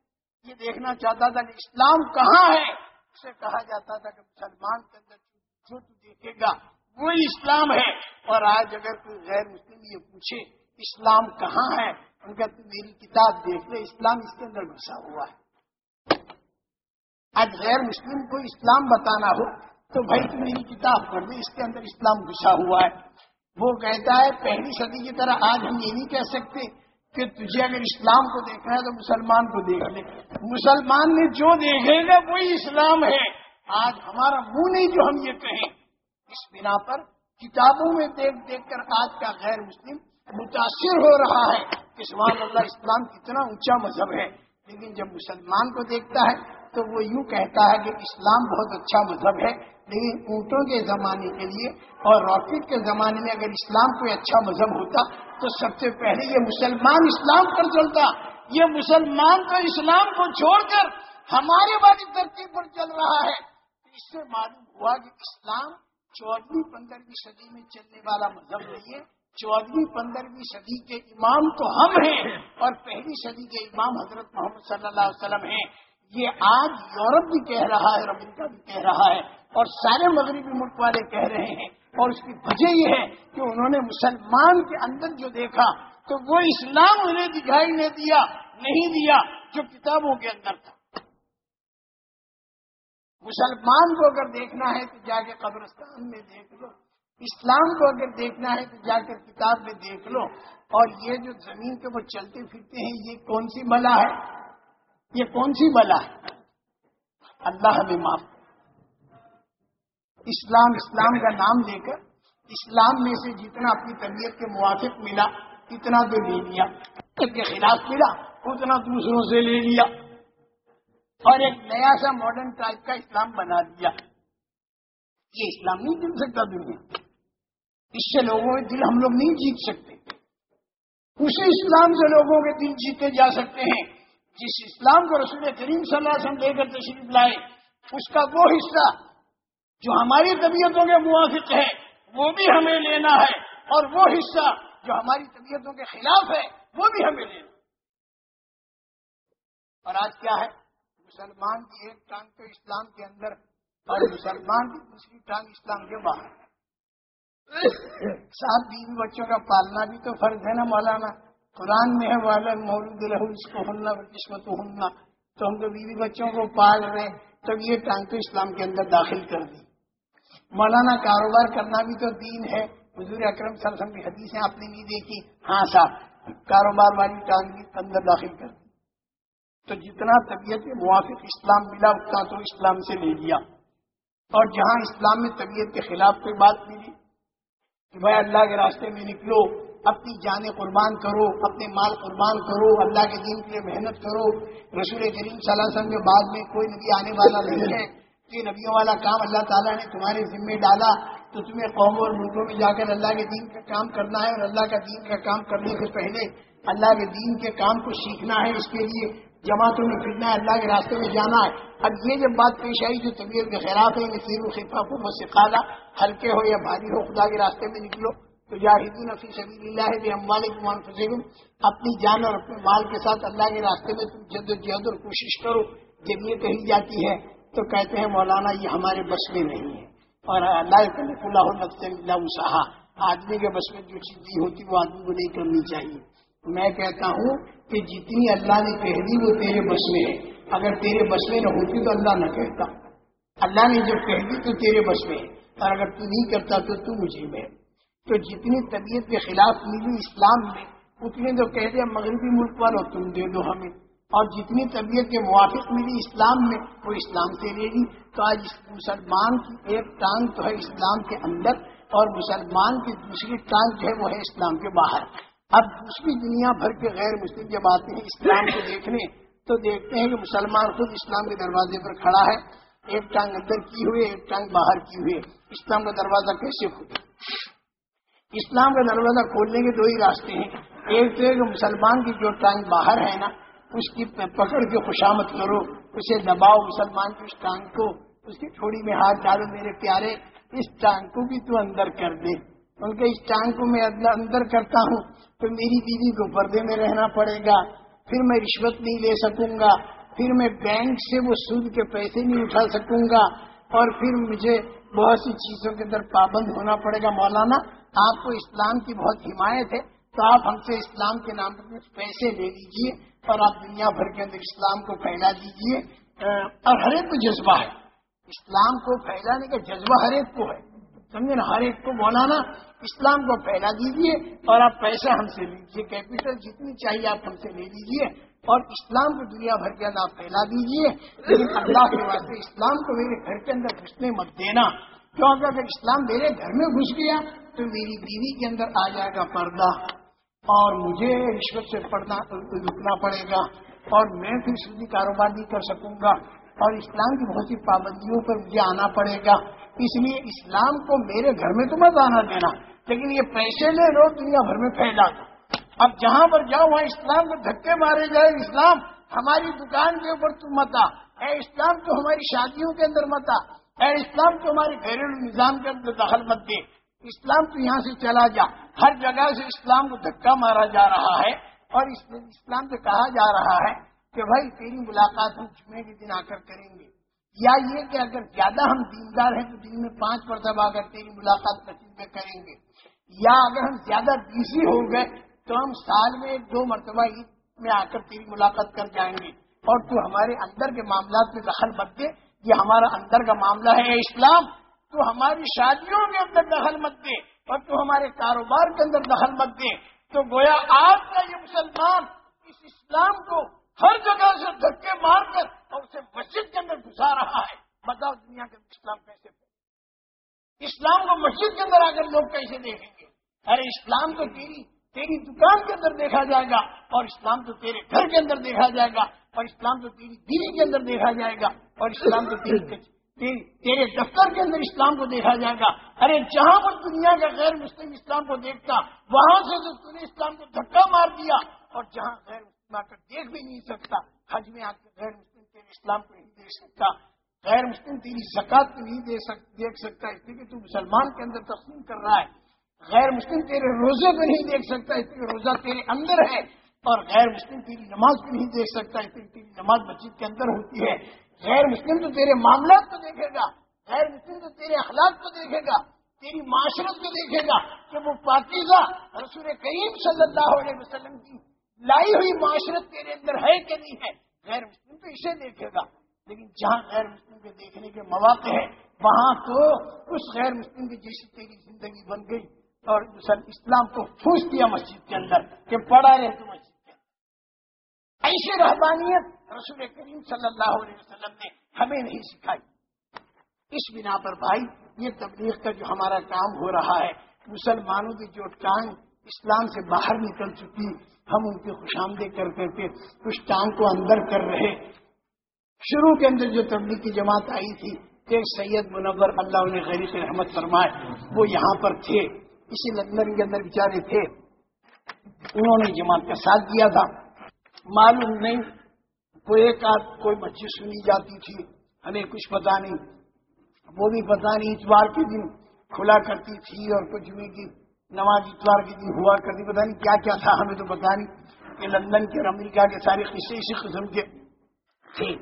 یہ دیکھنا چاہتا تھا کہ اسلام کہاں ہے، اسے کہا جاتا تھا کہ مسلمان کے اندر جو تو دیکھے گا، وہی اسلام ہے۔ اور آج اگر کوئی غیر مسلم یہ پوچھے، اسلام کہاں ہے؟ ان کا میری کتاب دیکھ لے، اسلام اس کے اندر گھسا ہوا ہے۔ آج غیر مسلم کو اسلام بتانا ہو تو بھائی تو میری کتاب پڑھ لے، اس کے اندر اسلام گھسا ہوا ہے۔ وہ کہتا ہے، پہلی صدی کی طرح آج ہم یہ نہیں کہہ سکتے کہ تجھے اگر اسلام کو دیکھنا ہے تو مسلمان کو دیکھ لے۔ مسلمان نے جو دیکھے گا، وہی اسلام ہے۔ آج ہمارا منہ نہیں جو ہم یہ کہیں۔ اس بنا پر کتابوں میں دیکھ دیکھ کر آج کا غیر مسلم متاثر ہو رہا ہے کہ سبحان اللہ، اسلام کتنا اونچا مذہب ہے۔ لیکن جب مسلمان کو دیکھتا ہے تو وہ یوں کہتا ہے کہ اسلام بہت اچھا مذہب ہے۔ لیکن اونٹوں کے زمانے کے لیے اور راکٹ کے زمانے میں اگر اسلام کوئی اچھا مذہب ہوتا تو سب سے پہلے یہ مسلمان اسلام پر چلتا۔ یہ مسلمان تو اسلام کو چھوڑ کر ہمارے والی ترتیب پر چل رہا ہے۔ اس سے معلوم ہوا کہ اسلام چودہویں پندرہویں صدی میں چلنے والا مذہب نہیں ہے۔ چودہویں پندرہویں صدی کے امام تو ہم ہیں اور پہلی صدی کے امام حضرت محمد صلی اللہ علیہ وسلم ہیں۔ یہ آج یورپ بھی کہہ رہا ہے اور امریکہ بھی کہہ رہا ہے اور سارے مغربی ملک والے کہہ رہے ہیں اور اس کی وجہ یہ ہے کہ انہوں نے مسلمان کے اندر جو دیکھا تو وہ اسلام انہیں دکھائی نہیں دیا نہیں دیا جو کتابوں کے اندر تھا۔ مسلمان کو اگر دیکھنا ہے تو جا کے قبرستان میں دیکھ لو۔ اسلام کو اگر دیکھنا ہے تو جا کر کتاب میں دیکھ لو۔ اور یہ جو زمین کے وہ چلتے پھرتے ہیں، یہ کون سی بلا ہے؟ یہ کون سی بلا ہے؟ اللہ ہمیں معاف اسلام اسلام کا نام لے کر اسلام میں سے جتنا اپنی طبیعت کے موافق ملا، اتنا تو لے لیا۔ کے خلاف ملا، اتنا دوسروں سے لے لیا۔ اور ایک نیا سا ماڈرن ٹائپ کا اسلام بنا دیا۔ یہ اسلام نہیں جیت سکتا دنیا۔ اس سے لوگوں کے دل ہم لوگ نہیں جیت سکتے۔ اسی اسلام سے لوگوں کے دل جیتے جا سکتے ہیں۔ جس اسلام کو رسول کریم صلی اللہ علیہ وسلم لے کر تشریف لائے، اس کا وہ حصہ جو ہماری طبیعتوں کے موافق ہے، وہ بھی ہمیں لینا ہے۔ اور وہ حصہ جو ہماری طبیعتوں کے خلاف ہے، وہ بھی ہمیں لینا اور آج کیا ہے؟ مسلمان کی ایک ٹانگ تو اسلام کے اندر، اور مسلمان کی دوسری ٹانگ اسلام کے باہر۔ سات بیوی بچوں کا پالنا بھی تو فرض ہے نا مولانا۔ قرآن میں ہے والا مولود رہو اس کو ہننا قسمت ہننا۔ تو ہم تو بیوی بچوں کو پال رہے تب یہ ٹانگ تو اسلام کے اندر داخل کر دی۔ مولانا، کاروبار کرنا بھی تو دین ہے۔ حضور اکرم صلی اللہ علیہ وسلم کی حدیثیں آپ نے نہیں دیکھی۔ ہاں صاحب، کاروبار والی ٹانگ بھی اندر داخل کر دی۔ تو جتنا طبیعت کے موافق اسلام ملا، اتنا تو اسلام سے لے لیا۔ اور جہاں اسلام میں طبیعت کے خلاف کوئی بات ملی کہ بھائی اللہ کے راستے میں نکلو، اپنی جانیں قربان کرو، اپنے مال قربان کرو، اللہ کے دین کے لیے محنت کرو۔ رسول کریم صلی اللہ علیہ وسلم کے بعد میں کوئی نبی آنے والا نہیں ہے۔ یہ نبیوں والا کام اللہ تعالیٰ نے تمہارے ذمے ڈالا۔ تو تمہیں قوموں اور ملکوں میں جا کر اللہ کے دین کا کام کرنا ہے اور اللہ کا دین کا کام کرنے سے پہلے اللہ کے دین کے کام کو سیکھنا ہے اس کے لیے۔ جماعتوں میں پھرنا ہے، اللہ کے راستے میں جانا ہے۔ اب یہ جب بات پیش آئی جو طبیعت کے خلاف ہے سیر و خفا کو بس سکھانا ہلکے ہو یا بھاری ہو، خدا کے راستے میں نکلو، تو نفی سبیل اللہ بھی اموال فضل اپنی جان اور اپنے مال کے ساتھ اللہ کے راستے میں تم جد و جہد اور کوشش کرو، جب یہ کہی جاتی ہے تو کہتے ہیں، مولانا یہ ہمارے بس میں نہیں ہے۔ اور اللہ اللہ صحا آدمی کے بس میں جو چیز ہوتی وہ آدمی کو نہیں کرنی چاہیے۔ میں کہتا ہوں کہ جتنی اللہ نے کہہ دی وہ تیرے بس میں ہے اگر تیرے بس میں نہ ہوتی تو اللہ نہ کہتا۔ اللہ نے جب کہہ دی تو تیرے بس میں ہے اور اگر تو نہیں کرتا تو تو مجھے میں۔ تو جتنی طبیعت کے خلاف ملی اسلام میں، اتنے تو کہہ دیا مغربی ملک والوں، تم دے دو ہمیں۔ اور جتنی طبیعت کے موافق ملی اسلام میں، وہ اسلام سے لے لی تو آج مسلمان کی ایک ٹانگ تو ہے اسلام کے اندر، اور مسلمان کی دوسری ٹانگ جو ہے وہ ہے اسلام کے باہر۔ اب دوسری دنیا بھر کے غیر مسلم جب آتے ہیں اسلام کو دیکھنے، تو دیکھتے ہیں کہ مسلمان خود اسلام کے دروازے پر کھڑا ہے، ایک ٹانگ اندر کی ہوئی، ایک ٹانگ باہر کی ہوئی۔ اسلام کا دروازہ کیسے کھلے اسلام کا دروازہ کھولنے کے دو ہی راستے ہیں۔ ایک تو کہ مسلمان کی جو ٹانگ باہر ہے نا، اس کی پکڑ کے خوشامد کرو، اسے دباؤ مسلمان کی اس ٹانگ کو، اس کی تھوڑی میں ہاتھ ڈالو میرے پیارے، اس ٹانگ کو بھی تو اندر کر دے۔ ان کے اس ٹانگ کو میں اندر کرتا ہوں تو میری بیوی کو پردے میں رہنا پڑے گا، پھر میں رشوت نہیں لے سکوں گا، پھر میں بینک سے وہ سود کے پیسے نہیں اٹھا سکوں گا، اور پھر مجھے بہت سی چیزوں کے اندر پابند ہونا پڑے گا۔ مولانا، آپ کو اسلام کی بہت حمایت ہے، تو آپ ہم سے اسلام کے نام پر کچھ پیسے لے لیجیے، اور آپ دنیا بھر کے اندر اسلام کو پھیلا دیجیے۔ اور ہر ایک کو جذبہ ہے۔ اسلام کو پھیلانے کا جذبہ ہر ایک کو ہے۔ سمجھے نا، ہر ایک کو بولانا اسلام کو پھیلا دیجیے اور آپ پیسہ ہم سے لیجیے کیپیٹل جتنی چاہیے آپ ہم سے لے لیجیے اور اسلام کو دنیا بھر کے اندر آپ پھیلا دیجیے لیکن اللہ کے واسطے اسلام کو میرے گھر کے اندر گھسنے مت دینا۔ کیونکہ اگر اسلام میرے گھر میں گھس گیا تو میری بیوی کے اندر آ جائے گا پردہ اور مجھے رشوت سے پڑھنا رکنا پڑے گا اور میں پھر سودی کاروبار نہیں کر سکوں گا اور اسلام کی بہت سی پابندیوں پر مجھے آنا پڑے گا۔ اس لیے اسلام کو میرے گھر میں تو مت آنا دینا، لیکن یہ پیسے لے لو، دنیا بھر میں پھیلا دو۔ اب جہاں پر جاؤ، وہاں اسلام کو دھکے مارے جائے اسلام ہماری دکان کے اوپر تم متا اے اسلام تو ہماری شادیوں کے اندر متا اے اسلام تو ہمارے گھریلو نظام کے اندر دخل مت دے۔ اسلام تو یہاں سے چلا جا۔ ہر جگہ سے اسلام کو دھکا مارا جا رہا ہے۔ اور اسلام سے کہا جا رہا ہے کہ بھائی تیری ملاقات ہم جمعے کے دن آ کر کریں گے۔ یا یہ کہ اگر زیادہ ہم دیندار ہیں تو دن میں پانچ مرتبہ اگر تیری ملاقات مسجد میں کریں گے، یا اگر ہم زیادہ بیسی ہو گئے تو ہم سال میں دو مرتبہ عید میں آ کر تیری ملاقات کر جائیں گے۔ اور تو ہمارے اندر کے معاملات میں دخل مت دے، یہ ہمارا اندر کا معاملہ ہے اسلام۔ تو ہماری شادیوں کے اندر دخل مت دے اور تو ہمارے کاروبار کے اندر دخل مت دے۔ تو گویا آپ کا یہ مسلمان اس اسلام کو ہر جگہ سے دھکے مار کر اور اسے مسجد کے اندر گھسا رہا ہے۔ بتاؤ دنیا کے اسلام کیسے اسلام کو مسجد کے اندر آ کر لوگ کیسے دیکھیں گے؟ ارے اسلام تو تیری تیری دکان کے اندر دیکھا جائے گا اور اسلام تو تیرے گھر کے اندر دیکھا جائے گا اور اسلام تو تیری بیوی کے اندر دیکھا جائے گا اور اسلام تو تیری تیرے دفتر کے اندر اسلام کو دیکھا جائے گا۔ ارے جہاں پر دنیا کا غیر مسلم اسلام کو دیکھتا، وہاں سے تو تم نے اسلام کو دھکا مار دیا اور جہاں غیر مسلم آ کر دیکھ بھی نہیں سکتا، حج میں آ کر غیر مسلم تیرے اسلام کو نہیں دیکھ سکتا، غیر مسلم تیری زکات کو نہیں دیکھ سکتا، اس لیے کہ تو مسلمان کے اندر تقسیم کر رہا ہے۔ غیر مسلم تیرے روزے کو نہیں دیکھ سکتا، اس لیے روزہ تیرے اندر ہے۔ اور غیر مسلم تیری نماز کو نہیں دیکھ سکتا، اس لیے تیری نماز مسجد کے اندر ہوتی ہے۔ غیر مسلم تو تیرے معاملات کو دیکھے گا۔ غیر مسلم تو تیرے اخلاق کو دیکھے گا۔ تیری معاشرت کو دیکھے گا۔ کہ وہ پاکیزہ رسول کریم صلی اللہ علیہ وسلم کی لائی ہوئی معاشرت تیرے اندر ہے کہ نہیں ہے؟ غیر مسلم تو اسے دیکھے گا۔ لیکن جہاں غیر مسلم کے دیکھنے کے مواقع ہے وہاں تو اس غیر مسلم کی جیسی تیری زندگی بن گئی اور اسلام کو پھوس دیا مسجد کے اندر کہ پڑا رہے تو مسجد کے اندر۔ ایسی رحبانیت رسول کریم صلی اللہ علیہ وسلم نے ہمیں نہیں سکھائی۔ اس بنا پر بھائی، یہ تبلیغ کا جو ہمارا کام ہو رہا ہے، مسلمانوں کی جو ٹانگ اسلام سے باہر نکل چکی، ہم ان کی خوش آمدید کر کر کے کچھ ٹانگ کو اندر کر رہے۔ شروع کے اندر جو تبلیغ کی جماعت آئی تھی، کہ سید منور اللہ علیہ غریب رحمت فرمائے، وہ یہاں پر تھے۔ اسی لندن کے اندر بیچارے تھے۔ انہوں نے جماعت کا ساتھ دیا تھا۔ معلوم نہیں، کوئی ایک آدھ کوئی مسجد سنی جاتی تھی، ہمیں کچھ پتا نہیں۔ وہ بھی پتا نہیں، اتوار کے دن کھلا کرتی تھی اور کچھ بھی کی۔ نماز اتوار کے دن ہوا کرتی پتا نہیں کیا کیا تھا، ہمیں تو پتا نہیں کہ لندن کے اور امریکہ کے سارے قصے اسی قسم کے تھے۔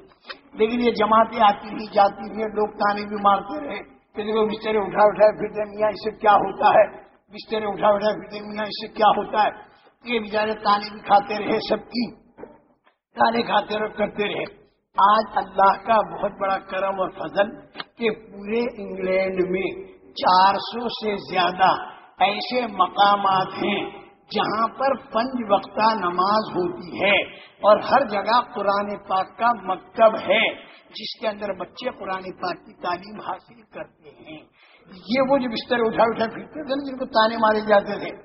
لیکن یہ جماعتیں آتی تھی جاتی تھی لوگ تانے بھی مارتے رہے۔ کہ دیکھو، بسترے اٹھا اٹھائے پھرتے میاں، اس سے کیا ہوتا ہے؟ بسترے اٹھا اٹھائے پھرتے میاں، اس سے کیا ہوتا ہے؟ یہ بیچارے تانے بھی کھاتے رہے، سب کی تانے کھاتے رہے کرتے رہے۔ آج اللہ کا بہت بڑا کرم اور فضل کہ پورے انگلینڈ میں چار سو سے زیادہ ایسے مقامات ہیں جہاں پر پنج وقتہ نماز ہوتی ہے اور ہر جگہ قرآن پاک کا مکتب ہے جس کے اندر بچے قرآن پاک کی تعلیم حاصل کرتے ہیں۔ یہ وہ جو بستر اٹھا اٹھا پھرتے تھے جن کو تانے مارے جاتے تھے،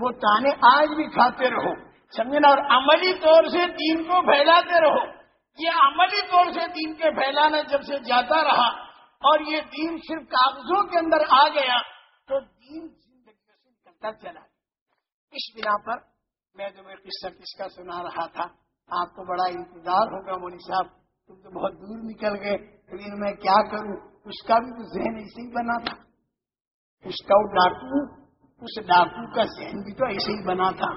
وہ تانے آج بھی کھاتے رہو۔ سمجھنا؟ اور عملی طور سے دین کو پھیلاتے رہو۔ یہ عملی طور سے دین کے پھیلانا جب سے جاتا رہا اور یہ دین صرف کاغذوں کے اندر آ گیا، تو دین چلا۔ اس بنا پر میں تمہیں قصہ کس کا سنا رہا تھا، آپ کو بڑا انتظار ہوگا، مولوی صاحب، تم تو بہت دور نکل گئے، لیکن میں کیا کروں؟ اس کا بھی تو ذہن ایسے ہی بنا تھا۔ اس کا وہ ڈاکو، اس ڈاکو کا ذہن بھی تو ایسے ہی بنا تھا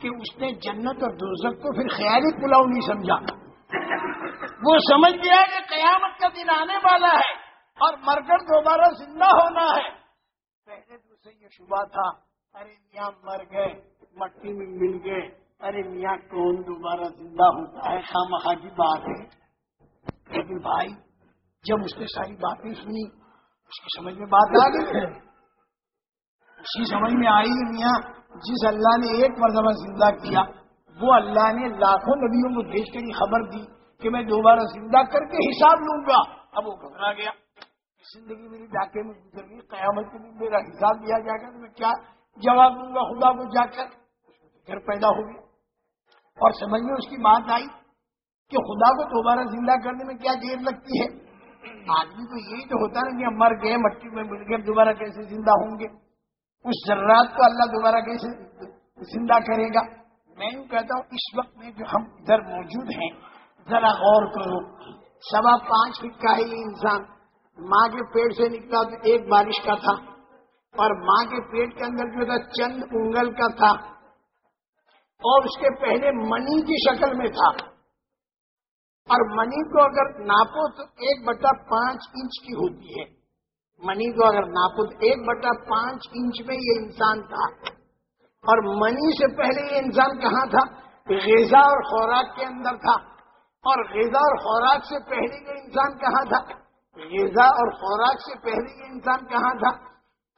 کہ اس نے جنت اور دوزک کو پھر خیالی پلاؤ نہیں سمجھا۔ وہ سمجھ گیا کہ قیامت کا دن آنے والا ہے اور مر کر دوبارہ زندہ ہونا ہے۔ پہلے تو یہ شبہ تھا، ارے یہاں مر گئے، مٹی میں مل گئے، ارے میاں کون دوبارہ زندہ ہوتا ہے؟ خام کی بات ہے۔ لیکن بھائی، جب اس نے ساری باتیں سنی، اس کی سمجھ میں بات آ گئی۔ اسی سمجھ میں آئی، میاں، جس اللہ نے ایک مرتبہ زندہ کیا، وہ اللہ نے لاکھوں نبیوں کو بھیج کر یہ خبر دی کہ میں دوبارہ زندہ کر کے حساب لوں گا۔ اب وہ گھبرا گیا۔ زندگی میری ڈاکے میں گزر گئی قیامت کے دن میرا حساب دیا جائے گا تو میں کیا جواب دوں گا خدا کو جا کر؟ گھر پیدا ہو گیا۔ اور سمجھ میں اس کی بات آئی کہ خدا کو دوبارہ زندہ کرنے میں کیا دیر لگتی ہے؟ آدمی تو یہی تو ہوتا نا کہ مر گئے، مٹی میں مل گئے دوبارہ کیسے زندہ ہوں گے؟ اس ذرات کو اللہ دوبارہ کیسے زندہ کرے گا؟ میں یوں کہتا ہوں، اس وقت میں جو ہم ادھر موجود ہیں، ذرا غور کرو۔ سوا پانچ فٹ کا ہے یہ انسان۔ ماں کے پیٹ سے نکلا تو ایک بارش کا تھا اور ماں کے پیٹ کے اندر جو تھا، چند انگل کا تھا۔ اور اس کے پہلے منی کی شکل میں تھا۔ اور منی کو اگر ناپو تو ایک بٹا پانچ انچ کی ہوتی ہے۔ منی کو اگر ناپو تو ایک بٹا پانچ انچ میں یہ انسان تھا۔ اور منی سے پہلے یہ انسان کہاں تھا؟ غذا اور خوراک کے اندر تھا۔ اور غذا اور خوراک سے پہلے یہ انسان کہاں تھا؟ غذا اور خوراک سے پہلے یہ انسان کہاں تھا؟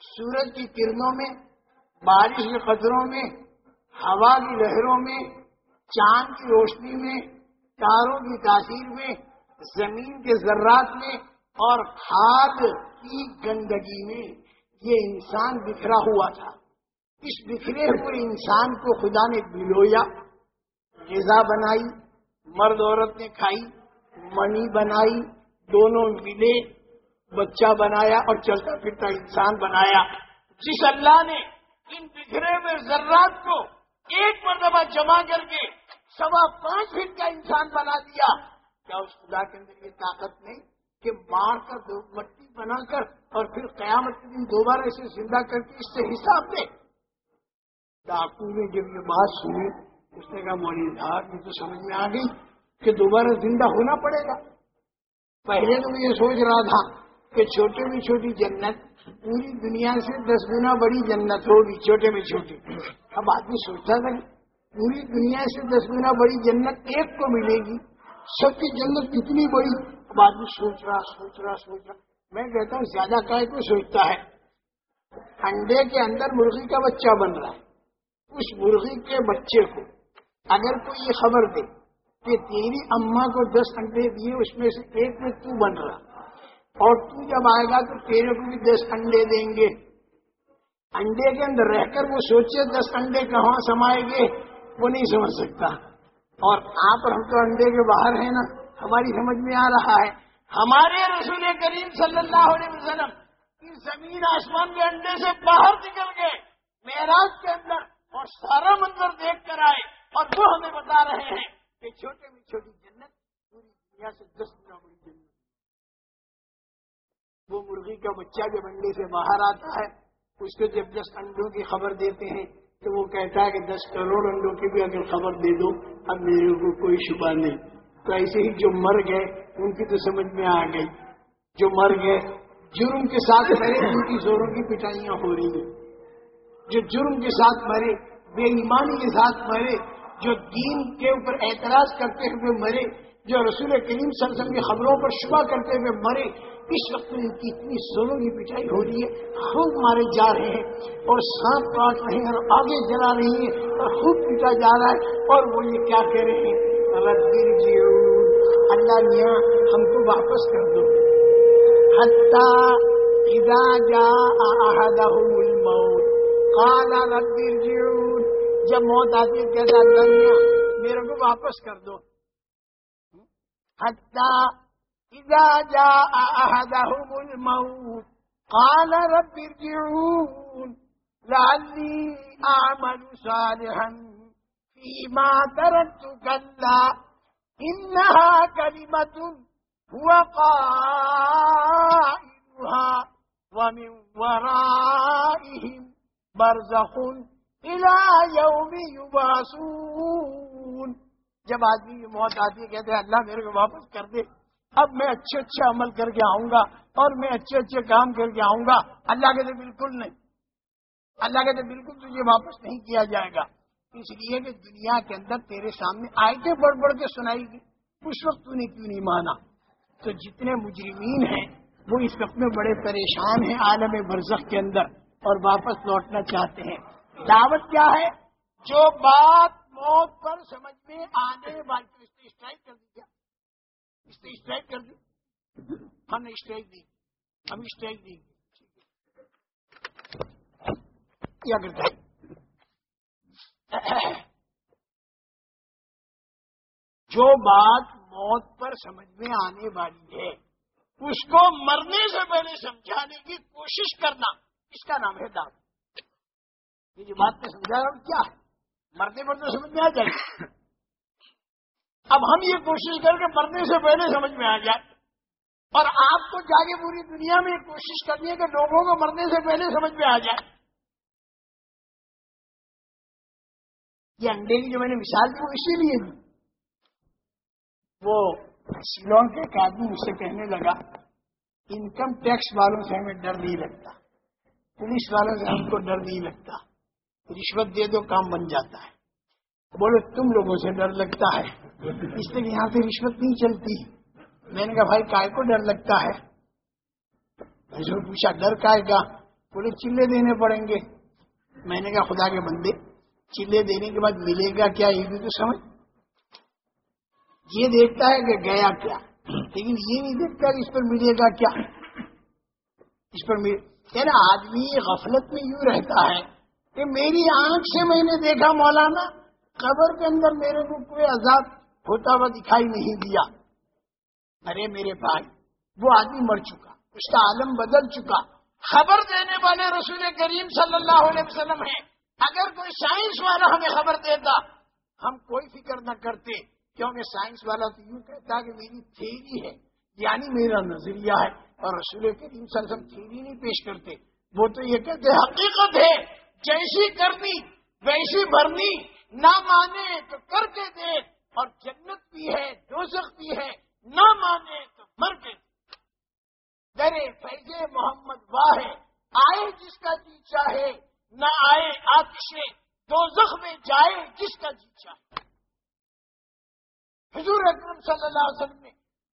سورج کی کرنوں میں، بارش کے قطروں میں، ہوا کی لہروں میں، چاند کی روشنی میں، تاروں کی تاثیر میں، زمین کے ذرات میں اور کھاد کی گندگی میں یہ انسان بکھرا ہوا تھا۔ اس بکھرے ہوئے انسان کو خدا نے بلویا غذا بنائی، مرد عورت نے کھائی، منی بنائی دونوں ملے بچہ بنایا اور چلتا پھرتا انسان بنایا۔ جس اللہ نے ان بکھرے ہوئے ذرات کو ایک مرتبہ جمع کر کے سوا پانچ فٹ کا انسان بنا دیا، کیا اس خدا کے اندر یہ طاقت نہیں کہ مار کر دو مٹی بنا کر اور پھر قیامت کے دن دوبارہ اسے زندہ کر کے اس سے حساب دے؟ ڈاکو نے جب یہ بات سنی، اس نے کہا مولوی صاحب، یہ تو سمجھ میں آ گئی کہ دوبارہ زندہ ہونا پڑے گا۔ پہلے تو یہ سوچ رہا تھا کہ چھوٹے میں چھوٹی جنت، پوری دنیا سے دس گنا بڑی جنت ہوگی، چھوٹے میں چھوٹی۔ اب آدمی سوچتا تھا پوری دنیا سے دس گنا بڑی جنت ایک کو ملے گی، سب کی جنت کتنی بڑی؟ اب آدمی سوچ رہا سوچ رہا سوچ رہا۔ میں کہتا ہوں زیادہ کائے کو سوچتا ہے۔ انڈے کے اندر مرغی کا بچہ بن رہا ہے۔ اس مرغی کے بچے کو اگر کوئی یہ خبر دے کہ تیری اما کو دس انڈے دیے، اس میں سے ایک میں تو بن رہا۔ اور تو جب آئے گا تو تیرے کو بھی دس انڈے دیں گے۔ انڈے کے اندر رہ کر وہ سوچے، دس انڈے کہاں سمائے گے؟ وہ نہیں سمجھ سکتا۔ اور آپ ہم تو انڈے کے باہر ہیں نا، ہماری سمجھ میں آ رہا ہے۔ ہمارے رسول کریم صلی اللہ علیہ وسلم زمین آسمان کے انڈے سے باہر نکل گئے، معراج کے اندر اور سارا منظر دیکھ کر آئے اور وہ ہمیں بتا رہے ہیں۔ کہ چھوٹے میں چھوٹی جنت، پوری دنیا سے دس گنا بڑی جنت۔ وہ مرغی کا بچہ جب انڈے سے باہر آتا ہے، اس کو جب دس انڈوں کی خبر دیتے ہیں، تو وہ کہتا ہے کہ دس کروڑ انڈوں کی بھی اگر خبر دے دو، اب میرے کو کوئی شبہ نہیں۔ تو ایسے ہی جو مر گئے، ان کی تو سمجھ میں آ گئی۔ جو مر گئے، جرم کے ساتھ مرے، ان کی زوروں کی پٹائیاں ہو رہی ہیں۔ جو جرم کے ساتھ مرے، بے ایمانی کے ساتھ مرے جو دین کے اوپر اعتراض کرتے ہوئے مرے، جو رسول کریم صلی اللہ علیہ وسلم کی خبروں پر شبہ کرتے ہوئے مرے، اس وقت ان کی اتنی سولوں کی پٹائی ہو رہی ہے، خوب مارے جا رہے ہیں اور سانپ کاٹ رہے ہیں اور آگے جلا رہی ہے اور خوب پیٹا جا رہا ہے اور وہ یہ کیا کہہ رہے ہیں؟ جی اللہ میاں ہم کو واپس کر دو۔ اذا جاء احدهم الموت، قال رب ارجعون جب موت آتی ہے، کہتا اللہ میرے کو واپس کر دو۔ اذا جاء احدهم الموت، قال رب ارجعون لعلي اعمل صالحا فيما تركت كلا انها كلمة هو قائلها ومن ورائهم برزخ۔ یوم یباسون جب آدمی کی موت آتی ہے، کہتے ہیں، اللہ میرے کو واپس کر دے۔ اب میں اچھے اچھے عمل کر کے آؤں گا اور میں اچھے اچھے کام کر کے آؤں گا۔ اللہ کہتے بالکل نہیں۔ اللہ کہتے بالکل تجھے واپس نہیں کیا جائے گا۔ اس لیے کہ دنیا کے اندر تیرے سامنے آیتیں بڑھ بڑھ کے سنائی گی اس وقت تو نے کیوں نہیں مانا؟ تو جتنے مجرمین ہیں، وہ اس وقت میں بڑے پریشان ہیں عالم برزخ کے اندر اور واپس لوٹنا چاہتے ہیں۔ دعوت کیا ہے؟ جو بات موت پر سمجھ میں آنے والی اس نے اسٹرائک کر دی کیا؟ اس نے اسٹرائک کر دی؟ ہم نے اسٹرائک دی۔ ہم اسٹرائک دی۔ کیا کرتا جو بات موت پر سمجھ میں آنے والی ہے، اس کو مرنے سے پہلے سمجھانے کی کوشش کرنا۔ اس کا نام ہے دعوت۔ یہ جو بات میں سمجھا رہا ہوں، کیا ہے؟ مرنے پر تو سمجھ میں آ جائے۔ اب ہم یہ کوشش کر کے مرنے سے پہلے سمجھ میں آ جائے۔ اور آپ کو جا کے پوری دنیا میں کوشش کرنی ہے کہ لوگوں کو مرنے سے پہلے سمجھ میں آ جائے۔ یہ انڈے کی جو میں نے مثال دی، وہ اسی لیے دی۔ وہ شیلانگ کے ایک آدمی مجھ سے کہنے لگا انکم ٹیکس والوں سے ہمیں ڈر نہیں لگتا۔ پولیس والوں سے ہم کو ڈر نہیں لگتا۔ رشوت دے دو، کام بن جاتا ہے۔ بولو، تم لوگوں سے ڈر لگتا ہے۔ اس لیے یہاں سے رشوت نہیں چلتی۔ میں نے کہا، بھائی، کائے کو ڈر لگتا ہے؟ پوچھا، ڈر کائے گا بولے، چلے دینے پڑیں گے۔ میں نے کہا، خدا کے بندے، چلے دینے کے بعد ملے گا کیا؟ یہ بھی تو سمجھ۔ یہ دیکھتا ہے کہ گیا کیا۔ لیکن یہ نہیں دیکھتا کہ اس پر ملے گا کیا۔ اس پر ملے آدمی غفلت میں یوں رہتا ہے۔ کہ میری آنکھ سے میں نے دیکھا مولانا، قبر کے اندر میرے کو کوئی عذاب ہوتا ہوا دکھائی نہیں دیا۔ ارے میرے بھائی، وہ آدمی مر چکا، اس کا عالم بدل چکا۔ خبر دینے والے رسول کریم صلی اللہ علیہ وسلم ہیں۔ اگر کوئی سائنس والا ہمیں خبر دیتا، ہم کوئی فکر نہ کرتے۔ کیونکہ سائنس والا تو یوں کہتا کہ میری تھیری ہے یعنی میرا نظریہ ہے۔ اور رسول کریم صلی اللہ علیہ وسلم تھیری نہیں پیش کرتے۔ وہ تو یہ کہتے حقیقت ہے۔ جیسی کرنی، ویسی بھرنی نہ مانے تو کر کے دے اور جنت بھی ہے، دوزخ بھی ہے، نہ مانے تو مر کے دے درے فیضے محمد واہ ہے، آئے جس کا جی چاہے، نہ آئے آتشے دو میں جائے جس کا جی چاہے۔ حضور اکرم صلی اللہ علیہ وسلم نے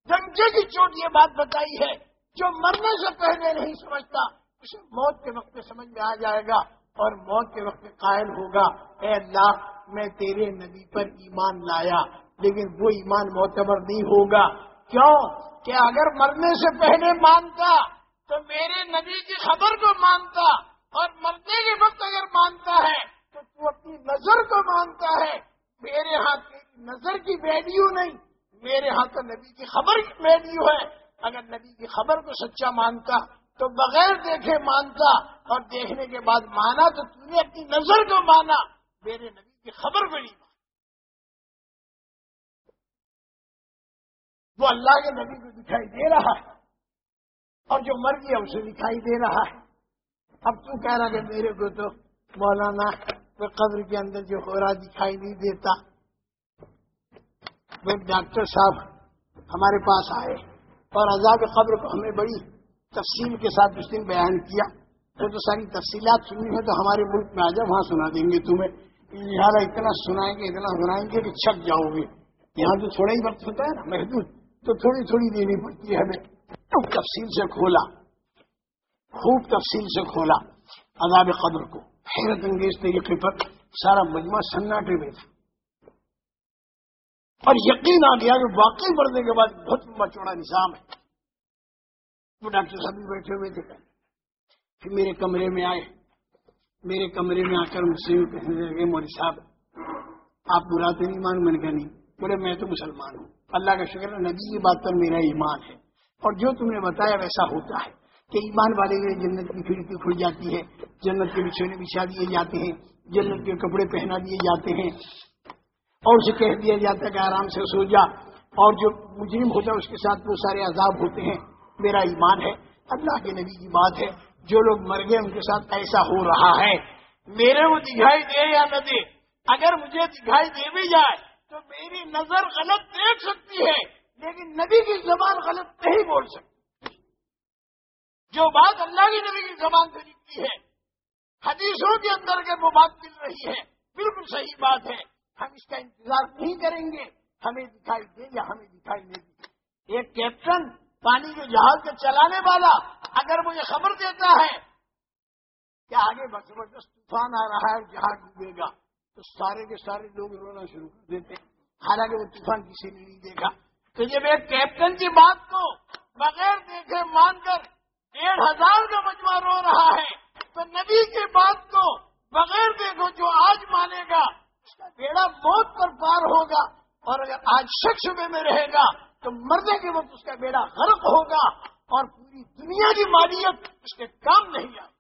گنجے کی چوٹ یہ بات بتائی ہے، جو مرنے سے پہلے نہیں سمجھتا، اسے موت کے وقت سمجھ میں آ جائے گا۔ اور موت کے وقت قائل ہوگا، اے اللہ، میں تیرے نبی پر ایمان لایا، لیکن وہ ایمان معتبر نہیں ہوگا۔ کیوں؟ کہ اگر مرنے سے پہلے مانتا، تو میرے نبی کی خبر کو مانتا، اور مرنے کے وقت اگر مانتا ہے، تو تو اپنی نظر کو مانتا ہے۔ میرے ہاتھ تیری نظر کی ویلیو نہیں، میرے ہاتھ تو نبی کی خبر کی ویلیو ہے۔ اگر نبی کی خبر کو سچا مانتا تو بغیر دیکھے مانتا اور دیکھنے کے بعد مانا تو تم نے اپنی نظر کو مانا، میرے نبی کی خبر کو نہیں وہ اللہ کے نبی کو دکھائی دے رہا ہے اور جو مر گیا اسے دکھائی دے رہا ہے۔ اب تو کہہ رہا کہ میرے کو تو مولانا قبر کے اندر جو ہو رہا دکھائی نہیں دیتا۔ وہ ڈاکٹر صاحب ہمارے پاس آئے اور عذاب قبر کو ہمیں بڑی تفصیل کے ساتھ اس دن بیان کیا تو تو ساری تفصیلات سنی ہے تو ہمارے ملک میں آ جاؤ، وہاں سنا دیں گے تمہیں۔ لہٰذا اتنا سنائیں گے، اتنا سنائیں گے کہ چھک جاؤ گے۔ یہاں تو تھوڑا ہی وقت ہوتا ہے نا، محدود۔ تو تھوڑی تھوڑی دینی پڑتی ہے ہمیں۔ تفصیل سے کھولا۔ خوب تفصیل سے کھولا۔ عذاب قدر کو۔ حیرت انگیز طریقے پر سارا مجمع سناٹے میں تھا۔ اور یقین آ گیا کہ واقعی بڑھنے کے بعد بہت لمبا چوڑا نظام ہے۔ وہ ڈاکٹر صاحب بھی بیٹھے ہوئے تھے۔ پھر میرے کمرے میں آئے۔ میرے کمرے میں آ کر مجھ سے کہنے لگے، مودی صاحب، آپ برا تو نہیں مان میں نے کہا، نہیں۔ بولے، میں تو مسلمان ہوں۔ اللہ کا شکر ہے، نبی کی بات پر میرا ایمان ہے۔ اور جو تم نے بتایا ویسا ہوتا ہے کہ ایمان والے میں جنت کی کھڑکی کھل جاتی ہے، جنت کے بچھونے بچھا دیے جاتے ہیں، جنت کے کپڑے پہنا دیے جاتے ہیں۔ اور اسے کہہ دیا جاتا ہے کہ آرام سے سو جا۔ اور جو مجرم ہوتا ہے، اس کے ساتھ وہ سارے عذاب ہوتے ہیں۔ میرا ایمان ہے، اللہ کے نبی کی بات ہے، جو لوگ مر گئے ان کے ساتھ ایسا ہو رہا ہے۔ میرے وہ دکھائی دے یا نہ دے، اگر مجھے دکھائی دے بھی جائے تو میری نظر غلط دیکھ سکتی ہے، لیکن نبی کی زبان غلط نہیں بول سکتی۔ جو بات اللہ کی نبی کی زبان سے نکلی ہے، حدیثوں کے اندر اگر وہ بات مل رہی ہے۔ بالکل صحیح بات ہے، ہم اس کا انتظار نہیں کریں گے، ہمیں دکھائی دے یا ہمیں دکھائی نہیں دے ایک کیپٹن پانی کے جہاز کے چلانے والا اگر مجھے خبر دیتا ہے کہ آگے بس زبردست طوفان آ رہا ہے، جہاز ڈوبے گا، تو سارے کے سارے لوگ رونا شروع کر دیتے حالانکہ وہ طوفان کسی نے نہیں دیکھا۔ تو جب ایک کیپٹن کی بات کو بغیر دیکھے مان کر ڈیڑھ ہزار کا مجمع رو رہا ہے، تو نبی کی بات کو بغیر دیکھو جو آج مانے گا، اس کا بیڑا موت پر پار ہوگا اور اگر آج شخص میں رہے گا تو مرنے کے وقت اس کا بیڑا غرق ہوگا اور پوری دنیا کی مالیت اس کے کام نہیں آئے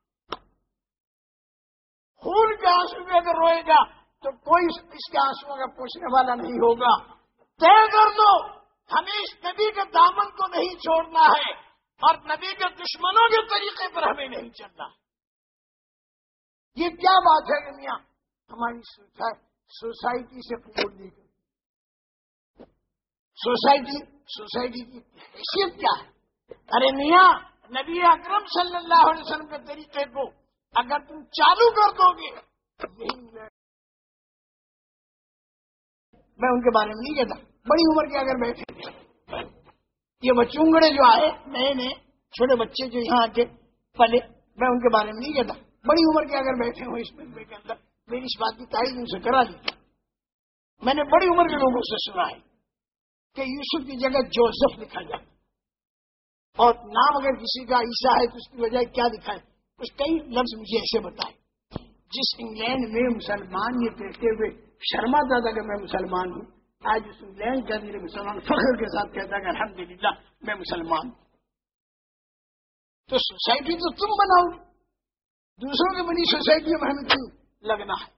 خون کے آنسو میں اگر روئے گا تو کوئی اس کے آنسو کا پوچھنے والا نہیں ہوگا۔ طے کر دو، ہمیں اس نبی کے دامن کو نہیں چھوڑنا ہے اور نبی کے دشمنوں کے طریقے پر ہمیں نہیں چلنا۔ یہ کیا بات ہے دنیا؟ ہماری سوسائٹی سے پور دی۔ گئی سوسائٹی سوسائٹی کی حیثیت کیا ہے؟ ارے میاں، نبی اکرم صلی اللہ علیہ وسلم کے طریقے کو اگر تم چالو کر دو گے میں ان کے بارے میں نہیں کہتا۔ بڑی عمر کے اگر بیٹھے، یہ بچونگڑے جو آئے، نئے نئے، چھوٹے بچے جو یہاں آ کے پلے، میں ان کے بارے میں نہیں کہتا۔ بڑی عمر کے اگر بیٹھے ہوں اس میں کے اندر، میری اس بات کی تائید ان سے کرا لی میں نے بڑی عمر کے لوگوں سے سنا ہے۔ کہ یوسف کی جگہ جوزف لکھا جاتا اور نام اگر کسی کا عیسا ہے تو اس کی وجہ کیا دکھائے؟ کچھ کئی لفظ مجھے ایسے بتائے۔ جس انگلینڈ میں مسلمان یہ کہتے ہوئے شرما تھا کہ میں مسلمان ہوں، آج اس انگلینڈ کا میرے مسلمان فخر کے ساتھ کہتا کہ الحمد میں مسلمان ہوں۔ تو سوسائٹی تو تم بناؤ، دوسروں کی بنی سوسائٹی میں ہمیں کیوں لگنا ہے؟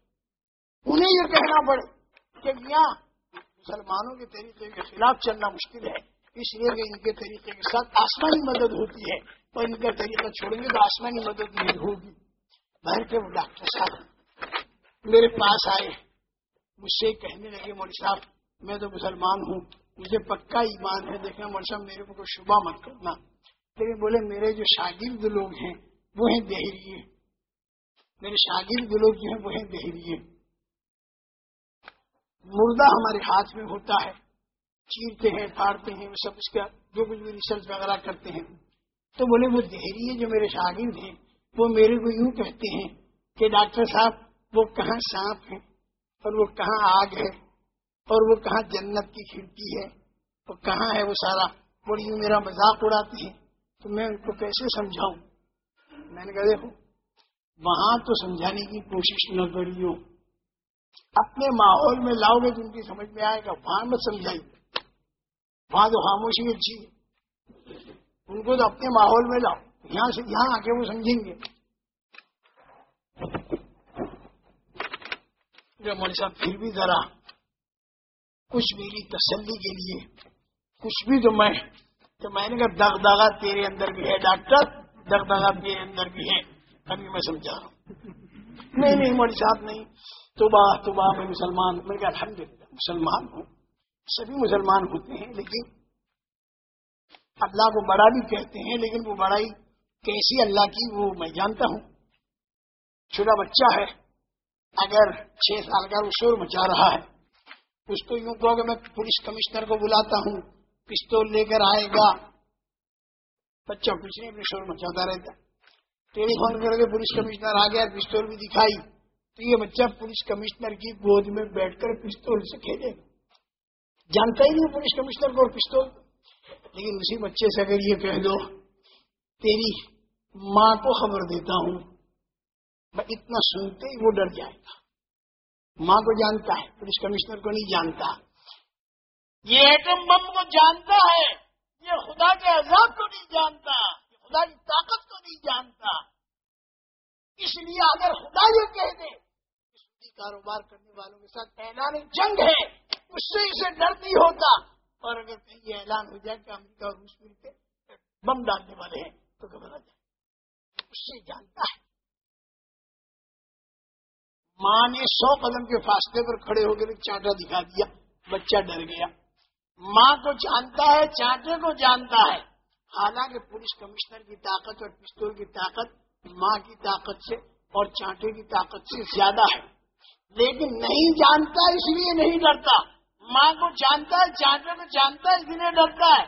انہیں یہ کہنا پڑے کہ یہاں مسلمانوں کے طریقے کے خلاف چلنا مشکل ہے۔ اس لیے کہ ان کے طریقے کے ساتھ آسمانی مدد ہوتی ہے۔ اور ان کا طریقہ چھوڑیں گے تو آسمانی مدد نہیں ہوگی۔ باہر کے وہ ڈاکٹر صاحب میرے پاس آئے۔ مجھ سے کہنے لگے مول صاحب، میں تو مسلمان ہوں۔ مجھے پکا ایمان ہے۔ دیکھنا مول صاحب، میرے کو شبہ مت کرنا۔ لیکن بولے، میرے جو شاگرد لوگ ہیں، وہ ہیں دہریے میرے شاگرد لوگ جو ہیں، وہ ہیں دہریے مردہ ہمارے ہاتھ میں ہوتا ہے، چیرتے ہیں، پھاڑتے ہیں، وہ سب اس کا جو کچھ بھی ریسرچ وغیرہ کرتے ہیں۔ تو بولے، وہ دہری جو میرے شاگرد ہیں، وہ میرے کو یوں کہتے ہیں کہ ڈاکٹر صاحب، وہ کہاں سانپ ہے اور وہ کہاں آگ ہے؟ اور وہ کہاں جنت کی کھڑکی ہے؟ وہ کہاں ہے وہ سارا؟ وہ یوں میرا مذاق اڑاتے ہیں۔ تو میں ان کو کیسے سمجھاؤں؟ میں نے کہا، دیکھو، وہاں تو سمجھانے کی کوشش نہ کریو اپنے ماحول میں لاؤ گے تو ان کی سمجھ میں آئے گا، وہاں مت سمجھائیے وہاں تو خاموشی اچھی جی۔ ہے ان کو تو اپنے ماحول میں لاؤ۔ یہاں سے یہاں آ کے وہ سمجھیں گے۔ مول صاحب پھر بھی ذرا کچھ میری تسلی کے لیے، کچھ بھی تو میں تو میں نے کہا دغ دغا تیرے اندر بھی ہے، ڈاکٹر دغ دغا تیرے اندر بھی ہے۔ ابھی میں سمجھا رہا ہوں۔ نہیں نہیں مول صاحب، نہیں۔ تو با میں مسلمان، میں کہا الحمد مسلمان ہوں۔ سبھی مسلمان ہوتے ہیں، لیکن اللہ کو بڑا بھی کہتے ہیں، لیکن وہ بڑائی کیسی اللہ کی وہ میں جانتا ہوں۔ چھوٹا بچہ ہے، اگر چھ سال کا وہ شور مچا رہا ہے، اس کو یوں کہو کہ میں پولیس کمشنر کو بلاتا ہوں، پستول لے کر آئے گا۔ بچہ کچھ نہیں، اپنے شور مچاتا رہتا۔ ٹیلی فون کر کے پولیس کمشنر آ گیا، پستول بھی دکھائی۔ تو یہ بچہ پولیس کمشنر کی گود میں بیٹھ کر پستول سے کھیلے۔ گا جانتا ہی نہیں پولیس کمشنر کو اور پستول۔ لیکن اسی بچے سے اگر یہ کہہ دو، تیری ماں کو خبر دیتا ہوں، میں اتنا سنتے ہی وہ ڈر جائے گا۔ ماں کو جانتا ہے، پولیس کمشنر کو نہیں جانتا۔ یہ ایٹم بم کو جانتا ہے۔ یہ خدا کے عذاب کو نہیں جانتا، یہ خدا کی طاقت کو نہیں جانتا۔ اس لیے اگر خدا یہ کہہ دے کاروبار کرنے والوں کے ساتھ اعلان جنگ ہے، اس سے اسے ڈر نہیں ہوتا۔ اور اگر کہیں یہ اعلان ہو جائے کہ امریکہ اور روس مل کے بم ڈالنے والے ہیں، تو گھبرا جائے۔ اس سے جانتا ہے۔ ماں نے سو قدم کے فاصلے پر کھڑے ہو کر چانٹا دکھا دیا، بچہ ڈر گیا۔ ماں کو جانتا ہے، چانٹے کو جانتا ہے۔ حالانکہ پولیس کمشنر کی طاقت اور پستول کی طاقت ماں کی طاقت سے اور چانٹے کی طاقت سے زیادہ ہے۔ لیکن نہیں جانتا اس لیے نہیں ڈرتا۔ ماں کو جانتا ہے چاچا کو جانتا ہے، اس لیے ڈرتا ہے۔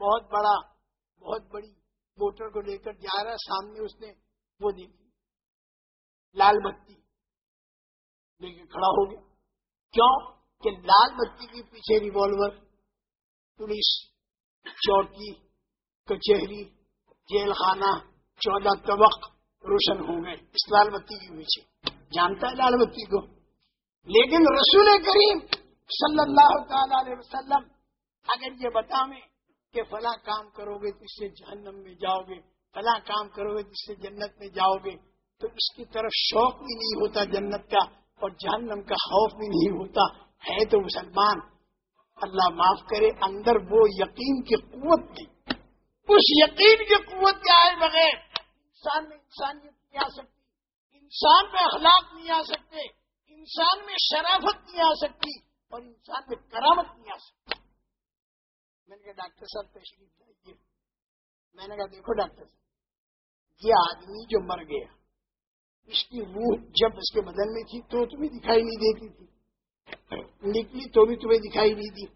بہت بڑا، بہت بڑی موٹر کو لے کر جا رہا ہے، سامنے اس نے وہ دیکھی۔ لال بتی۔ لے کے کھڑا ہو گیا۔ کیوں؟ کہ لال بتی کے پیچھے ریوالور پولیس، چوکی، کچہری جیل خانہ چودہ طبق روشن ہو گئے۔ اس لال بتی کے پیچھے۔ جانتا ہے لال بتی کو۔ لیکن رسول کریم صلی اللہ تعالی علیہ وسلم، اگر یہ بتاویں کہ فلاں کام کرو گے تو اس سے جہنم میں جاؤ گے فلاں کام کرو گے تو اس سے جنت میں جاؤ گے تو اس کی طرف شوق بھی نہیں ہوتا جنت کا اور جہنم کا خوف بھی نہیں ہوتا۔ ہے تو مسلمان، اللہ معاف کرے، اندر وہ یقین کی قوت تھی۔ اس یقین کی قوت کے آئے بغیر انسان میں انسانیت نہیں آ سکتی انسان میں اخلاق نہیں آ سکتے، انسان میں شرافت نہیں آ سکتی اور انسان میں کرامت نہیں آ سکتی۔ میں نے کہا، ڈاکٹر صاحب تشریف لائیے۔ میں نے کہا، دیکھو ڈاکٹر صاحب، یہ آدمی جو مر گیا، اس کی روح جب اس کے بدن میں تھی تو تمہیں دکھائی نہیں دیتی تھی۔ نکلی تو بھی تمہیں دکھائی نہیں دی۔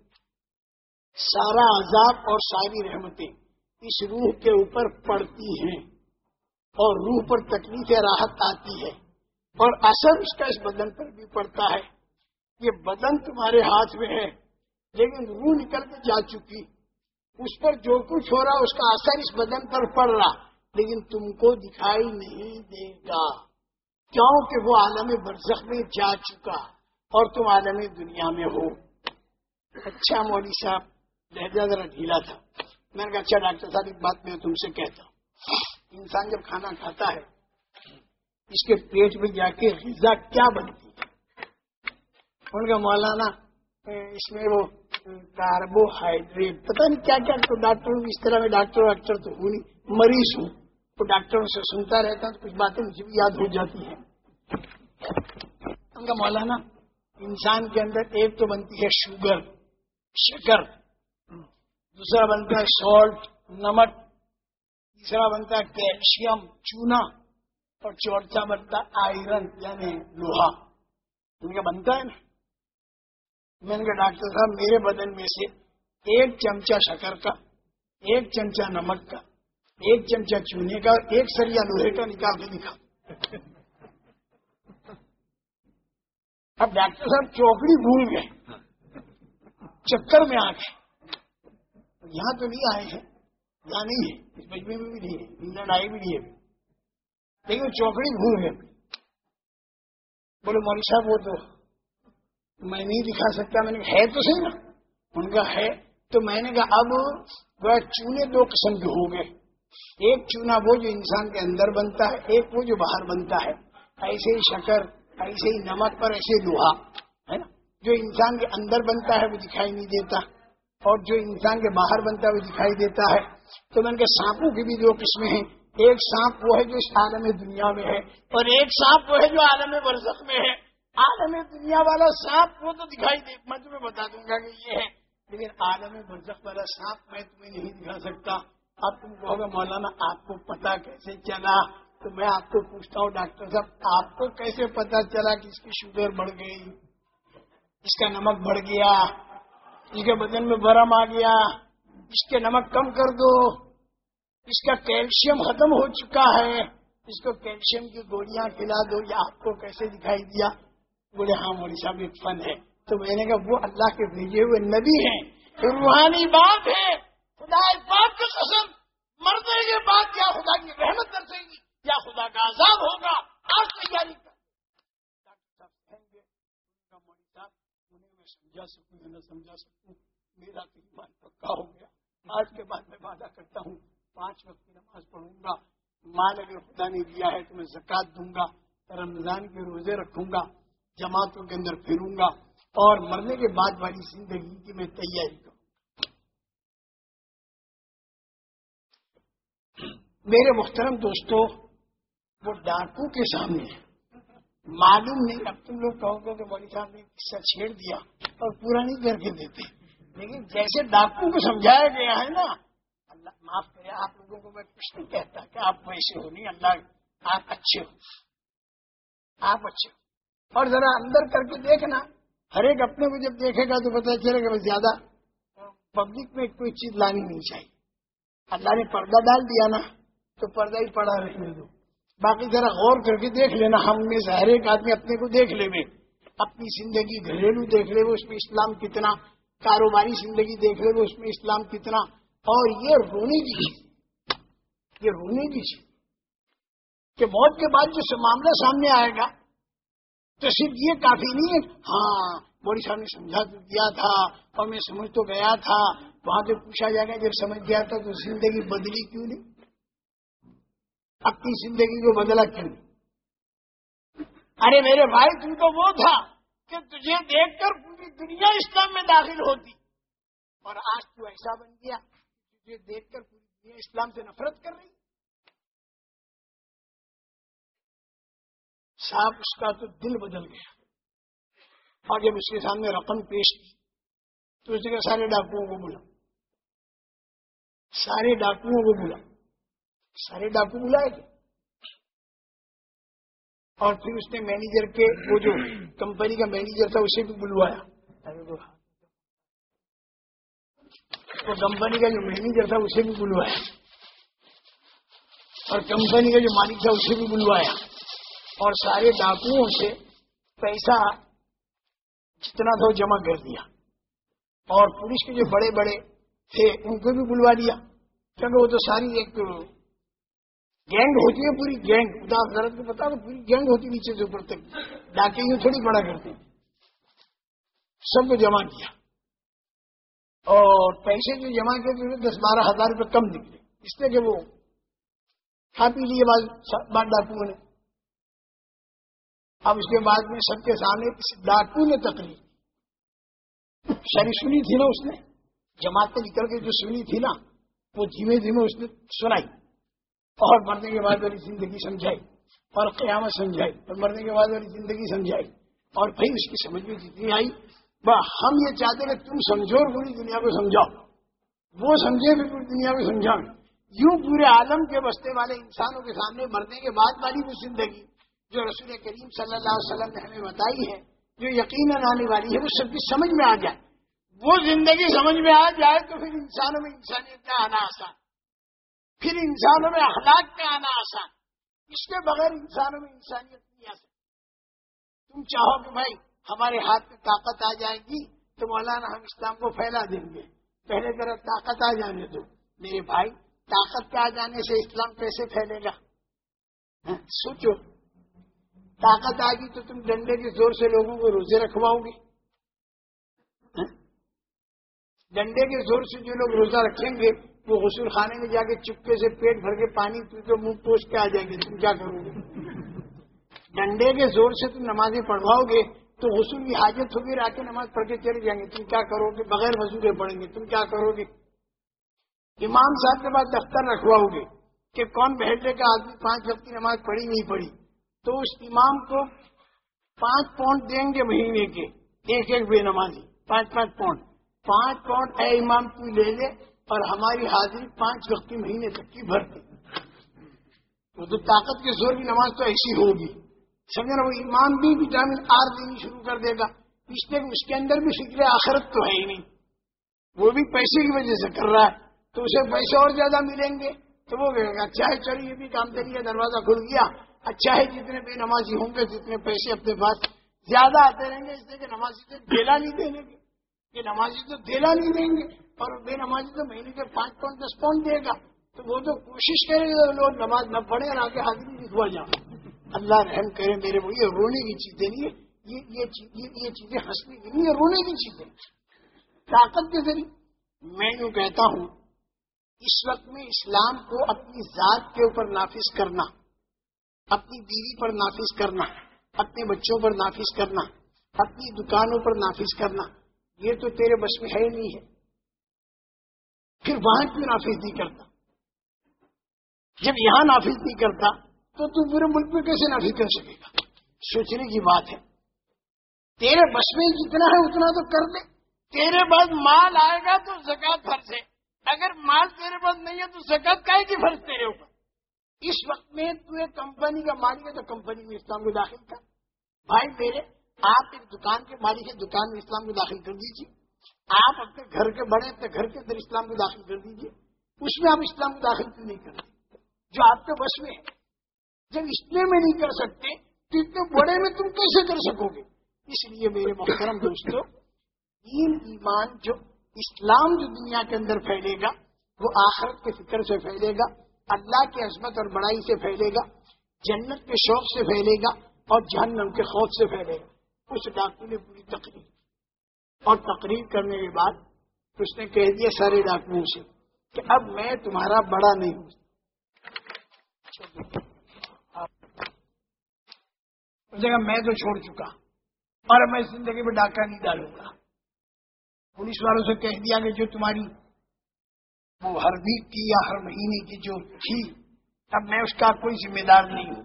سارا عذاب اور ساری رحمتیں اس روح کے اوپر پڑتی ہیں۔ اور روح پر تکلیف راحت آتی ہے اور اثر اس کا اس بدن پر بھی پڑتا ہے یہ بدن تمہارے ہاتھ میں ہے، لیکن روح نکل کے جا چکی۔ اس پر جو کچھ ہو رہا، اس کا اثر اس بدن پر پڑ رہا، لیکن تم کو دکھائی نہیں دے گا کیوں کہ وہ عالم برزخ میں جا چکا اور تم عالم دنیا میں ہو۔ اچھا مولوی صاحب، لہجہ ذرا ڈھیلا تھا۔ میں نے کہا اچھا ڈاکٹر صاحب، ایک بات میں تم سے کہتا ہوں۔ انسان جب کھانا کھاتا ہے، اس کے پیٹ میں جا کے غذا کیا بنتی ہے؟ ان کا مولانا؟ اس میں وہ کاربوہائیڈریٹ، پتہ نہیں کیا کیا تو ڈاکٹر، اس طرح میں ڈاکٹر واکٹر تو ہوں نہیں، مریض ہوں، تو ڈاکٹروں سے سنتا رہتا تو کچھ باتیں مجھے بھی یاد ہو جاتی ہیں۔ ان کا مولانا؟ انسان کے اندر ایک تو بنتی ہے شوگر، شکر، دوسرا بنتا ہے سالٹ، نمک تیسرا بنتا ہے کیلشیم، چونا اور چوتھا بنتا آئرن یعنی لوہا۔ ان کا بنتا ہے نا۔ میں نے کہا ڈاکٹر صاحب، میرے بدن میں سے ایک چمچہ شکر کا، ایک چمچہ نمک کا، ایک چمچہ چونے کا اور ایک سریا لوہے کا نکال کے دکھا۔ اب ڈاکٹر صاحب چوکڑی بھول گئے، چکر میں آ گئے۔ یہاں تو نہیں آئے ہیں۔ یہاں نہیں ہے اس مجمے میں بھی نہیں ہے انگلینڈ آئے بھی نہیں ہے۔ لیکن چوکڑی بھول گئے۔ بولے، مولوی صاحب، وہ تو میں نہیں دکھا سکتا، میں نے کہا، ہے تو صحیح نا۔ ان کا ہے۔ تو میں نے کہا، اب چونے دو قسم کے ہو گئے۔ ایک چونا وہ جو انسان کے اندر بنتا ہے، ایک وہ جو باہر بنتا ہے۔ ایسے ہی شکر، ایسے ہی نمک پر ایسے لوہا، ہے نا۔ جو انسان کے اندر بنتا ہے، وہ دکھائی نہیں دیتا۔ اور جو انسان کے باہر بنتا ہے، وہ دکھائی دیتا ہے۔ تو میں نے کہا سانپوں کی بھی دو قسمیں ہیں۔ ایک سانپ وہ ہے جو اس عالم دنیا میں ہے اور ایک سانپ وہ ہے جو عالم برزخ میں ہے۔ عالم دنیا والا سانپ وہ تو دکھائی دے میں تمہیں بتا دوں گا کہ یہ ہے۔ لیکن عالم برزخ والا سانپ میں تمہیں نہیں دکھا سکتا۔ اب تم کہو گے، مولانا، آپ کو پتا کیسے چلا؟ تو میں آپ کو پوچھتا ہوں، ڈاکٹر صاحب، آپ کو کیسے پتا چلا کہ اس کی شوگر بڑھ گئی؟ اس کا نمک بڑھ گیا؟ اس کے بدن میں برم آ گیا؟ اس کے نمک کم کر دو۔ اس کا کیلشیم ختم ہو چکا ہے۔ اس کو کیلشیم کی گولیاں کھلا دو۔ یا آپ کو کیسے دکھائی دیا؟ بولے ہاں مولی صاحب ایک فن ہے۔ تو میں نے کہا، وہ اللہ کے بھیجے ہوئے نبی ہیں۔ روحانی بات ہے۔ خدا پاک کی قسم، مرنے کے بعد یا خدا کی رحمت کر سکے گی؟ یا خدا کا عذاب ہوگا؟ آج تیاری کر میں سمجھا سکوں یا نہ سمجھا سکوں۔ میرا تو ایمان پکا ہو گیا۔ آج کے بعد میں وعدہ کرتا ہوں، پانچ وقت کی نماز پڑھوں گا۔ مال اگر خدا نے دیا ہے تو میں زکات دوں گا۔ رمضان کے روزے رکھوں گا، جماعتوں کے اندر پھروں گا۔ اور مرنے کے بعد والی زندگی کی میں تیاری کروں میرے محترم دوستوں وہ ڈاکو کے سامنے معلوم نہیں، اب تم لوگ کہو گے کہ مولی صاحب نے قصہ چھیڑ دیا اور پورا نہیں کر کے دیتے۔ لیکن جیسے ڈاکو کو سمجھایا گیا ہے نا، اللہ معاف کرے، آپ لوگوں کو میں کچھ نہیں کہتا کہ آپ ویسے ہو، نہیں، اللہ، آپ اچھے ہو۔ آپ اچھے ہو۔ اور ذرا اندر کر کے دیکھنا۔ ہر ایک اپنے کو جب دیکھے گا تو پتہ چلے گا زیادہ پبلک میں کوئی چیز لانی نہیں چاہیے۔ اللہ نے پردہ ڈال دیا نا، تو پردہ ہی پڑا رہنے دو۔ باقی ذرا غور کر کے دیکھ لینا، ہم میں سے ہر ایک آدمی اپنے کو دیکھ لے اپنی زندگی گھریلو دیکھ لے اس میں اسلام کتنا کاروباری زندگی دیکھ لے اس میں اسلام کتنا اور یہ رونے کی چیز۔ یہ رونے کی چیز۔ کہ موت کے بعد جو معاملہ سامنے آئے گا، تو صرف یہ کافی نہیں ہے۔ ہاں بڑی صاحب نے سمجھا دیا تھا، اور میں سمجھ تو گیا تھا۔ وہاں پہ پوچھا جائے گا جب سمجھ گیا تھا تو زندگی بدلی کیوں نہیں؟ اپنی زندگی کو بدلا کیوں نہیں؟ ارے میرے بھائی تم تو وہ تھا کہ تجھے دیکھ کر پوری دنیا اسلام میں داخل ہوتی۔ اور آج تو ایسا بن گیا تجھے دیکھ کر پوری دنیا اسلام سے نفرت کر رہی۔ صاحب، اس کا تو دل بدل گیا۔ اور جب اس کے سامنے رقم پیش کی۔ تو اس نے سارے ڈاکوؤں کو بولا سارے ڈاکوؤں کو بولا سارے ڈاکو بلائے تھے اور پھر اس نے مینیجر کے وہ جو کمپنی کا مینیجر تھا، اسے بھی بلوایا۔ وہ کمپنی کا جو مینیجر تھا، اسے بھی بلوایا۔ اور کمپنی کا جو مالک تھا، اسے بھی بلوایا۔ اور سارے ڈاکوؤں سے پیسہ جتنا تھا، وہ جمع کر دیا۔ اور پولیس کے جو بڑے بڑے تھے، ان کو بھی بلوا دیا۔ کیونکہ وہ تو ساری ایک گینگ ہوتی ہے پوری، گینگ، خدا حضرت کو پتا تو پوری گینگ ہوتی نیچے سے اوپر تک۔ ڈاکے یوں تھوڑی بڑا کرتے سب کو جمع کیا۔ اور پیسے جو جمع کیے تھے دس بارہ ہزار روپے کم نکلے اس لیے کہ وہ کھا پی لیے بعد ڈاکو نے۔ اب اس کے بعد میں سب کے سامنے ڈاکو نے تکلیف شری سنی تھی نا اس نے؟ جماعت نکل کے جو سنی تھی نا، وہ دھیمے دھیمے اس نے سنائی۔ اور مرنے کے بعد والی زندگی سمجھائی، اور قیامت سمجھائی، اور مرنے کے بعد والی زندگی سمجھائی، اور پھر اس کی سمجھ میں جتنی آئی؟ ہم یہ چاہتے کہ تم سمجھو اور پوری دنیا کو سمجھاؤ۔ وہ سمجھے بھی پوری دنیا کو سمجھاؤ۔ یوں پورے عالم کے بستے والے انسانوں کے سامنے مرنے کے بعد والی وہ زندگی جو رسول کریم صلی اللہ علیہ وسلم نے ہمیں بتائی ہے، جو یقیناً آنے والی ہے، وہ سب کی سمجھ میں آ جائے۔ وہ زندگی سمجھ میں آ جائے تو پھر انسانوں میں انسانیت کا آنا آسان۔ پھر انسانوں میں اخلاق میں آنا آسان اس کے بغیر انسانوں میں انسانیت نہیں آ سکتی۔ تم چاہو کہ بھائی ہمارے ہاتھ میں طاقت آ جائے گی تو مولانا ہم اسلام کو پھیلا دیں گے۔ پہلے ذرا طاقت آ جانے دو۔ میرے بھائی، طاقت کے آ جانے سے اسلام کیسے پھیلے گا؟ ہاں، سوچو۔ طاقت آ گئی تو تم ڈنڈے کے زور سے لوگوں کو روزے رکھواؤ گے۔ ہاں، ڈنڈے کے زور سے جو لوگ روزہ رکھیں گے وہ غسل خانے میں جا کے چپکے سے پیٹ بھر کے پانی پی کے منہ پوچھ کے آ جائیں گے تم کیا کرو گے؟ ڈنڈے کے زور سے تم نمازیں پڑھواؤ گے تو غسل کی حاجت ہوگی، رات نماز پڑھ کے چلے جائیں گے۔ تم کیا کرو گے؟ بغیر وضو کے پڑھیں گے۔ تم کیا کرو گے؟ امام صاحب کے بعد دفتر رکھواؤ گے کہ کون بیٹھے کا آدمی پانچ وقت کی نماز پڑھی نہیں پڑھی۔ تو اس امام کو پانچ پاؤنڈ دیں گے مہینے کے، ایک ایک بے نمازی، پانچ پانچ پاؤنڈ۔ پانچ پاؤنڈ اے امام تو لے لے اور ہماری حاضری پانچ وقت مہینے تک کی بھرتی۔ وہ تو طاقت کے زور کی نماز تو ایسی ہوگی۔ سمجھنا وہ ایمان بھی وٹامن آر دینی شروع کر دے گا۔ اس لیے اس کے اندر بھی فکر آخرت تو ہے ہی نہیں۔ وہ بھی پیسے کی وجہ سے کر رہا ہے۔ تو اسے پیسے اور زیادہ ملیں گے۔ تو وہ کہے گا اچھا ہے، چلیے، یہ بھی کام کریے دروازہ کھل گیا۔ اچھا ہے، جتنے بے نمازی ہوں گے، جتنے پیسے اپنے پاس زیادہ آتے رہیں گے، اس لیے کہ نمازی سے ڈیلا نہیں دیں گے۔ کہ نمازی تو دیلا نہیں دیں گے۔ اور بے نمازی تو مہینے کے پانچ پاؤنڈ دس پاؤنڈ دے گا؟ تو وہ تو کوشش کرے گا لوگ نماز نہ پڑھے اور آگے حاضری لکھوا جاؤ۔ اللہ رحم کرے میرے وہ یہ رونے کی چیزیں نہیں یہ چیزیں ہنسنے کی نہیں ہے رونے کی چیزیں طاقت کے ذریعے میں یوں کہتا ہوں، اس وقت میں اسلام کو اپنی ذات کے اوپر نافذ کرنا، اپنی بیوی پر نافذ کرنا، اپنے بچوں پر نافذ کرنا، اپنی دکانوں پر نافذ کرنا، یہ تو تیرے بس میں ہے ہی نہیں ہے۔ پھر وہاں کیوں نافذ نہیں کرتا؟ جب یہاں نافذ نہیں کرتا، تو تو پورے ملک میں کیسے نافذ کر سکے گا؟ سوچنے کی بات ہے۔ تیرے بس میں جتنا ہے، اتنا تو کر دے تیرے پاس مال آئے گا تو زکات فرض ہے اگر مال تیرے پاس نہیں ہے، تو زکات کا کی فرض تیرے اوپر۔ اس وقت میں تو ایک کمپنی کا مالک ہے تو کمپنی میں اسلام کو داخل کر بھائی میرے، آپ ایک دکان کے مالک ہے دکان میں اسلام کو داخل کر دیجیے آپ اپنے گھر کے بڑے اپنے گھر کے اندر اسلام کو داخل کر دیجیے اس میں آپ اسلام کو داخل کیوں نہیں کرتے؟ جو آپ کے بس میں ہے جب اتنے میں نہیں کر سکتے تو اتنے بڑے میں تم کیسے کر سکو گے؟ اس لیے میرے محترم دوستوں دین، ایمان جو اسلام جو دنیا کے اندر پھیلے گا، وہ آخرت کے فکر سے پھیلے گا، اللہ کی عظمت اور بڑائی سے پھیلے گا، جنت کے شوق سے پھیلے گا اور جہنم کے خوف سے پھیلے گا۔ اس ڈاکو نے پوری تقریر۔ اور تقریر کرنے کے بعد اس نے کہہ دیا سارے ڈاکوؤں سے کہ اب میں تمہارا بڑا نہیں ہوں۔ جگہ میں تو چھوڑ چکا اور میں زندگی میں ڈاکہ نہیں ڈالوں گا۔ پولیس والوں سے کہہ دیا کہ جو تمہاری وہ ہر ویک کی یا ہر مہینے کی جو تھی، اب میں اس کا کوئی ذمہ دار نہیں ہوں۔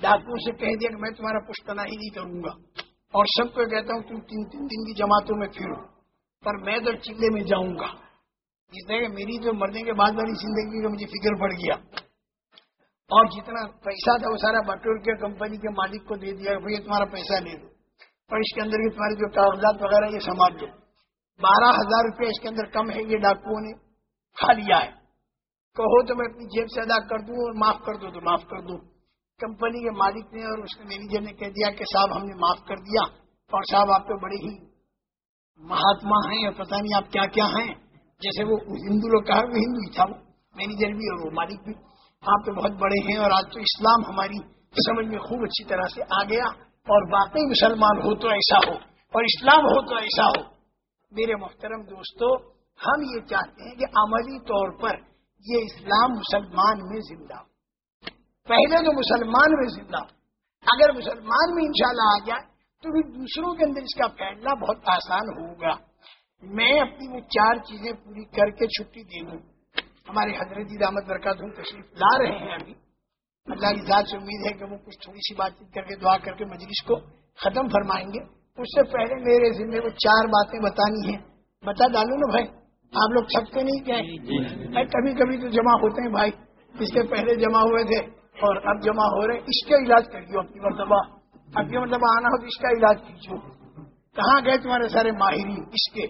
ڈاکو سے کہہ دیا کہ میں تمہارا پشتنا ہی نہیں کروں گا۔ اور سب کو کہتا ہوں تم تین تین دن کی جماعتوں میں پھرو، پر میں تو چلے میں جاؤں گا۔ اس طرح میری جو مرنے کے بعد والی زندگی کا مجھے فکر پڑ گیا۔ اور جتنا پیسہ تھا وہ سارا بٹور کے کمپنی کے مالک کو دے دیا، بھائی تمہارا پیسہ لے دو۔ اور اس کے اندر تمہارے جو کاغذات وغیرہ یہ سنبھال دو بارہ ہزار روپے اس کے اندر کم ہے یہ ڈاکوؤں نے۔ کھا لیا ہے۔ کہو تو میں اپنی جیب سے ادا کر دوں اور معاف کر دو تو معاف کر دوں کمپنی کے مالک نے اور اس کے مینیجر نے کہہ دیا کہ صاحب، ہم نے معاف کر دیا۔ اور صاحب، آپ تو بڑے ہی مہاتما ہیں اور پتہ نہیں آپ کیا کیا ہیں۔ جیسے وہ ہندو لوگ کہا، وہ ہندو ہی تھا وہ، مینیجر بھی اور وہ مالک بھی۔ آپ تو بہت بڑے ہیں اور آج تو اسلام ہماری سمجھ میں خوب اچھی طرح سے آ گیا۔ اور واقعی مسلمان ہو تو ایسا ہو، اور اسلام ہو تو ایسا ہو۔ میرے محترم دوستو، ہم یہ چاہتے ہیں کہ عملی طور پر یہ اسلام مسلمان میں زندہ ہو۔ پہلے تو مسلمان میں زندہ اگر مسلمان میں انشاءاللہ آ جائے تو پھر دوسروں کے اندر اس کا پھیلنا بہت آسان ہوگا۔ میں اپنی وہ چار چیزیں پوری کر کے چھٹی دے دوں۔ ہمارے حضرت جی دامت برکات تشریف لا رہے ہیں ابھی۔ اللہ کی ذات سے امید ہے کہ وہ کچھ تھوڑی سی بات چیت کر کے دعا کر کے مجلس کو ختم فرمائیں گے۔ اس سے پہلے میرے ذمے کو چار باتیں بتانی ہیں۔ بتا ڈالو نا بھائی آپ لوگ چھپتے نہیں کیا کبھی کبھی تو جمع ہوتے ہیں بھائی۔ اس کے پہلے جمع ہوئے تھے۔ اور اب جمع ہو رہے اس کا علاج کریو اپنی مرتبہ۔ اب کی مرتبہ آنا ہو تو اس کا علاج کیجیے۔ کہاں گئے تمہارے سارے ماہرین؟ اس کے۔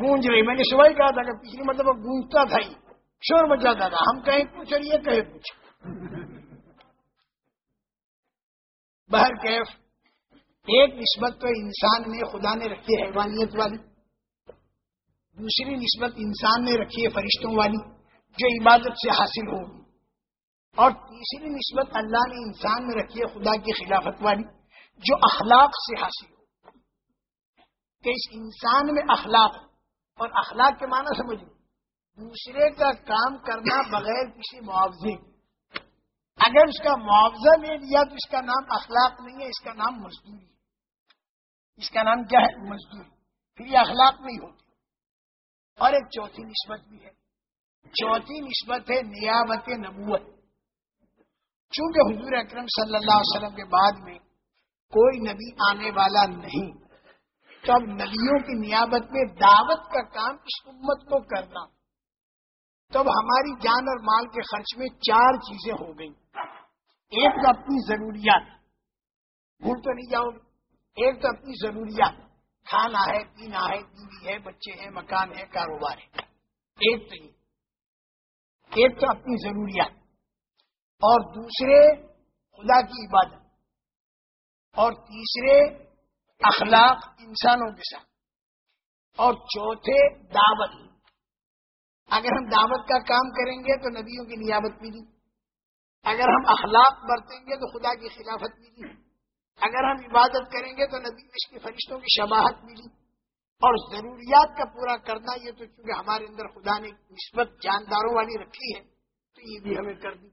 گونج رہی۔ میں نے صبح ہی کہا تھا کہ پچھلی مرتبہ گونجتا تھا ہی۔ شور مچاتا تھا۔ ہم کہیں پوچھ رہی ہے کہیں پوچھ بہر کیف، ایک نسبت تو انسان میں خدا نے رکھی ہے حیوانیت والی۔ دوسری نسبت انسان نے رکھی ہے فرشتوں والی۔ جو عبادت سے حاصل ہوگی اور تیسری نسبت اللہ نے انسان میں رکھی ہے خدا کی خلافت والی، جو اخلاق سے حاصل ہو۔ کہ اس انسان میں اخلاق، اور اخلاق کے معنی سمجھ دوسرے کا کام کرنا بغیر کسی معاوضے اگر اس کا معاوضہ لے لیا تو اس کا نام اخلاق نہیں ہے، اس کا نام مزدوری اس کا نام کیا ہے؟ مزدور پھر یہ اخلاق نہیں ہوتی اور ایک چوتھی نسبت بھی ہے۔ چوتھی نسبت ہے نیابت نبوت۔ چونکہ حضور اکرم صلی اللہ علیہ وسلم کے بعد میں کوئی نبی آنے والا نہیں، تو اب نبیوں کی نیابت میں دعوت کا کام اس امت کو کرنا۔ تو اب ہماری جان اور مال کے خرچ میں چار چیزیں ہو گئی ایک تو اپنی ضروریات۔ بھول تو نہیں جاؤ گے۔ ایک تو اپنی ضروریات۔ کھانا ہے، پینا ہے، بیوی ہے، بچے ہیں، مکان ہے، کاروبار ہے۔ ایک تو یہ۔ ایک تو اپنی ضروریات۔ اور دوسرے خدا کی عبادت اور تیسرے اخلاق انسانوں کے ساتھ اور چوتھے دعوت اگر ہم دعوت کا کام کریں گے تو نبیوں کی نیابت ملی اگر ہم اخلاق برتیں گے تو خدا کی خلافت ملی اگر ہم عبادت کریں گے تو نبی اس کی فرشتوں کی شباہت ملی اور ضروریات کا پورا کرنا یہ تو چونکہ ہمارے اندر خدا نے نسبت جانداروں والی رکھی ہے، تو یہ بھی ہمیں کر دی۔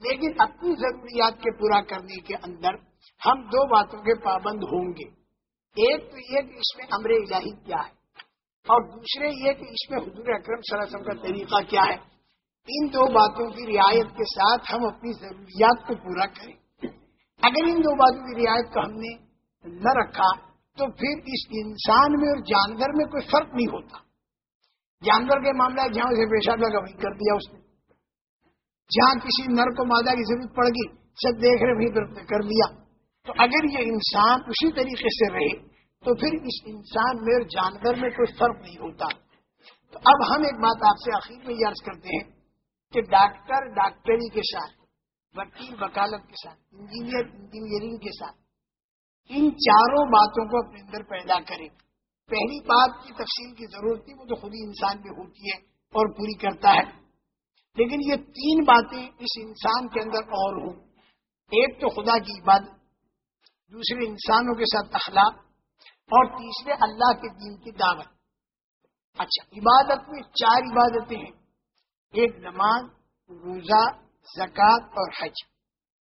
لیکن اپنی ضروریات کے پورا کرنے کے اندر ہم دو باتوں کے پابند ہوں گے۔ ایک تو یہ کہ اس میں امر الہی کیا ہے اور دوسرے یہ کہ اس میں حضور اکرم صلی اللہ علیہ وسلم کا طریقہ کیا ہے۔ ان دو باتوں کی رعایت کے ساتھ ہم اپنی ضروریات کو پورا کریں۔ اگر ان دو باتوں کی رعایت کو ہم نے نہ رکھا تو پھر اس انسان میں اور جانور میں کوئی فرق نہیں ہوتا۔ جانور کے معاملہ جہاں اسے پیشاب لگا وہی کر دیا اس نے۔ جہاں کسی نر کو مادہ کی ضرورت پڑ گئی، سب دیکھ رہے، وہیں کر لیا۔ تو اگر یہ انسان اسی طریقے سے رہے، تو پھر اس انسان میں اور جانور میں کوئی فرق نہیں ہوتا۔ تو اب ہم ایک بات آپ سے آخر میں یہ عرض کرتے ہیں کہ ڈاکٹر ڈاکٹری کے ساتھ، وکیل وکالت کے ساتھ، انجینئر انجینئرنگ کے ساتھ، ان چاروں باتوں کو اپنے اندر پیدا کرے پہلی بات کی تفصیل کی ضرورت تھی، وہ تو خود ہی انسان میں ہوتی ہے اور پوری کرتا ہے۔ لیکن یہ تین باتیں اس انسان کے اندر اور ہوں۔ ایک تو خدا کی عبادت، دوسرے انسانوں کے ساتھ اخلاق، اور تیسرے اللہ کے دین کی دعوت۔ اچھا عبادت میں چار عبادتیں ہیں۔ ایک نماز، روزہ، زکوٰۃ اور حج۔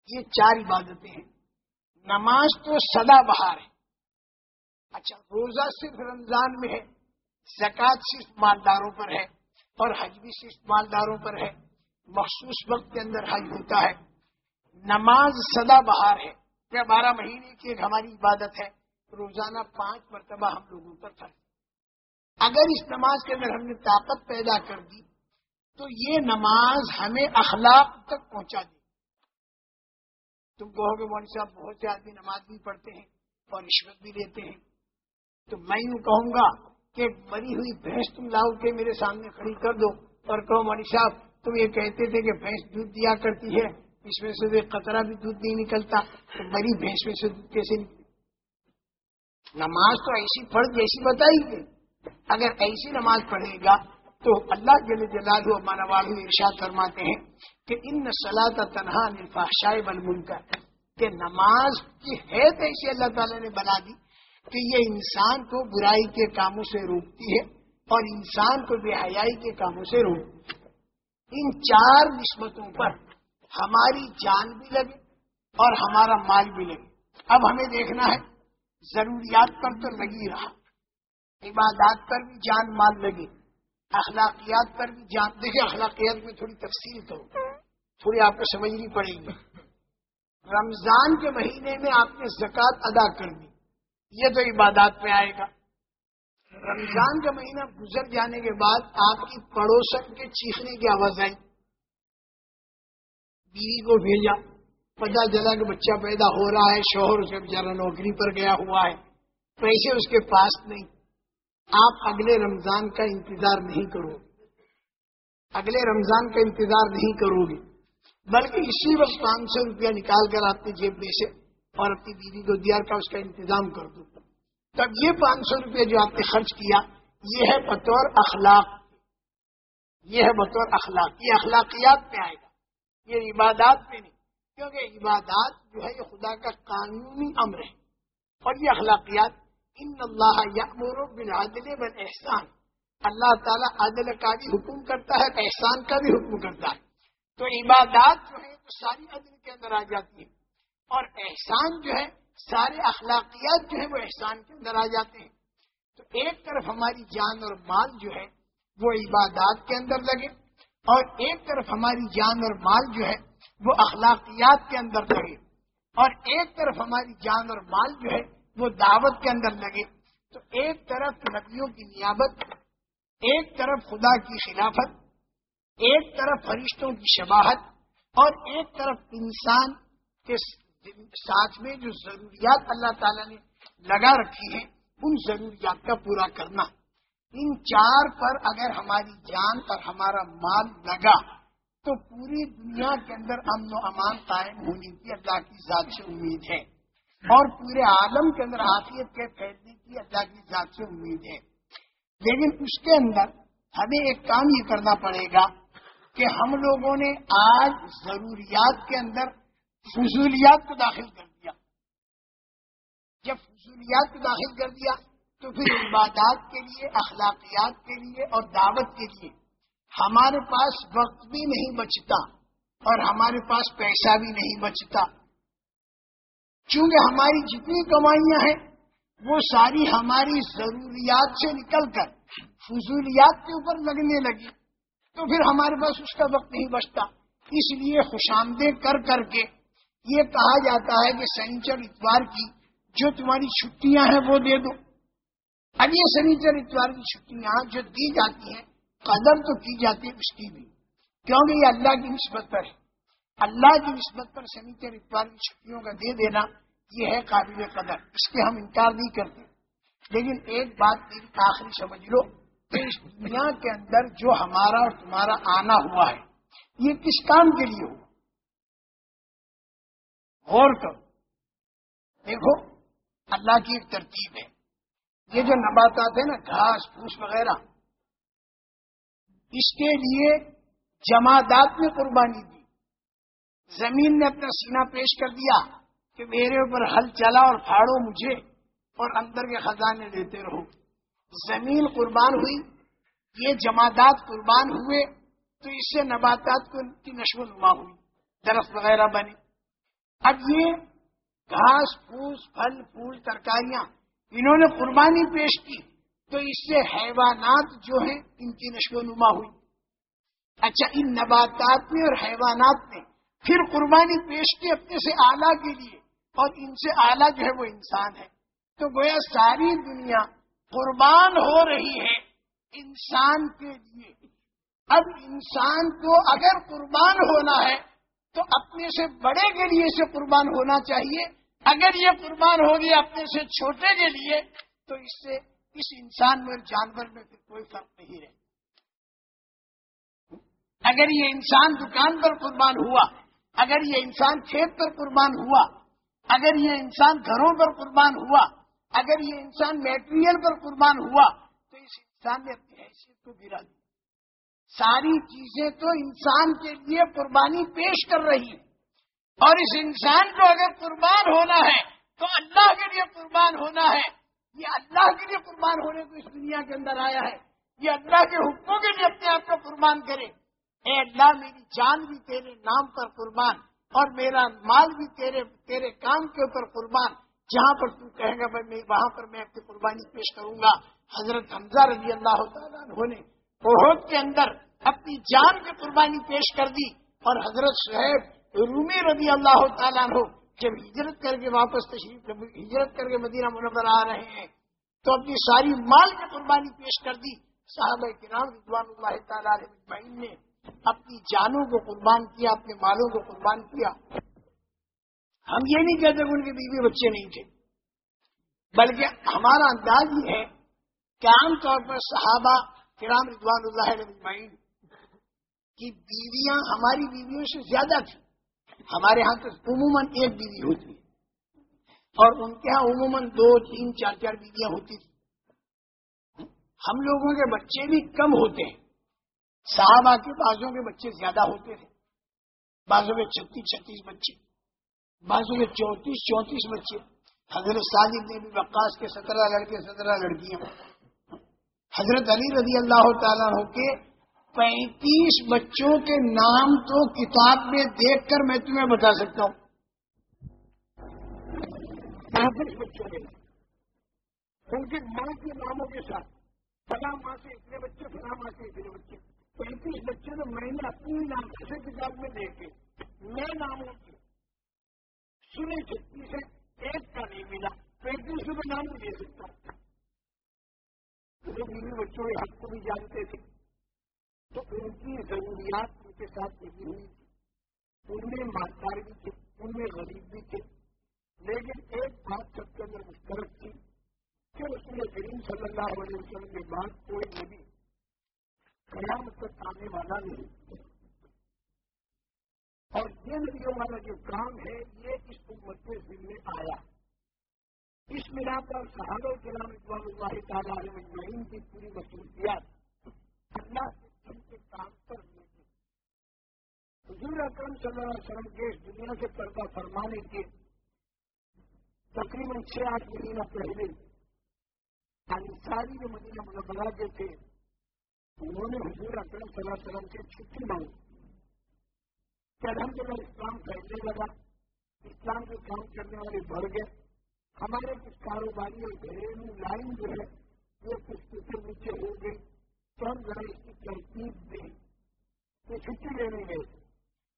یہ چار عبادتیں ہیں۔ نماز تو سدا بہار ہے۔ اچھا روزہ صرف رمضان میں ہے، زکوٰۃ صرف مالداروں پر ہے۔ اور حج بھی صرف مالداروں پر ہے، مخصوص وقت کے اندر حج ہوتا ہے۔ نماز سدا بہار ہے۔ یا بارہ مہینے کی ایک ہماری عبادت ہے۔ روزانہ پانچ مرتبہ ہم لوگوں پر فرض۔ اگر اس نماز کے اندر ہم نے طاقت پیدا کر دی، تو یہ نماز ہمیں اخلاق تک پہنچا دی تم کہو گے، مولوی صاحب، بہت سے آدمی نماز بھی پڑھتے ہیں اور رشوت بھی لیتے ہیں۔ تو میں یوں کہوں گا کہ مری ہوئی بھینس تم لاؤ کے میرے سامنے کھڑی کر دو۔ اور کہو مولوی صاحب، تم یہ کہتے تھے کہ بھینس دودھ دیا کرتی ہے، اس میں سے قطرہ بھی دودھ نہیں نکلتا، تو بڑی بھینس میں سے دودھ کیسے نکلے نماز تو ایسی فرض جیسی بتائی گئی۔ اگر ایسی نماز پڑھے گا تو اللہ جل جلال مانا والو ارشاد فرماتے ہیں کہ ان سلاح تنہا نفاشا بل ملک کہ نماز کی حید ایسی اللہ تعالیٰ نے بنا دی کہ یہ انسان کو برائی کے کاموں سے روکتی ہے اور انسان کو بے حیائی کے کاموں سے روکتی ہے۔ ان چار نسبتوں پر ہماری جان بھی لگے اور ہمارا مال بھی لگے اب ہمیں دیکھنا ہے، ضروریات پر تو لگی رہا۔ عبادات پر بھی جان مال لگے اخلاقیات پر بھی جان۔ دیکھیں، اخلاقیات میں تھوڑی تفصیل کرو تھوڑی آپ کو سمجھنی پڑے گی۔ رمضان کے مہینے میں آپ نے زکوٰۃ ادا کر دی یہ تو عبادات میں آئے گا۔ رمضان کا مہینہ گزر جانے کے بعد آپ کی پڑوسن کے چیخنے کی آواز آئی۔ بیوی کو بھیجا۔ پتا چلا کہ بچہ پیدا ہو رہا ہے، شوہر اس کا بےچارا نوکری پر گیا ہوا ہے۔ پیسے اس کے پاس نہیں۔ آپ اگلے رمضان کا انتظار نہیں کرو اگلے رمضان کا انتظار نہیں کرو گے۔ بلکہ اسی وقت پانچ سو روپیہ نکال کر آپ کے جیب میں سے اور اپنی بیوی کو دیا کا اس کا انتظام کر دو تب یہ پانچ سو روپیہ جو آپ نے خرچ کیا، یہ ہے بطور اخلاق۔ یہ ہے بطور اخلاق۔ یہ اخلاقیات میں آئے گا۔ یہ عبادات میں نہیں، کیونکہ عبادات جو ہے یہ خدا کا قانونی امر ہے۔ اور یہ اخلاقیات، ان اللہ یا بالعدل بن احسان اللہ تعالیٰ عدل کا بھی حکم کرتا ہے احسان کا بھی حکم کرتا ہے۔ تو عبادات جو ہے وہ ساری عدل کے اندر آ جاتی ہے اور احسان جو ہے، سارے اخلاقیات جو ہے وہ احسان کے اندر آ جاتے ہیں۔ تو ایک طرف ہماری جان اور مال جو ہے، وہ عبادات کے اندر لگے، اور ایک طرف ہماری جان اور مال جو ہے، وہ اخلاقیات کے اندر لگے۔ اور ایک طرف ہماری جان اور مال جو ہے، وہ دعوت کے اندر لگے۔ تو ایک طرف نبیوں کی نیابت، ایک طرف خدا کی خلافت، ایک طرف فرشتوں کی شباہت، اور ایک طرف انسان کے ساتھ میں جو ضروریات اللہ تعالی نے لگا رکھی ہیں، ان ضروریات کا پورا کرنا۔ ان چار پر اگر ہماری جان اور ہمارا مال لگا، تو پوری دنیا کے اندر امن و امان قائم ہونے کی اللہ کی ذات سے امید ہے۔ اور پورے عالم کے اندر حافیت کے پھیلنے کی اللہ کی ذات سے امید ہے۔ لیکن اس کے اندر ہمیں ایک کام یہ کرنا پڑے گا کہ ہم لوگوں نے آج ضروریات کے اندر فضولیات کو داخل کر دیا۔ جب فضولیات کو داخل کر دیا، تو پھر عبادات کے لیے، اخلاقیات کے لیے اور دعوت کے لیے۔ ہمارے پاس وقت بھی نہیں بچتا اور ہمارے پاس پیسہ بھی نہیں بچتا۔ چونکہ ہماری جتنی کمائیاں ہیں، وہ ساری ہماری ضروریات سے نکل کر فضولیات کے اوپر لگنے لگی۔ تو پھر ہمارے پاس اس کا وقت نہیں بچتا۔ اس لیے خوش آمدید کر کر کے یہ کہا جاتا ہے کہ سنیچر اتوار کی جو تمہاری چھٹیاں ہیں وہ دے دو۔ اب یہ سنیچر اتوار کی چھٹیاں جو دی جاتی ہیں، قدر تو کی جاتی ہے اس کی بھی۔ کیونکہ یہ اللہ کی نسبت پر ہے اللہ کی نسبت پر سنیچر اتوار کی چھٹیوں کا دے دینا یہ ہے قابل قدر۔ اس کے ہم انکار نہیں کرتے۔ لیکن ایک بات میری آخری سمجھ لو کہ اس دنیا کے اندر جو ہمارا اور تمہارا آنا ہوا ہے، یہ کس کام کے لیے ہوا؟ غور کرو۔ دیکھو، اللہ کی ایک ترتیب ہے۔ یہ جو نباتات ہیں نا، گھاس پھوس وغیرہ، اس کے لیے جماعت نے قربانی دی۔ زمین نے اپنا سینہ پیش کر دیا کہ میرے اوپر ہل چلا اور پھاڑو مجھے اور اندر کے خزانے لیتے رہو۔ زمین قربان ہوئی، یہ جماعت قربان ہوئے، تو اس سے نباتات کو کی نشو و نما ہوئی، درخت وغیرہ بنے۔ اب یہ گھاس پھوس، پھل، پھول، ترکاریاں، انہوں نے قربانی پیش کی، تو اس سے حیوانات جو ہیں، ان کی نشو و نما ہوئی۔ اچھا ان نباتات میں اور حیوانات نے پھر قربانی پیش کی اپنے سے آلہ کے لیے، اور ان سے آلہ جو ہے وہ انسان ہے۔ تو گویا ساری دنیا قربان ہو رہی ہے انسان کے لیے۔ اب انسان کو اگر قربان ہونا ہے تو اپنے سے بڑے کے لیے سے قربان ہونا چاہیے۔ اگر یہ قربان ہو گیا اپنے سے چھوٹے کے لیے، تو اس سے اس انسان میں اور جانور میں پھر کوئی فرق نہیں رہے۔ اگر یہ انسان دکان پر قربان ہوا، اگر یہ انسان کھیت پر قربان ہوا، اگر یہ انسان گھروں پر قربان ہوا، اگر یہ انسان میٹریل پر قربان ہوا، تو اس انسان نے اپنی حیثیت کو گرا دی ساری چیزیں تو انسان کے لیے قربانی پیش کر رہی ہیں۔ اور اس انسان کو اگر قربان ہونا ہے، تو اللہ کے لیے قربان ہونا ہے۔ یہ اللہ کے لیے قربان ہونے کو اس دنیا کے اندر آیا ہے۔ یہ اللہ کے حکموں کے لیے اپنے آپ کو قربان کرے۔ اے اللہ، میری جان بھی تیرے نام پر قربان، اور میرا مال بھی تیرے تیرے کام کے اوپر قربان۔ جہاں پر تو کہے گا بھائی وہاں پر میں اپنی قربانی پیش کروں گا۔ حضرت حمزہ رضی اللہ تعالیٰ نے بہت کے اندر اپنی جان کی قربانی پیش کر دی اور حضرت صحیح رومی رضی اللہ تعالیٰ ہو جب ہجرت کر کے واپس تشریف ہجرت کر کے مدینہ منور آ رہے ہیں، تو اپنی ساری مال کی قربانی پیش کر دی۔ صاحب کرام رضوان اللہ تعالیٰ نے اپنی جانوں کو قربان کیا، اپنے مالوں کو قربان کیا۔ ہم یہ نہیں کہتے کہ ان کے بیوی بچے نہیں تھے، بلکہ ہمارا انداز یہ ہے کہ عام طور پر صحابہ کرام رضوان اللہ علیہ کی بیویاں ہماری بیویوں سے زیادہ تھیں۔ ہمارے ہاں تو عموماً ایک بیوی ہوتی ہے۔ اور ان کے ہاں عموماً دو، تین، چار چار بیویاں ہوتی تھیں۔ ہم لوگوں کے بچے بھی کم ہوتے ہیں۔ صحابہ کے بازوں کے بچے زیادہ ہوتے تھے۔ بازوں کے چھتیس چھتیس بچے۔ بازو کے چونتیس چونتیس بچے۔ حضرت ساجد نے بھی وقاص کے سترہ لڑکے، سترہ لڑکیاں۔ حضرت علی رضی اللہ تعالیٰ ہو کے پینتیس بچوں کے نام تو کتاب میں دیکھ کر میں تمہیں بتا سکتا ہوں۔ پینتیس بچوں کے ان کے ماں کے ناموں کے ساتھ۔ فلاں ماں سے اتنے بچے فلاں ماں سے اتنے بچے۔ پینتیس بچے تو میں نے اپنی نام سے کتاب میں دیکھے۔ میں ناموں کی سنی چھتی سے ایک کا نہیں ملا۔ پینتیس میں نام نہیں دے سکتا۔ بیوی بچوں کے حق کو بھی جانتے تھے۔ تو ان کی ضروریات ان کے ساتھ لگی ہوئی تھی۔ ان میں مالدار بھی تھے ان میں غریب بھی تھے لیکن ایک بات سب کے اندر مشترک تھی کہ اس میں کریم صلی اللہ علیہ وسلم کے بعد کوئی نبی قیامت تک آنے والا نہیں۔ اور یہ ندیوں والا جو کام ہے، یہ اس امت کے ذمے آیا۔ اس ملا پر صحابہ کے نام اقبال اللہ تعالیٰ علیہ مجمعین کی پوری مصروفیات اللہ کام پر ہوئی حضور اکرم صلی اللہ علیہ وسلم کے دنیا سے پردہ فرمانے کے تقریباً چھ آٹھ مہینہ پہلے یعنی انصاری جو مدینہ منورہ کے تھے، انہوں نے حضور اکرم صلی اللہ علیہ وسلم سے چھٹی مانگی۔ کہ الحمد للہ اسلام پھیلنے لگا، اسلام کے کام کرنے والے بڑھ گئے۔ ہمارے کچھ کاروباری اور گھریلو لائن جو ہے، وہ کچھ پیچھے نیچے ہو گئی تو ہم ذرا اس کی ترتیب دیں تو چھٹی لینے گئے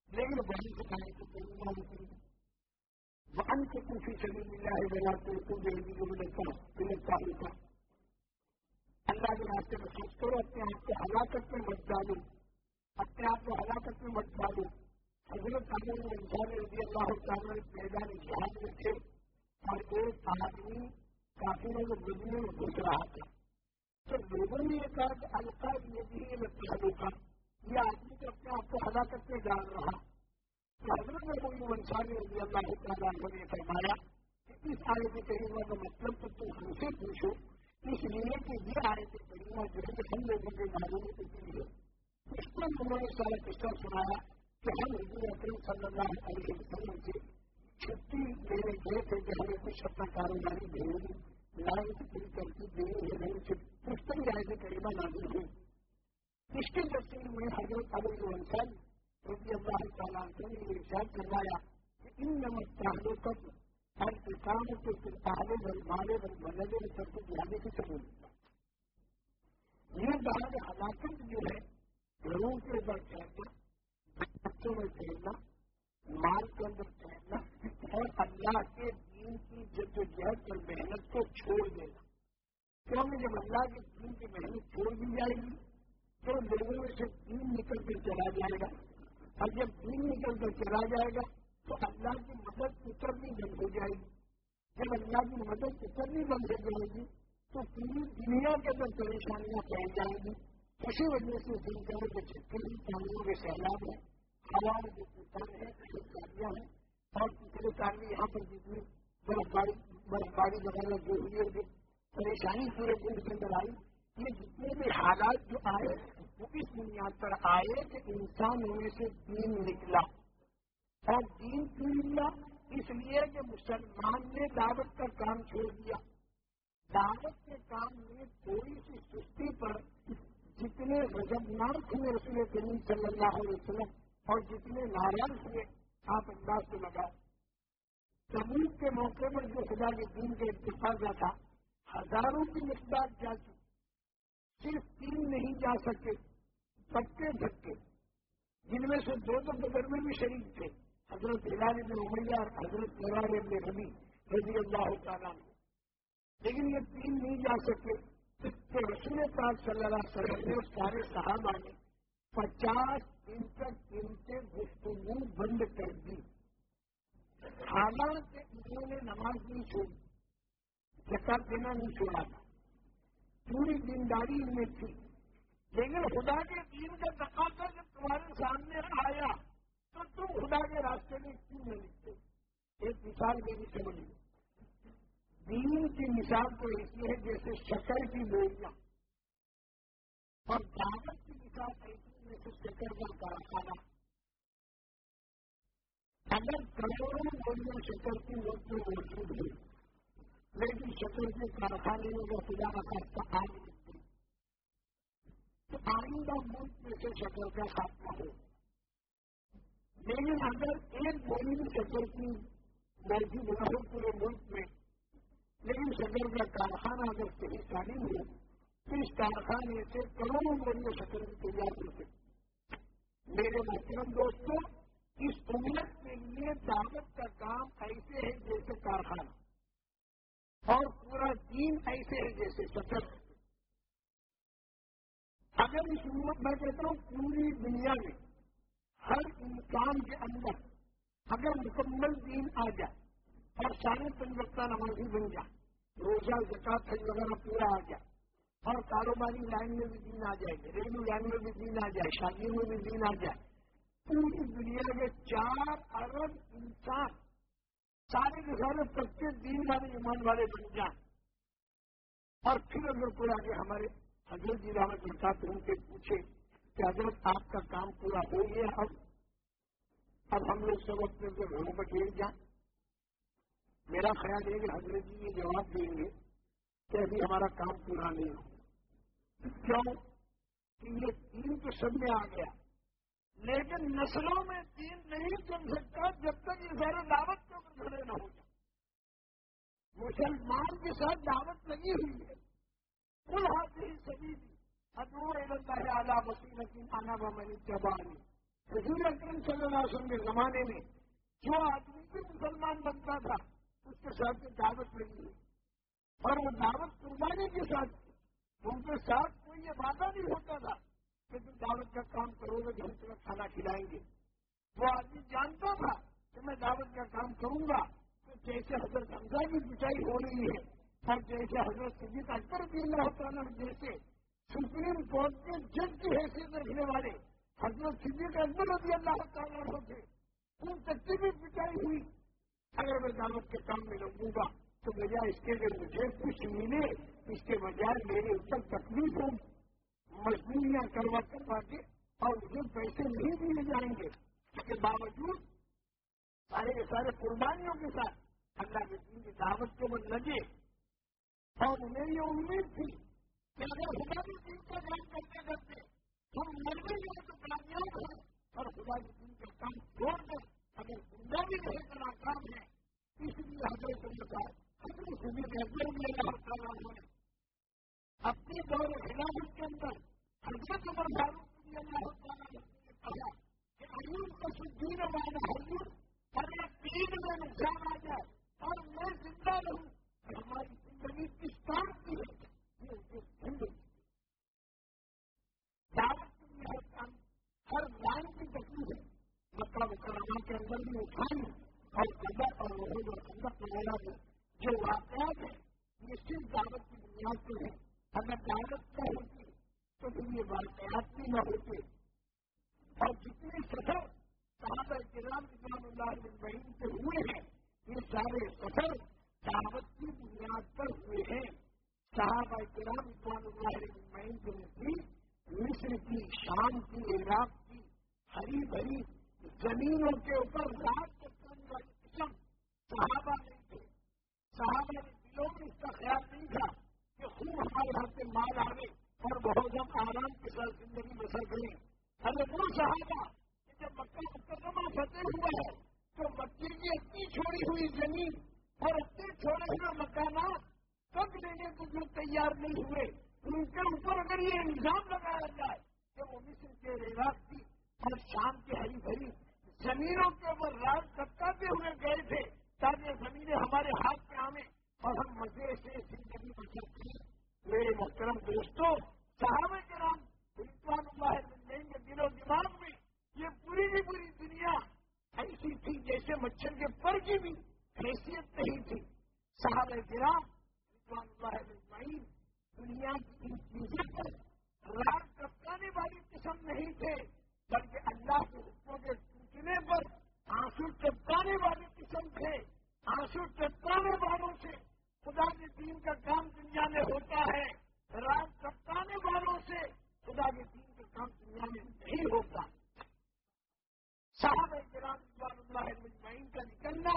لیکن بڑی سکھانے کو کوئی نہ ہوتی وہاں کو کچھ چلی ملا ہے بنا تو کو جلدی کو ملتا ملتا ہوتا اللہ کے راستے میں سوچ کرو، اپنے آپ کو ہلاکت میں مت ڈالو۔ اپنے آپ کو ہلاکت میں مت ڈالو۔ حضرت عمر انسان رضی اللہ تعالیٰ میدان جہاد میں تھے اور ایک آدمی کافروں کے بدلے میں گھس رہا تھا۔ تو لوگوں نے یہ کہا کہ القاعد یہ بھی لگتا کا یہ آدمی تو اپنے آپ کو ہلاکت میں ڈال رہا حضرت میں کوئی منصانی رضی اللہ تعالیٰ عنہ نے فرمایا کہ اس آئے کے کریمہ کا مطلب تو تم ہم سے پوچھو، اس لیے کہ یہ آئے کے کریمہ جو ہے ہم لوگوں کے معلوم ہوتی ہے اس پر انہوں نے سارا قصہ سنایا کہ ہم حضور اکرم صلی اللہ علیہ وسلم سے چھٹی لینے گئے تھے کہ ہمیں کچھ اپنا کاروباری دینی لائن پوری کرتی دینی ہے نہیں پوچھتے ہی آئے کے کریمہ نازل ہوئی۔ اس کے تفصیل میں حضرت ابو انسان رضی اللہ تعالیٰ نے یہ ارشاد کروایا کہ ان نمک چاہلوں تک ہر کسان کے پہلے بل مالے بل بدلے سب کو جانے کی سہولت یہ بات ہلاکت جو ہے گھروں کے اوپر چڑھنا بچوں میں چہرنا مال کے اندر چہرنا اور اللہ کے دین کی جد و جہد اور محنت کو چھوڑ دینا۔ کیونکہ جب اللہ کے دین کی محنت چھوڑ دی جائے گی، تو لوگوں میں سے دین نکل کر چلا جائے گا۔ اور جب دین نکل کر چلا جائے گا، تو اللہ کی مدد اترنی بند ہو جائے گی۔ جب اللہ کی مدد اترنی بند ہو جائے گی، تو پوری دنیا کے اندر پریشانیاں پھیل جائیں گی۔ اسی وجہ سے دن کرنے کے چھتری پانیوں کے سیلاب ہیں ہواؤں کے طوفان ہیں کاریاں ہیں۔ اور تیسرے کارن یہاں پر جتنی برف باری برف باری وغیرہ جو ہوئی ہے پریشانی پورے دن کے اندر آئی یہ جتنے بھی حالات جو آئے، وہ اس بنیاد پر آئے کہ انسان ہونے سے دین نکلا۔ اور دین کیوں نکلا؟ اس لیے کہ مسلمان نے دعوت کا کام چھوڑ دیا۔ دعوت کے کام میں تھوڑی سی سستی پر جتنے رجبناک ہوئے رسول کریم صلی اللہ علیہ وسلم اور جتنے ناراض ہوئے، آپ انداز سے لگا تبلیغ کے موقع پر جو خدا کے دین کے اتفاق تھا ہزاروں کی مقدار جا چکی۔ صرف تین نہیں جا سکے پکے دھکے جن میں سے دو تو بدر میں بھی شریک تھے، حضرت ہلال ابن امیہ اور حضرت قرار ابن ربی رضی اللہ تعالیٰ لیکن یہ تین نہیں جا سکے۔ تو رسول پاک صلی اللہ علیہ وسلم نے سارے صحابہ نے پچاس دن تک ان سے گفتگو بند کر دی۔ حالانکہ انہوں نے نماز نہیں چھوڑی۔ زکات دینا نہیں چھوڑا تھا۔ پوری دینداری ان میں تھی۔ لیکن خدا کے دین کا تقاضا جب تمہارے سامنے آیا، تو تم خدا کے راستے میں کیوں نہیں لکھتے ایک مثال میری سمجھ لو دین کی مثال تو ایسی ہے جیسے شکر کی بولیاں اور دعوت کی مثال ایسی جیسے شکر کا کارخانہ۔ اگر کروڑوں بولیاں شکر کی لوگ میں موجود ہوئی لیکن شکر کے کارخانے میں وہ خدا کا آج لگتے تو آئندہ ملک میں سے شکر کا خاتمہ ہو۔ لیکن اگر ایک بولی بھی شکر کی موجود نہ ہو پورے ملک میں، لیکن شکر کا کارخانہ اگر صحیح تعلیم ہو، تو اس کارخانے سے کروڑوں بولیاں شکر کی تیار ہو سکتے میرے محترم دوستوں اس امت کے لیے دعوت کا کام ایسے ہے جیسے کارخانہ۔ اور پورا دین ایسے ہے جیسے سفر اگر اس امت میں کہتا ہوں پوری دنیا میں، ہر انسان کے اندر اگر مکمل دین آ جائے اور سارے پنجکتا نمازی بن جائے، روزہ زکات حج وغیرہ پورا آ جائے اور کاروباری لائن میں بھی دین آ جائے گھریلو لائن میں بھی دین آ جائے، شادیوں میں بھی دین آ جائے، پوری دنیا میں چار ارب انسان سارے کے سارے پرتیک دین والے، ایمان والے بن جائیں۔ اور پھر اگر کوئی آگے ہمارے حضرت جی رحمت برسات ان کے پوچھے کہ حضرت آپ کا کام پورا ہو گیا اب اب ہم لوگ سب اپنے اپنے گھروں پر ٹھیک جائیں۔ میرا خیال ہے کہ حضرت جی یہ جواب دیں گے کہ ابھی ہمارا کام پورا نہیں ہو۔ کیوں؟ کہ یہ تین تو سب میں آ گیا۔ لیکن نسلوں میں دین نہیں چل سکتا جب تک یہ سارے دعوت کے اوپر کھڑے نہ ہو جائے مسلمان کے ساتھ دعوت لگی ہوئی ہے۔ کل ہاتھ ہی سبھی بھی ادور ہے اعلیٰ وسیع نقین آنا بمنی چبانی حضور اکرم صلی اللہ علیہ وسلم کے زمانے میں جو آدمی بھی مسلمان بنتا تھا، اس کے ساتھ دعوت لگی ہوئی اور وہ دعوت قربانی کے ساتھ، ان کے ساتھ کوئی یہ وعدہ نہیں ہوتا تھا۔ کہ تم دعوت کا کام کرو گے ہم تمہیں کھانا کھلائیں گے۔ وہ آدمی جانتا تھا کہ میں دعوت کا کام کروں گا۔ تو جیسے حضرت حمزہ کی پچائی ہو رہی ہے، اور جیسے حضرت صدیق اکبر بھی اللہ تعالیٰ جیسے سپریم کورٹ کے جج کی حیثیت رکھنے والے حضرت صدیق اکبر رضی اللہ تعالیٰ تھے۔ ان تک کی بھی پچائی ہوئی۔ اگر میں دعوت کے کام میں لگوں گا، تو بجائے اس کے لیے مجھے کچھ ملے، اس کے بجائے میرے اوپر تکلیف ہو۔ مزدوریاں کروا کروا کے اور مجھے پیسے نہیں دیے جائیں گے۔ اس کے باوجود سارے کے سارے قربانیوں کے ساتھ اللہ کے دین کی دعوت کے وہ لگے۔ اور انہیں یہ امید تھی کہ اگر خدا کے دین کا کام کرتے کرتے ہم مر بھی گئے تو کامیاب ہیں اور خدا کے دین کا کام چھوڑ کر اگر خدا بھی رہے تو ناکام ہے اس لیے حضرت بتا اپنی سبھی بہتر میں اللہ دور خلافت کے اندر حضرت عمر فاروق رضی اللہ تعالیٰ نے کہا کہ ایوب کا سدین والا حضور ہمیں تین میں نقصان آ جائے اور میں زندہ رہوں ہماری زندگی کس کام کی ہے دعوت کی ہر کام لائن کی تکلیف ہے مکہ مکرمہ کے اندر بھی اٹھائی اور قدر اور محبت اور خندق وغیرہ میں جو واقعات ہیں یہ صرف دعوت کی بنیاد پر ہے اگر دعوت نہ ہوتی تو پھر یہ واقعات بھی نہ ہوتے۔ اور جتنے سفر صحابہ کرام اسلام اللہ علیہ سے ہوئے ہیں، یہ سارے سفر دعوت کی بنیاد پر ہوئے ہیں۔ صحابہ کرام اسلام اللہ علیہ کے نزدیک مصر کی، شام کی، عراق کی، ہری بھری زمینوں کے اوپر رات کے کرنے والی قسم صحابہ نہیں تھے۔ صحابہ نے دلوں میں اس کا خیال نہیں تھا کہ خوب ہمارے ہاتھ سے مال آئے اور بہت ہم آرام کے ساتھ زندگی بسر کریں۔ ارے وہ صحابہ جب مکہ مقدمہ فتح ہوا ہے، تو مکے کی اتنی چھوڑی ہوئی زمین اور اتنے چھوڑے ہوئے مکانات کب لینے کو جو تیار نہیں ہوئے۔ ان کے اوپر اگر یہ الزام لگایا جائے کہ وہ مصر کے عراق کی اور شام کی ہری بھری زمینوں کے اوپر راج کٹاتے ہوئے گئے تھے، تاکہ زمینیں ہمارے ہاتھ میں آنے اور ہم مزے سے زندگی بچت کی میرے محترم دوستوں، صحابہ کے نام رضوان اللہ ملیں دل و دماغ میں یہ پوری کی پوری دنیا ایسی تھی جیسے مچھر کے پر کی بھی حیثیت نہیں تھی۔ صحابہ گرام اللہ دنیا کی چیزوں پر راگ کپتانے والی قسم نہیں تھے، بلکہ اللہ کے حکموں کے ٹوٹنے پر آنسو چپکانے والی قسم تھے، آنسو چپکانے والوں سے خدا کے دین کا کام دنیا میں ہوتا ہے راگ چپکانے والوں سے خدا کے دین کا کام دنیا میں نہیں ہوتا۔ صاحب کرام اللہ مجمعین کا نکلنا،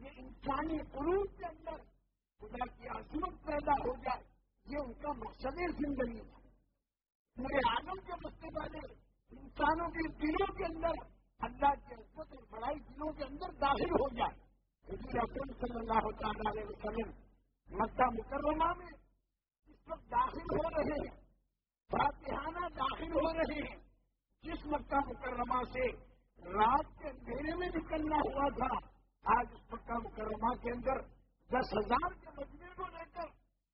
یہ انسانی قروب کے اندر خدا کی عظمت پیدا ہو جائے، یہ ان کا مقصد زندگی تھا پورے عالم کے مسئلے والے انسانوں کے دلوں کے اندر، اللہ کی عزت اور بڑائی دلوں کے اندر داخل ہو جائے۔ حضور اکرم صلی اللہ تعالی علیہ وسلم مکہ مکرمہ میں اس وقت داخل ہو رہے ہیں، فاتحانہ داخل ہو رہے ہیں۔ جس مکہ مکرمہ سے رات کے اندھیرے میں نکلنا ہوا تھا، آج اس مکہ مکرمہ کے اندر دس ہزار کے مجمے کو لے کر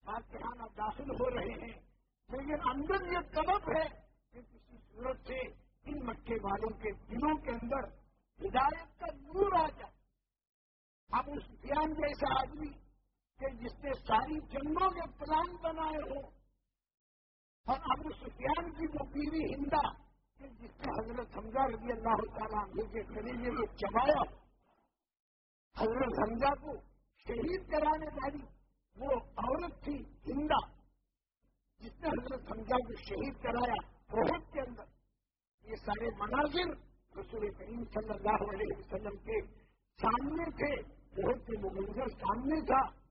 فاتحانہ داخل ہو رہے ہیں۔ لیکن اندر یہ طلب ہے کہ کسی صورت سے ان مکے والوں کے دلوں کے اندر ہدایت کا نور آ جائے۔ اب اس بیان جیسا آدمی کہ جس نے ساری جنگوں کے پلان بنائے ہو اور ابو سفیان کی جو بیوی ہندا جس نے حضرت حمزہ رضی اللہ تعالیٰ کے خریدے کو چبایا، حضرت حمزہ کو شہید کرانے والی وہ عورت تھی ہندا جس نے حضرت حمزہ کو شہید کرایا بہت کے اندر۔ یہ سارے مناظر رسول کریم صلی اللہ علیہ وسلم کے سامنے تھے بہت کے منظر سامنے تھا۔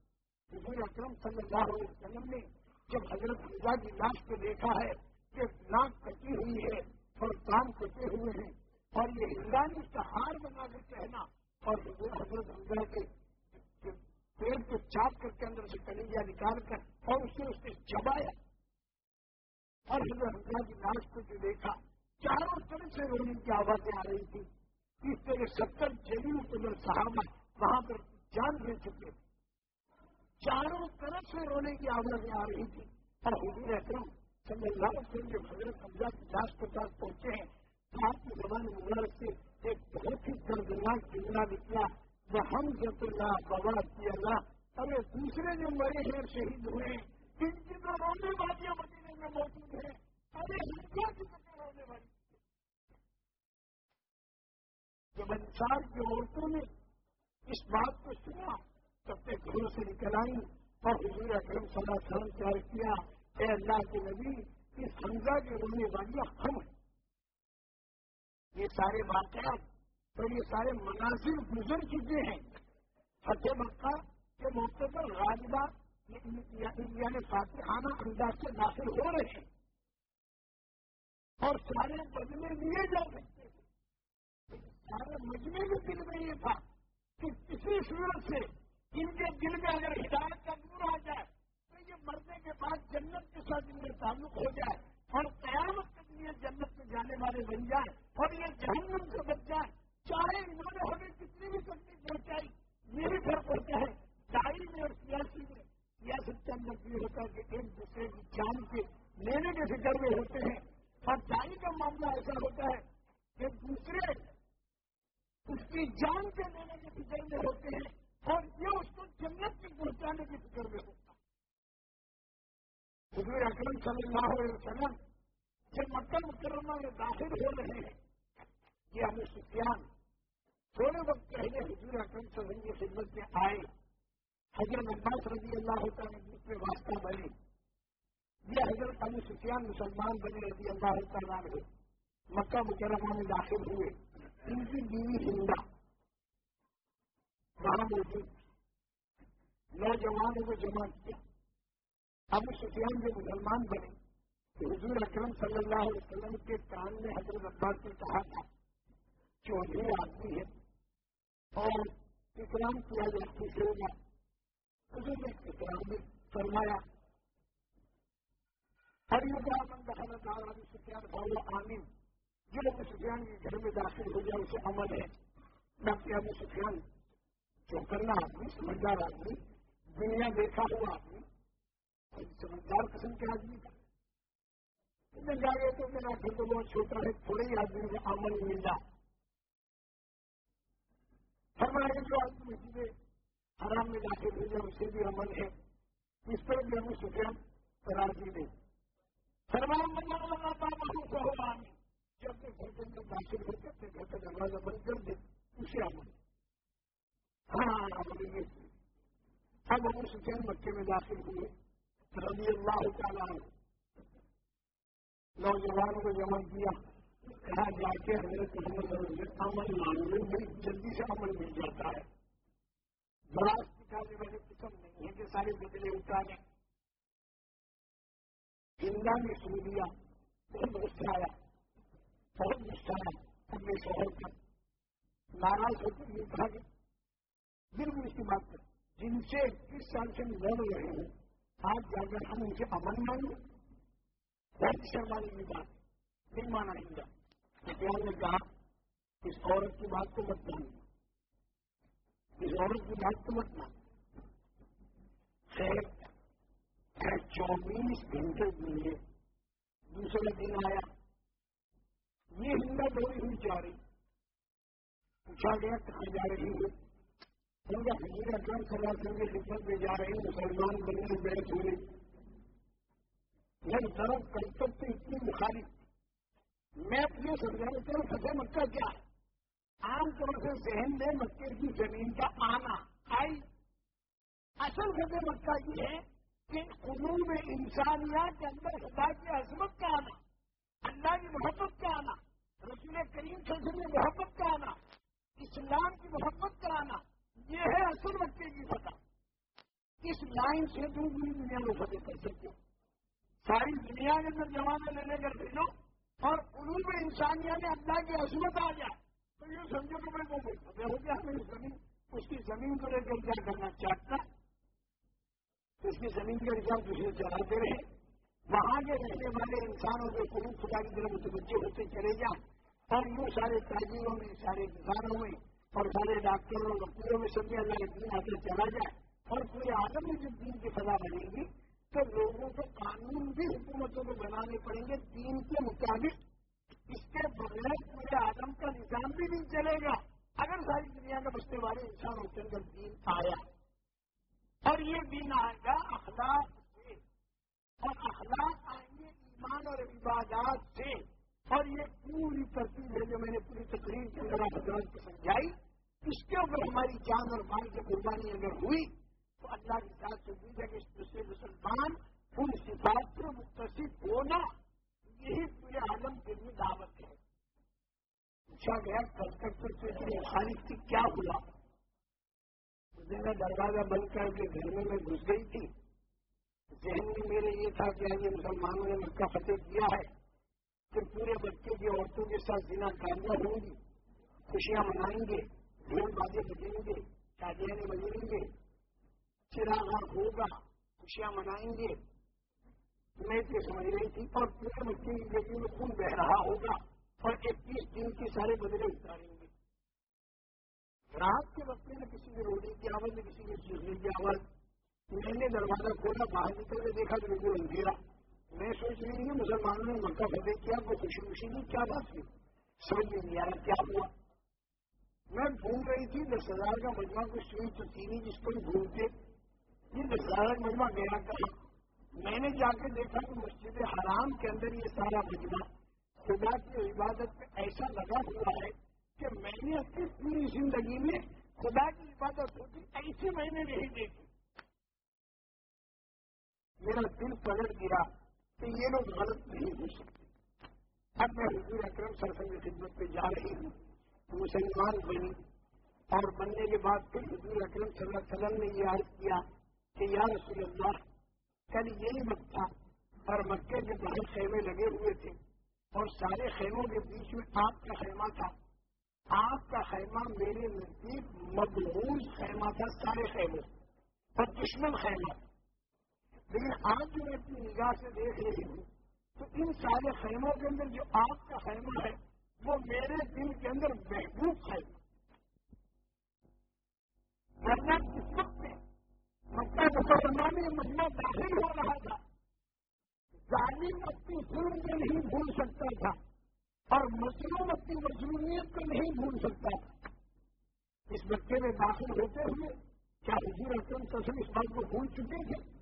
رسول اکرم صلی اللہ علیہ وسلم نے جب حضرت حمزہ کی لاش کو دیکھا ہے کہ ناک کٹی ہوئی ہے اور کام کرتے ہوئے ہیں اور یہ ہندانی کا ہار بنا کر کہنا اور حضرت حمزہ کے پیڑ کو چاپ کر کے اندر سے کنجیا نکال کر اور اسے اس نے چبایا اور حضرت حمزہ کی لاش کو جو دیکھا، چاروں طرف سے رونے کی آوازیں آ رہی تھی اس طرح ستر جلیل قدر صحابہ وہاں پر جان دے چکے چاروں طرف سے رونے کی آوازیں آ رہی تھی۔ اور حضور اکرم صلی اللہ علیہ وسلم جب حضرت حمزہ کی لاش کے پاس پہنچے ہیں۔ آپ کی زبان مبارک سے ایک بہت ہی دردناک جملہ نکلا۔ وہ ہم جب اللہ بابا کی اللہ، ارے دوسرے جو مرے ہیں، شہید ہوئے ان کی تو رونے والیاں مدینے میں موجود ہیں۔ ارے ہندو کی تو رونے والی۔ جب انسان کی عورتوں نے اس بات کو سنا اپنے گھروں سے نکل آئی اور حضور اکرم صلی اللہ علیہ وسلم پیار کیا، اے اللہ کے نبی، اس حمزہ کے رونے والیاں ہم ہیں۔ یہ سارے واقعات اور یہ سارے مناظر گزر چکے ہیں۔ فتح مکہ کے موقع پر راجدہ یعنی فاتحانہ انداز سے داخل ہو رہے ہیں اور سارے بدلے لیے جا سکتے ہیں۔ سارے مجمے کے دل میں یہ تھا کہ کسی صورت سے ان کے دل میں اگر ہدایت کا دور آ جائے، تو یہ مرنے کے بعد جنت کے ساتھ ان کا تعلق ہو جائے اور قیامت کے لیے جنت میں جانے والے بن جائیں اور یہ جہنم سے بچ جائیں چاہے انہوں نے ہمیں کتنی بھی تکلیف پہنچائی یہ بھی فرق ہوتا ہے شاعری میں اور سیاسی میں۔ سیاست کے اندر یہ ہوتا ہے کہ ایک دوسرے کی جان کے لینے کے فکر میں ہوتے ہیں اور دائی کا معاملہ ایسا ہوتا ہے کہ دوسرے اس کی جان کے لینے کے فکر میں ہوتے ہیں۔ اور یہ اس کو جنت کی پہنچانے کی فکر میں ہوتا حضور اکرم صلی اللہ علیہ وسلم جب مکہ مکرمہ میں داخل ہو رہے ہیں، یہ ہمیں سفیان تھوڑے وقت پہلے حضور اکرم صلی اللہ علیہ وسلم کی خدمت میں آئے۔ حضرت عباس رضی اللہ تعالیٰ جس میں واسطہ بنے۔ یہ حضرت ابو سفیان مسلمان بنے رضی اللہ تعالیٰ مکہ مکرمہ میں داخل ہوئے۔ ان کی بیوی ہندا وہاں موجود نوجوانوں کو جمع کیا ابو سفیان جو مسلمان بنے تو حضور اکرم صلی اللہ علیہ وسلم کے کان میں حضرت عباس نے کہا تھا چودھری آدمی ہے اور اکرام کیا جائے خوش ہوگا حضور نے اکرام بھی فرمایا ہر یوگا من دخل ابو سفیان بھاؤ عامن جو ابو سفیان کے گھر میں داخل ہو جائے اسے عمل ہے ڈاکٹر ابو سفیان چوکرنا آدمی سمجھدار آدمی، دنیا دیکھا ہوا آدمی، سمجھدار قسم کے آدمی کا۔ جا گئے تو میرا گھر تو بہت چھوٹا ہے، تھوڑے ہی آدمی کو امن مل جا فرمائے جو آدمی مسجد حرام میں جا کے بھیجا، اسے بھی امن ہے۔ اس پر بھی ہمیں سفید راضی نہیں۔ فرمان بندہ لگاتا بہت کو ہوا جب اپنے گھر کے اندر داخل ہوتے، اپنے گھر کا دروازہ بند کر دے، اسے امن ہے ہاں اب ہم سفید مکے میں داخل ہوئے رضی اللہ تعالیٰ نوجوانوں کو جمع کیا کہا جا کے حضرت محمد عمل معلوم بڑی جلدی سے عمل مل جاتا ہے براس نکالنے والی قسم نہیں ہے کہ سارے بدلے اتارے ہندا نے سن لیا بہت غصہ آیا بہت غصہ آیا اپنے شوہر کا ناراض ہوتے ہوئے کہا کہ بالکل اس کی بات کر جن سے اکیس سال سے لڑ رہے ہیں، آج جا کر ہم ان سے امن مانگے بہت شرمانے کی بات، نہیں مانا ہی گا نے کہا، اس عورت کی بات کو مت ماننا اس عورت کی بات کو مت ماننا خیر چوبیس گھنٹے دیے دوسرے دن آیا۔ یہ ہندا دوڑی ہوئی جا رہی پوچھا گیا، کہاں جا رہی ہے؟ ان کا حضور اکرم صلی اللہ علیہ وسلم کی خدمت میں جا رہے ہیں مسلمان بننے بیٹھ ہوئے میں طرف کرتب سے اتنی مخالف میں اپنے سمجھانے کے فتح مکہ کیا عام طور سے ذہن میں مکے کی زمین کا آنا آئی اصل فتح مکہ یہ ہے کہ قلوب انسانیات کے اندر خدا کی عظمت کا آنا اللہ کی محبت کا آنا رسول کریم صلی اللہ علیہ وسلم محبت کا آنا اسلام کی محبت کا آنا یہ ہے اصل بچے کی فتح۔ اس لائن سے دور پوری دنیا کو فتح کر سکتے ساری دنیا کے اندر جمانا لینے کر بھیجو اور انہوں میں انسانیہ میں اللہ کی عصمت آ جائے۔ تو یہ سمجھو کہ میں کوئی فتح ہو گیا ہمیں زمین اس کی زمین کو لے کر کیا کرنا چاہتا۔ اس کی زمین کے رجحان دوسرے چلاتے رہے۔ وہاں کے رہنے والے انسانوں کے قلوب خدا کی طرف متوجہ ہوتے چلے جائیں اور یوں سارے تاجروں میں، سارے کسانوں میں اور سارے ڈاکٹروں اور وکیلوں میں سب اللہ کے دین آگے چلا جائے۔ اور پورے آدم میں جب دین کی سزا بنے گی، تو لوگوں کو قانون بھی حکومتوں کو بنانے پڑیں گے، دین کے مطابق۔ اس کے بغیر پورے آدم کا نظام بھی نہیں چلے گا۔ اگر ساری دنیا میں بسنے والے انسانوں کے اندر دین آیا، اور یہ دین آئے گا اخلاق سے۔ اور اخلاق آئیں گے ایمان اور عبادات سے۔ اور یہ پوری ترتیب ہے جو میں نے پوری تقریر کے اندر حضرت کو سمجھائی، اس کے اوپر ہماری جان اور مال کی قربانی اگر ہوئی، تو اللہ کی ساتھ سے امید ہے کہ اس دوسرے مسلمان ان صفات سے متصف ہونا یہی پورے عالم کے لیے دعوت ہے۔ پوچھا گیا، کلکتر سے اتنی خالص کی کیا ہوا میں دروازہ بند کر کے گھر میں میں گھس گئی تھی۔ ذہن میں میرے یہ تھا کہ مسلمانوں نے مکہ فتح کیا ہے۔ کہ پورے بچے کی عورتوں کے ساتھ جنا کاریاں ہوں گی، خوشیاں منائیں گے، ڈھول بازے بجیں گے، شادیاں بجیں گے چراغ ہوگا، خوشیاں منائیں گے۔ میں یہ سمجھ رہی تھی، اور پورے بچے کی بیٹی میں خون بہ رہا ہوگا، اور اکیس دن کے سارے بدلے اتاریں گے۔ رات کے وقت میں کسی نے روٹی کی آواز میں کسی نے چیزیں کی آواز۔ میں نے دروازہ کھولا، باہر نکل کے دیکھا تو بالکل اندھیرا۔ میں سوچ رہی ہوں مسلمانوں نے مکہ فتح کیا کوئی خوشی خوشی کی کیا بات کی سمجھ میں نہیں آ رہا کیا ہوا؟ میں گھوم رہی تھی، دس ہزار کا مجمع کو سوئی تو تین جس کو گھومتے یہ دس ہزار کا مجمع گیا کہا میں نے جا کے دیکھا کہ مسجد حرام کے اندر یہ سارا مجمع، خدا کی عبادت میں ایسا لگا ہوا ہے کہ میں نے اپنی پوری زندگی میں خدا کی عبادت ہوتی ایسی میں نے نہیں دیکھی میرا دل پلٹ گیا۔ کہ یہ لوگ غلط نہیں ہو سکتے۔ اب میں حضور اکرم سرسن کی خدمت پہ جا رہی ہوں مسلمان بنی اور بننے کے بعد پھر حضور اکرم صلی اللہ علیہ وسلم نے یہ عرض کیا کہ یا رسول اللہ، کل یہی وقت تھا، اور مکے کے باہر خیمے لگے ہوئے تھے۔ اور سارے خیموں کے بیچ میں آپ کا خیمہ تھا۔ آپ کا خیمہ میرے نزدیک مقبوض خیمہ تھا، سارے خیموں اور دشمن خیمہ۔ لیکن آج جو میں اپنی نگاہ سے دیکھ رہی ہوں، تو ان سارے خیموں کے اندر جو آپ کا خیمہ ہے، وہ میرے دل کے اندر محبوب خیمہ ورنہ اس وقت میں مکہ میں مہینہ داخل ہو رہا تھا۔ ظالم اپنی ظلم کو نہیں بھول سکتا تھا اور مظلوم اپنی مظلومیت کو نہیں بھول سکتا تھا۔ اس بچے میں داخل ہوتے ہوئے کیا حضور اکرم سسم اس بات کو بھول چکے تھے؟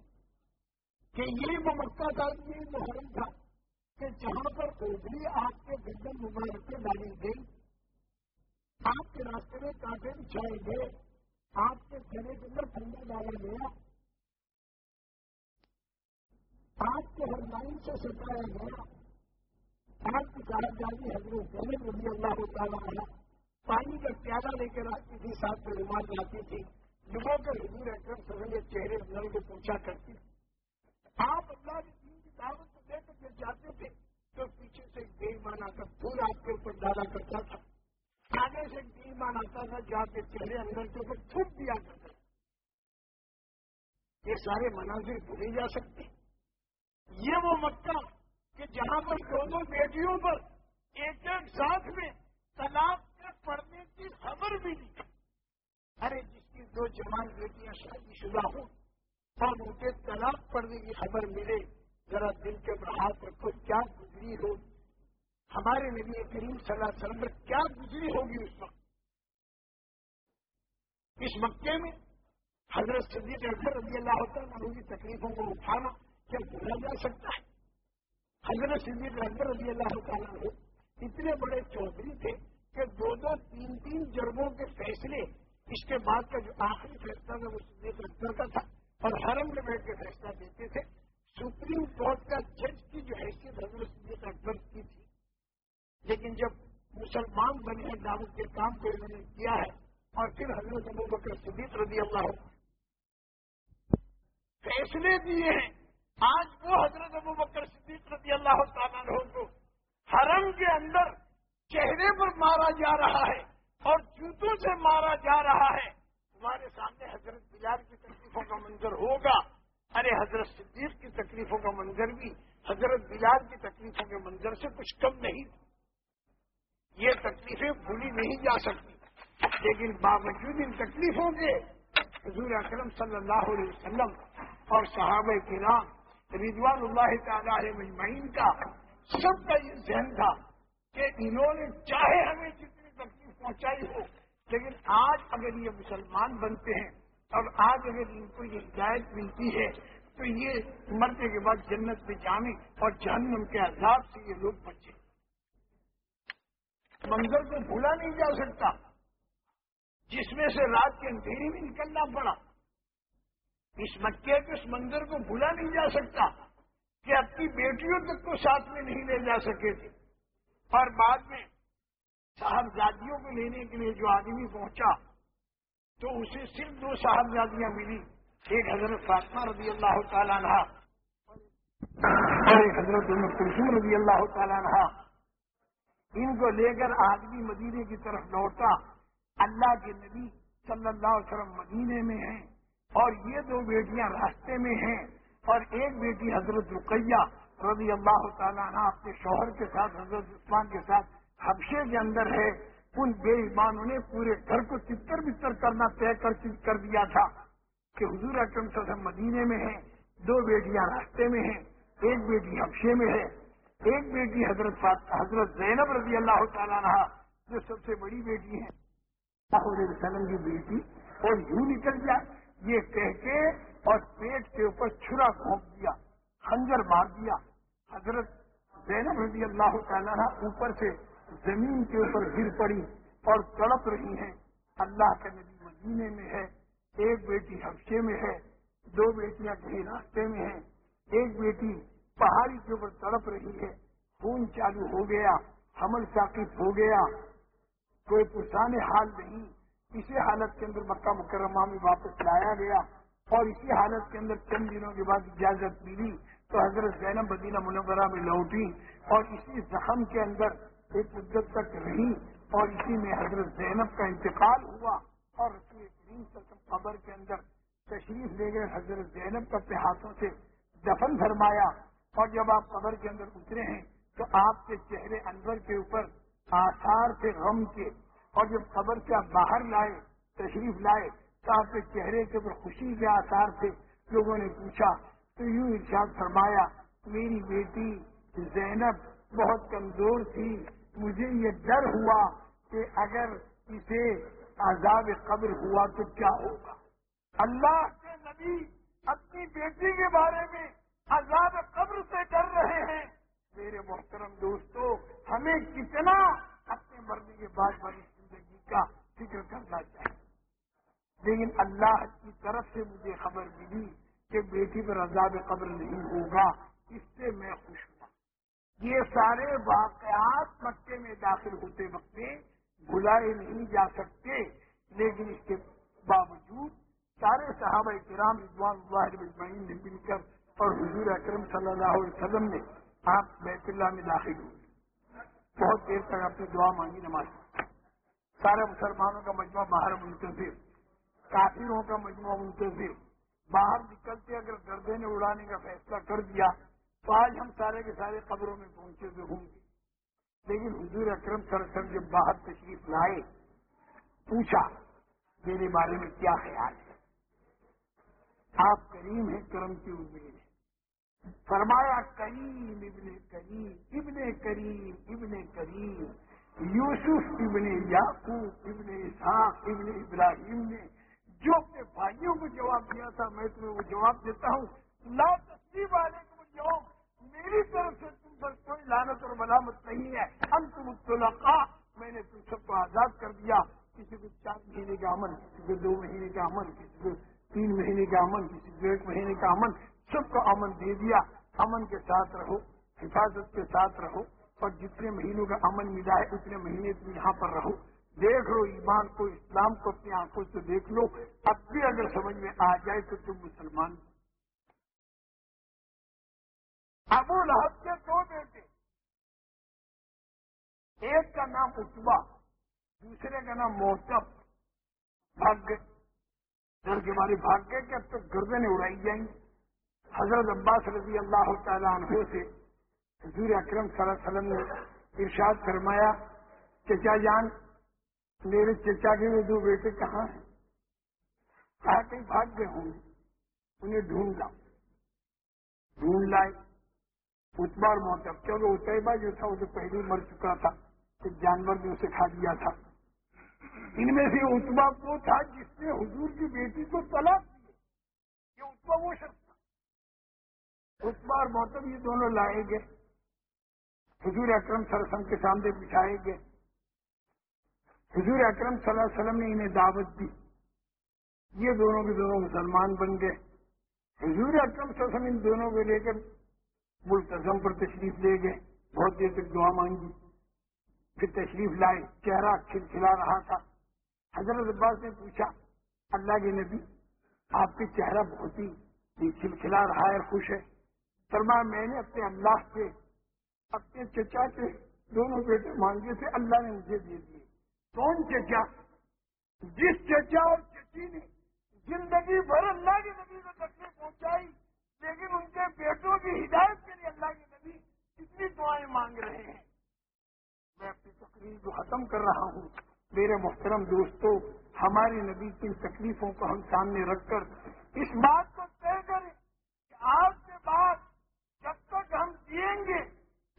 کہ یہ وہ مکہ تھا، یہ محرم تھا کہ جہاں پر اوبری آپ کے گردن مبارک ڈالی گئی آپ کے راستے میں کانٹے بچھائے گئے آپ کے کھانے کے اندر ٹھنڈا ڈالا گیا۔ آپ کے ہر لائن سے ستایا گیا۔ آپ کی صاحب حضرت محمد رضی اللہ تعالیٰ پانی کا پیالہ لے کر آتی تھی، ساتھ میں رومال جاتی تھی۔ لوگوں کے حضور اکرم سر چہرے نل کو پوچھا کرتی تھی۔ آپ اللہ کی دین کی دعوت کو دے کر جب جاتے تھے تو پیچھے سے ایک بے مانا کر پھول آپ کے اوپر ڈالا کرتا تھا۔ آگے سے ایک بے مان آتا تھا جو آپ کے چہرے اندر کے اوپر تھوک دیا کرتا یہ سارے مناظر بھولے جا سکتے۔ یہ وہ مکہ کہ جہاں پر دونوں بیٹیوں پر ایک ایک ساتھ میں طلاق کے پڑنے کی خبر بھی نہیں۔ ارے جس کی دو جوان بیٹیاں شادی شدہ ہوں اور ان کے طلاق پڑنے کی خبر ملے۔ ذرا دل کے بڑھاپ رکھو کیا گزری ہو۔ ہمارے نبی کریم صلی اللہ علیہ وسلم کیا گزری ہوگی اس وقت؟ اس مکے میں حضرت صدیق اکبر رضی اللہ عنہ کی تکلیفوں کو اٹھانا کیا بولا جا سکتا ہے؟ حضرت صدیق اکبر رضی اللہ تعالیٰ ہو اتنے بڑے چودھری تھے کہ دو دو تین تین جرگوں کے فیصلے اس کے بعد کا جو آخری فیصلہ تھا وہ صدیق اکبر کا تھا۔ اور حرم میں بیٹھ کے فیصلہ دیتے تھے۔ سپریم کورٹ کا جج کی جو حیثیت حضرت صدیق اکبر کی تھی۔ لیکن جب مسلمان بنے دعوت کے کام کو انہوں نے کیا ہے اور پھر حضرت ابو بکر صدیق رضی اللہ فیصلے دیے ہیں، آج وہ حضرت ابو بکر صدیق رضی اللہ تعالیٰ کو حرم کے اندر چہرے پر مارا جا رہا ہے اور جوتوں سے مارا جا رہا ہے۔ تمہارے سامنے حضرت بلال کی تکلیفوں کا منظر ہوگا۔ ارے حضرت صدیق کی تکلیفوں کا منظر بھی حضرت بلال کی تکلیفوں کے منظر سے کچھ کم نہیں۔ یہ تکلیفیں بھولی نہیں جا سکتی۔ لیکن باوجود ان تکلیفوں کے حضور اکرم صلی اللہ علیہ وسلم اور صحابہ کے نام رضوان اللہ تعالیٰ مجمعین کا سب کا یہ ذہن تھا کہ انہوں نے چاہے ہمیں جتنی تکلیف پہنچائی ہو لیکن آج اگر یہ مسلمان بنتے ہیں اور آج اگر ان کو یہ ہدایت ملتی ہے، تو یہ مرنے کے بعد جنت میں جانے اور جہنم کے عذاب سے یہ لوگ بچے منظر کو بھولا نہیں جا سکتا، جس میں سے رات کے اندھیری میں نکلنا پڑا۔ اس مکے کے اس منظر کو بھولا نہیں جا سکتا کہ اپنی بیٹیوں تک کو ساتھ میں نہیں لے جا سکے تھے۔ اور بعد میں صاحبزادیوں کو لینے کے لیے جو آدمی پہنچا، تو اسے صرف دو صاحبزادیاں ملی، ایک حضرت فاطمہ رضی اللہ تعالیٰ عنہ اور ایک حضرت کلسم رضی اللہ تعالیٰ عنہ۔ ان کو لے کر آدمی مدینے کی طرف لوٹا۔ اللہ کے نبی صلی اللہ علیہ وسلم مدینے میں ہیں اور یہ دو بیٹیاں راستے میں ہیں۔ اور ایک بیٹی حضرت رقیہ رضی اللہ تعالیٰ عنہ اپنے شوہر کے ساتھ، حضرت عثمان کے ساتھ حبشے کے اندر ہے، ان بے ایمانوں نے پورے گھر کو چتر بتر کرنا طے کر دیا تھا کہ حضور اکرم صلی اللہ علیہ وسلم مدینے میں ہیں، دو بیٹیاں راستے میں ہیں، ایک بیٹی حبشے میں ہے، ایک بیٹی حضرت حضرت زینب رضی اللہ تعالیٰ رہا جو سب سے بڑی بیٹی ہے وسلم کی بیٹی اور یوں نکل گیا، یہ کہہ کے اور پیٹ کے اوپر چھرا گھونپ دیا، خنجر مار دیا۔ حضرت زینب رضی اللہ تعالیٰ اوپر سے زمین کے اوپر گر پڑی اور تڑپ رہی ہیں۔ اللہ کا نبی مدینے میں ہے، ایک بیٹی حفشے میں ہے، دو بیٹیاں کہیں راستے میں ہیں۔ ایک بیٹی پہاڑی کے اوپر تڑپ رہی ہے، خون چالو ہو گیا، حمل ثاقب ہو گیا۔ کوئی پرسانے حال نہیں، اسی حالت کے اندر مکہ مکرمہ میں واپس لایا گیا اور اسی حالت کے اندر چند دنوں کے بعد اجازت ملی تو حضرت زینب مدینہ منورہ میں لوٹی اور اسی زخم کے اندر ایک مدت تک رہی اور اسی میں حضرت زینب کا انتقال ہوا اور رسول کریم قبر کے اندر تشریف لے گئے، حضرت زینب کا اپنے ہاتھوں سے دفن فرمایا اور جب آپ قبر کے اندر اترے ہیں تو آپ کے چہرے انور کے اوپر آثار سے غم کے اور جب قبر سے آپ باہر لائے، تشریف لائے تو آپ کے چہرے کے اوپر خوشی کے آثار سے لوگوں نے پوچھا، تو یوں ارشاد فرمایا، میری بیٹی زینب بہت کمزور تھی۔ مجھے یہ ڈر ہوا کہ اگر اسے عذاب قبر ہوا تو کیا ہوگا؟ اللہ کے نبی اپنی بیٹی کے بارے میں عذاب قبر سے ڈر رہے ہیں۔ میرے محترم دوستو، ہمیں کتنا اپنے مرنے کے بعد والی زندگی کا فکر کرنا چاہیے۔ لیکن اللہ کی طرف سے مجھے خبر ملی کہ بیٹی پر عذاب قبر نہیں ہوگا، اس سے میں خوش ہوں۔ یہ سارے واقعات مکے میں داخل ہوتے وقت بھلائے نہیں جا سکتے، لیکن اس کے باوجود سارے صحابہ کرام رضوان اللہ اجمعین نے مل کر اور حضور اکرم صلی اللہ علیہ وسلم نے آپ بیت اللہ میں داخل ہوئے۔ بہت دیر تک اپنی دعا مانگی نماز۔ سارے مسلمانوں کا مجموعہ باہر منتظر، کافروں کا مجموعہ منتظر۔ باہر نکلتے اگر گردے نے اڑانے کا فیصلہ کر دیا تو آج ہم سارے کے سارے قبروں میں پہنچے ہوئے ہوں گے۔ لیکن حضور اکرم سر جب باہر تشریف لائے، پوچھا، میرے بارے میں کیا خیال ہے؟ آپ کریم ہیں، کرم کی امید ہے فرمایا، کریم ابن کریم ابن کریم ابن کریم۔ یوسف ابن یعقوب، ابن اسحاق، ابن ابراہیم نے جو اپنے بھائیوں کو جواب دیا تھا، میں تمہیں وہ جواب دیتا ہوں۔ لا تصویر والے میری طرف سے تم پر کوئی لانت اور ملامت نہیں ہے۔ ہم تم میں نے تم سب کو آزاد کر دیا۔ کسی کو چار مہینے کا امن، کسی کو دو مہینے کا امن، کسی کو تین مہینے کا امن، کسی کو ایک مہینے کا امن۔ سب کو امن دے دیا۔ امن کے ساتھ رہو، حفاظت کے ساتھ رہو۔ اور جتنے مہینوں کا امن ملا ہے، اتنے مہینے تم یہاں پر رہو۔ دیکھ لو ایمان کو، اسلام کو، اپنی آنکھوں سے دیکھ لو۔ اب بھی اگر سمجھ میں آ جائے تو تم مسلمان ابو لہب کے دو بیٹے۔ ایک کا نام اتبا دوسرے کا نام محتم بھاگ گئے۔ ڈر کے بارے بھاگ گئے کہ اب تک گردنیں اڑائی جائیں۔ گی حضرت عباس رضی اللہ تعالیٰ عنہ سے حضور اکرم صلی اللہ علیہ وسلم نے ارشاد فرمایا، چچا جان، میرے چچا کے وہ دو بیٹے کہاں ہیں؟ کہا کہیں بھاگ گئے ہوں گے، انہیں ڈھونڈ لا ڈھونڈ لائے۔ اتبار موتب کیونکہ اتبا جو تھا وہ تو پہلے مر چکا تھا ایک جانور نے اسے کھا دیا تھا۔ ان میں سے اتبا وہ تھا جس نے حضور کی بیٹی کو طلاق دی۔ یہ اتبا وہ شخص تھا۔ اتبا اور موتب یہ دونوں لائے گئے۔ حضور اکرم صلی اللہ علیہ وسلم کے سامنے بچھائے گئے۔ حضور اکرم صلی اللہ علیہ وسلم نے انہیں دعوت دی۔ یہ دونوں کے دونوں مسلمان بن گئے۔ حضور اکرم صلی اللہ علیہ وسلم ان دونوں کو لے کر ملتظم پر تشریف لے گئے، بہت دیر تک دعا مانگی۔ پھر تشریف لائے، چہرہ کھلکھلا رہا تھا۔ حضرت عباس نے پوچھا، اللہ کے نبی، آپ کے چہرہ بہت ہی کھلکھلا رہا ہے، خوش ہے۔ فرمایا، میں نے اپنے اللہ کے اپنے چچا کے دونوں بیٹے مانگے تھے، اللہ نے مجھے دے دیے۔ کون چچا؟ جس چچا اور چچی نے زندگی بھر اللہ کے نبی کو تکلیف پہنچائی لیکن ان کے بیٹوں کی ہدایت کے لیے اللہ کے نبی کتنی دعائیں مانگ رہے ہیں۔ میں اپنی تقریر کو ختم کر رہا ہوں۔ میرے محترم دوستوں ہماری نبی کی تکلیفوں کو ہم سامنے رکھ کر اس بات کو طے کریں کہ آج کے بعد جب تک ہم جیئیں گے،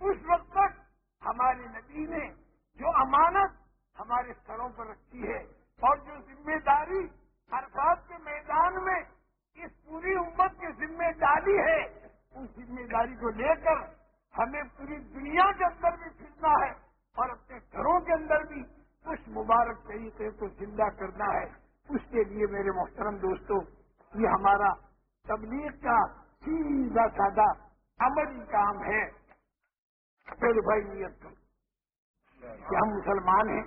اس وقت تک ہمارے نبی نے جو امانت ہمارے سروں پر رکھی ہے اور جو ذمہ داری ہر کے میدان میں اس پوری امت کی ذمہ داری ہے، اس ذمہ داری کو لے کر ہمیں پوری دنیا کے اندر بھی پھرنا ہے اور اپنے گھروں کے اندر بھی کچھ مبارک طریقے کو زندہ کرنا ہے۔ اس کے لیے میرے محترم دوستوں یہ ہمارا تبلیغ کا سیدھا سادہ عملی کام ہے۔ پھر بھائی نیت کر کہ ہم مسلمان ہیں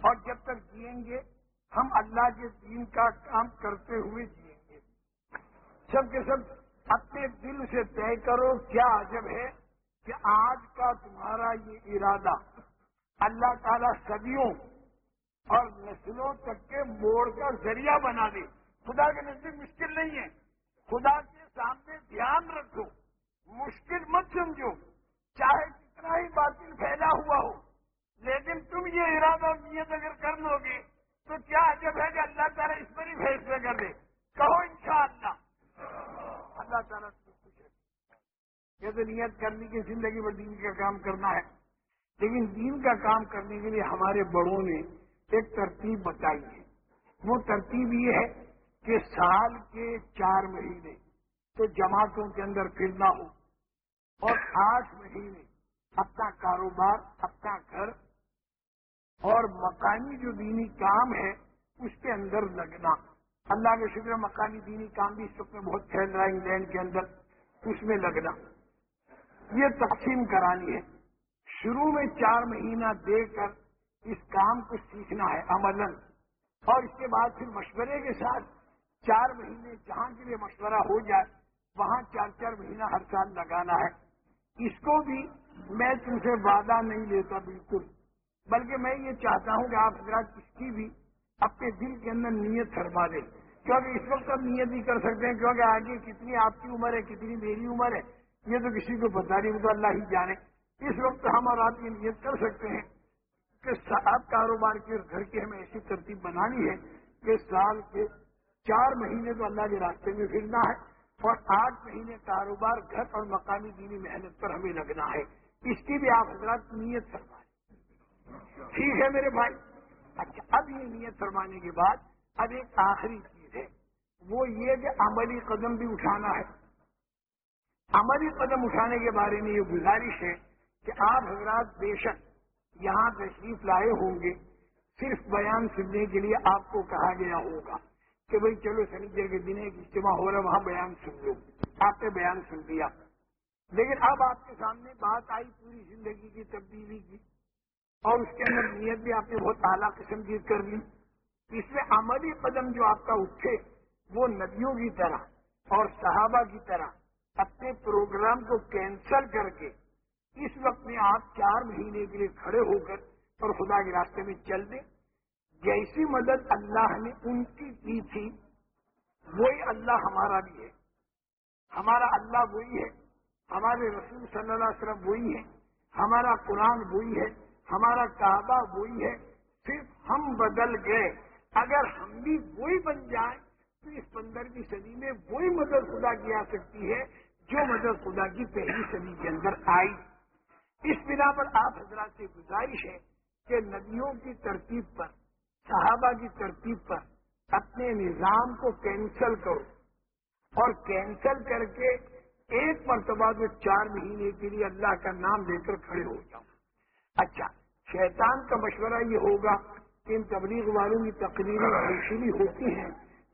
اور جب تک جیئیں گے، ہم اللہ کے دین کا کام کرتے ہوئے جیئیں سب کے سب اپنے دل سے طے کرو کیا عجب ہے کہ آج کا تمہارا یہ ارادہ اللہ تعالی صدیوں اور نسلوں تک کے موڑ کا ذریعہ بنا دے۔ خدا کے نزدیک مشکل نہیں ہے۔ خدا کے سامنے دھیان رکھو۔ مشکل مت سمجھو۔ چاہے کتنا ہی باطل پھیلا ہوا ہو، لیکن تم یہ ارادہ نیت اگر کر لو گے، تو کیا عجب ہے کہ اللہ تعالیٰ اس پر ہی فیصلے کر دے۔ کہو انشاءاللہ۔ اللہ تعالیٰ سے خوش ہے۔ یہ تو نیت کرنے کی زندگی میں دین کا کام کرنا ہے۔ لیکن دین کا کام کرنے کے لیے ہمارے بڑوں نے ایک ترتیب بتائی ہے۔ وہ ترتیب یہ ہے کہ سال کے چار مہینے تو جماعتوں کے اندر پھرنا ہو اور آٹھ مہینے اپنا کاروبار، اپنا گھر اور مکانی جو دینی کام ہے اس کے اندر لگنا۔ اللہ کے شکر مکانی دینی کام بھی اس وقت میں بہت پھیل رہا ہے، انگلینڈ کے اندر، اس میں لگنا۔ یہ تقسیم کرانی ہے۔ شروع میں چار مہینہ دے کر اس کام کو سیکھنا ہے عمل اور اس کے بعد پھر مشورے کے ساتھ چار مہینے جہاں کے لیے مشورہ ہو جائے، وہاں چار چار مہینہ ہر سال لگانا ہے۔ اس کو بھی میں تم سے وعدہ نہیں لیتا بالکل، بلکہ میں یہ چاہتا ہوں کہ آپ حضرات اس کی بھی اپنے دل کے اندر نیت فرما دے کیونکہ اس وقت ہم نیت نہیں کر سکتے ہیں کیونکہ آگے کتنی آپ کی عمر ہے، کتنی میری عمر ہے، یہ تو کسی کو بتا نہیں تو اللہ ہی جانے۔ اس وقت ہم اور آپ یہ نیت کر سکتے ہیں کہ آپ کاروبار کے گھر کی ہمیں ایسی ترتیب بنانی ہے کہ سال کے چار مہینے تو اللہ کے راستے میں پھرنا ہے اور آٹھ مہینے کاروبار، گھر اور مقامی دینی محنت پر ہمیں لگنا ہے۔ اس کی بھی آپ حضرات نیت فرمائیں۔ ٹھیک ہے میرے بھائی۔ اچھا اب یہ نیت فرمانے کے بعد اب ایک آخری چیز ہے۔ وہ یہ کہ عملی قدم بھی اٹھانا ہے۔ عملی قدم اٹھانے کے بارے میں یہ گزارش ہے کہ آپ حضرات بے شک یہاں تشریف لائے ہوں گے۔ صرف بیان سننے کے لیے آپ کو کہا گیا ہوگا کہ بھائی چلو سنیچر کے دن ایک اجتماع ہو رہا وہاں بیان سن لو۔ آپ نے بیان سن دیا لیکن اب آپ کے سامنے بات آئی پوری زندگی کی، تبدیلی کی۔ اور اس کے اندر نیت بھی آپ نے بہت اعلیٰ قسم کی کر لی اس میں عملی قدم جو آپ کا اٹھے، وہ ندیوں کی طرح اور صحابہ کی طرح اپنے پروگرام کو کینسل کر کے اس وقت میں آپ چار مہینے کے لیے کھڑے ہو کر اور خدا کے راستے میں چل دیں۔ جیسی مدد اللہ نے ان کی کی تھی، وہی اللہ ہمارا بھی ہے۔ ہمارا اللہ وہی ہے۔ ہمارے رسول صلی اللہ علیہ وسلم وہی ہے ہمارا قرآن وہی ہے۔ ہمارا کعبہ وہی ہے صرف ہم بدل گئے۔ اگر ہم بھی وہی بن جائیں، تو اس پندرہویں صدی میں وہی مدد خدا کی آ سکتی ہے، جو مدد خدا کی پہلی صدی کے اندر آئی۔ اس بنا پر آپ حضرات سے گزارش ہے کہ ندیوں کی ترتیب پر، صحابہ کی ترتیب پر اپنے نظام کو کینسل کرو۔ اور کینسل کر کے ایک مرتبہ میں چار مہینے کے لیے اللہ کا نام لے کر کھڑے ہو جاؤ۔ اچھا شیطان کا مشورہ یہ ہوگا کہ ان تبلیغ والوں کی تقریریں ایسی ہوتی ہیں،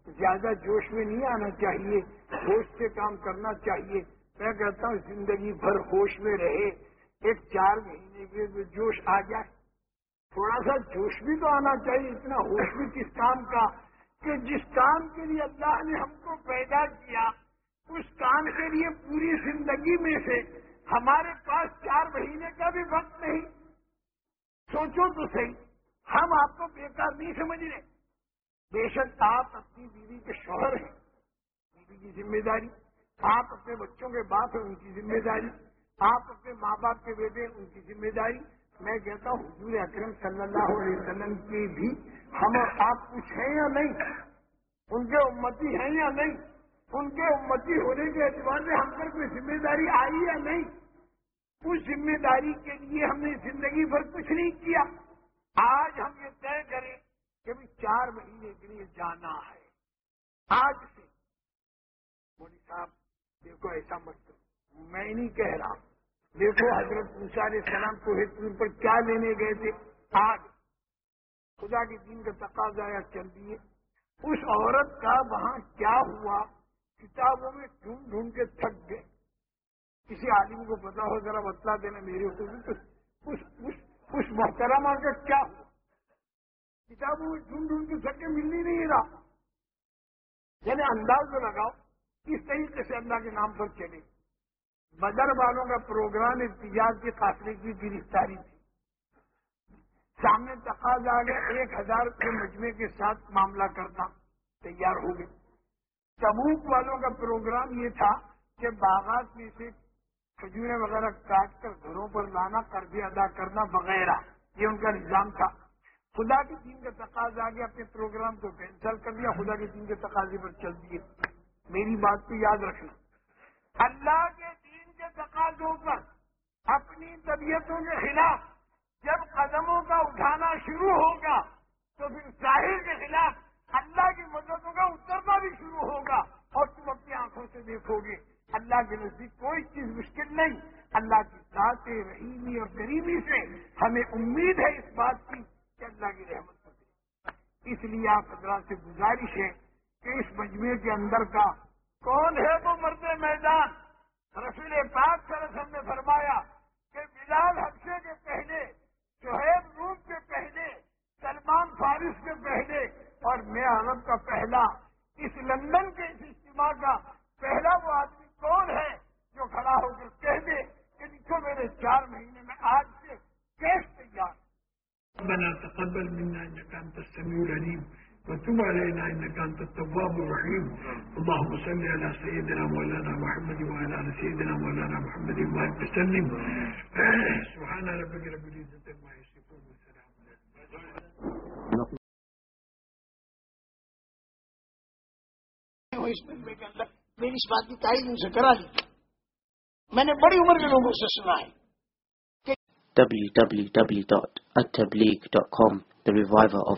زیادہ جوش میں نہیں آنا چاہیے، ہوش سے کام کرنا چاہیے۔ میں کہتا ہوں، زندگی بھر ہوش میں رہے، ایک چار مہینے کے جوش آ جائے۔ تھوڑا سا جوش بھی تو آنا چاہیے، اتنا ہوش بھی کس کام کا؟ کہ جس کام کے لیے اللہ نے ہم کو پیدا کیا، اس کام کے لیے پوری زندگی میں سے ہمارے پاس چار مہینے کا بھی وقت نہیں۔ سوچو تو صحیح۔ ہم آپ کو بیکار نہیں سمجھ رہے۔ بے شک آپ اپنی بیوی کے شوہر ہیں۔ بیوی کی ذمہ داری آپ اپنے بچوں کے باپ ہیں، ان کی ذمہ داری آپ اپنے ماں باپ کے بیٹے ان کی ذمہ داری میں کہتا ہوں، حضور اکرم صلی اللہ علیہ وسلم کی بھی ہم اور آپ کچھ ہیں یا نہیں؟ ان کے امتی ہیں یا نہیں؟ ان کے امتی ہونے کے اعتبار سے ہم پر کوئی ذمہ داری آئی یا نہیں؟ اس ذمہ داری کے لیے ہم نے زندگی بھر کچھ نہیں کیا۔ آج ہم یہ طے کریں کہ بھی چار مہینے کے لیے جانا ہے۔ آج سے۔ مودی صاحب دیکھو ایسا مت میں نہیں کہہ رہا۔ دیکھو حضرت علیہ السلام کو پور پر کیا لینے گئے تھے؟ آج۔ خدا کے دین کا تقاضا یا چل دیے۔ اس عورت کا وہاں کیا ہوا؟ کتابوں میں ڈھونڈ ڈھونڈ کے تھک گئے۔ کسی آدمی کو پتا ہو، ذرا بتلا دینا میرے کو اس محترمہ کا کیا ہوا کتابوں میں ڈھونڈ ڈھونڈ کے تھک کے مل ہی نہیں رہا۔ یعنی انداز میں لگاؤ، کس طریقے سے اللہ کے نام پر چلے۔ بدر والوں کا پروگرام احتجاج کے قافلے کی گرفتاری تھی۔ سامنے تقاضا آ گیا، ایک ہزار کے مجمے کے ساتھ معاملہ کرنا تیار ہو گئے تبوک والوں کا پروگرام یہ تھا کہ باغات میں سے کھجورے وغیرہ کاٹ کر گھروں پر لانا، قرضے ادا کرنا وغیرہ، یہ ان کا نظام تھا۔ خدا کے دین کا تقاضا آ اپنے پروگرام کو کینسل کر دیا، خدا کے دین کے تقاضے پر چل دیے۔ میری بات کو یاد رکھنا۔ اللہ کے کے تقاضوں پر اپنی طبیعتوں کے خلاف جب قدموں کا اٹھانا شروع ہوگا، تو پھر ظاہر کے خلاف اللہ کی مددوں کا اترنا بھی شروع ہوگا اور تم اپنی آنکھوں سے دیکھو گے۔ اللہ کے نزدیک کوئی چیز مشکل نہیں۔ اللہ کی ذات رحیمی اور غریبی سے ہمیں امید ہے اس بات کی کہ اللہ کی رحمت کرے۔ اس لیے آپ حضرات سے گزارش ہے کہ اس مجموعے کے اندر کا کون ہے وہ مرد میدان؟ رسول پاک سرسم نے فرمایا کہ بلال حفصے کے پہلے شہیب روم کے پہلے، سلمان فارس کے پہلے اور میں عرب کا پہلا۔ اس لندن کے اس اجتماع کا پہلا وہ آدمی کون ہے جو کھڑا ہو کر کہہ دے کہ دیکھو میرے چار مہینے میں آج سے کیس تیار بنا تقبل منا انك انت السميع العليم وتب علينا انك انت التواب الرحيم اللهم صل على سيدنا مولانا محمد وعلى ال سيدنا مولانا محمد وبارك وسلم. سبحان ربك رب العزه عما يصفون والسلام میری اس بات کی تائید ان سے کرا لی میں نے بڑی عمر کے لوگوں سے سنا ہے www.attableek.com The Reviver of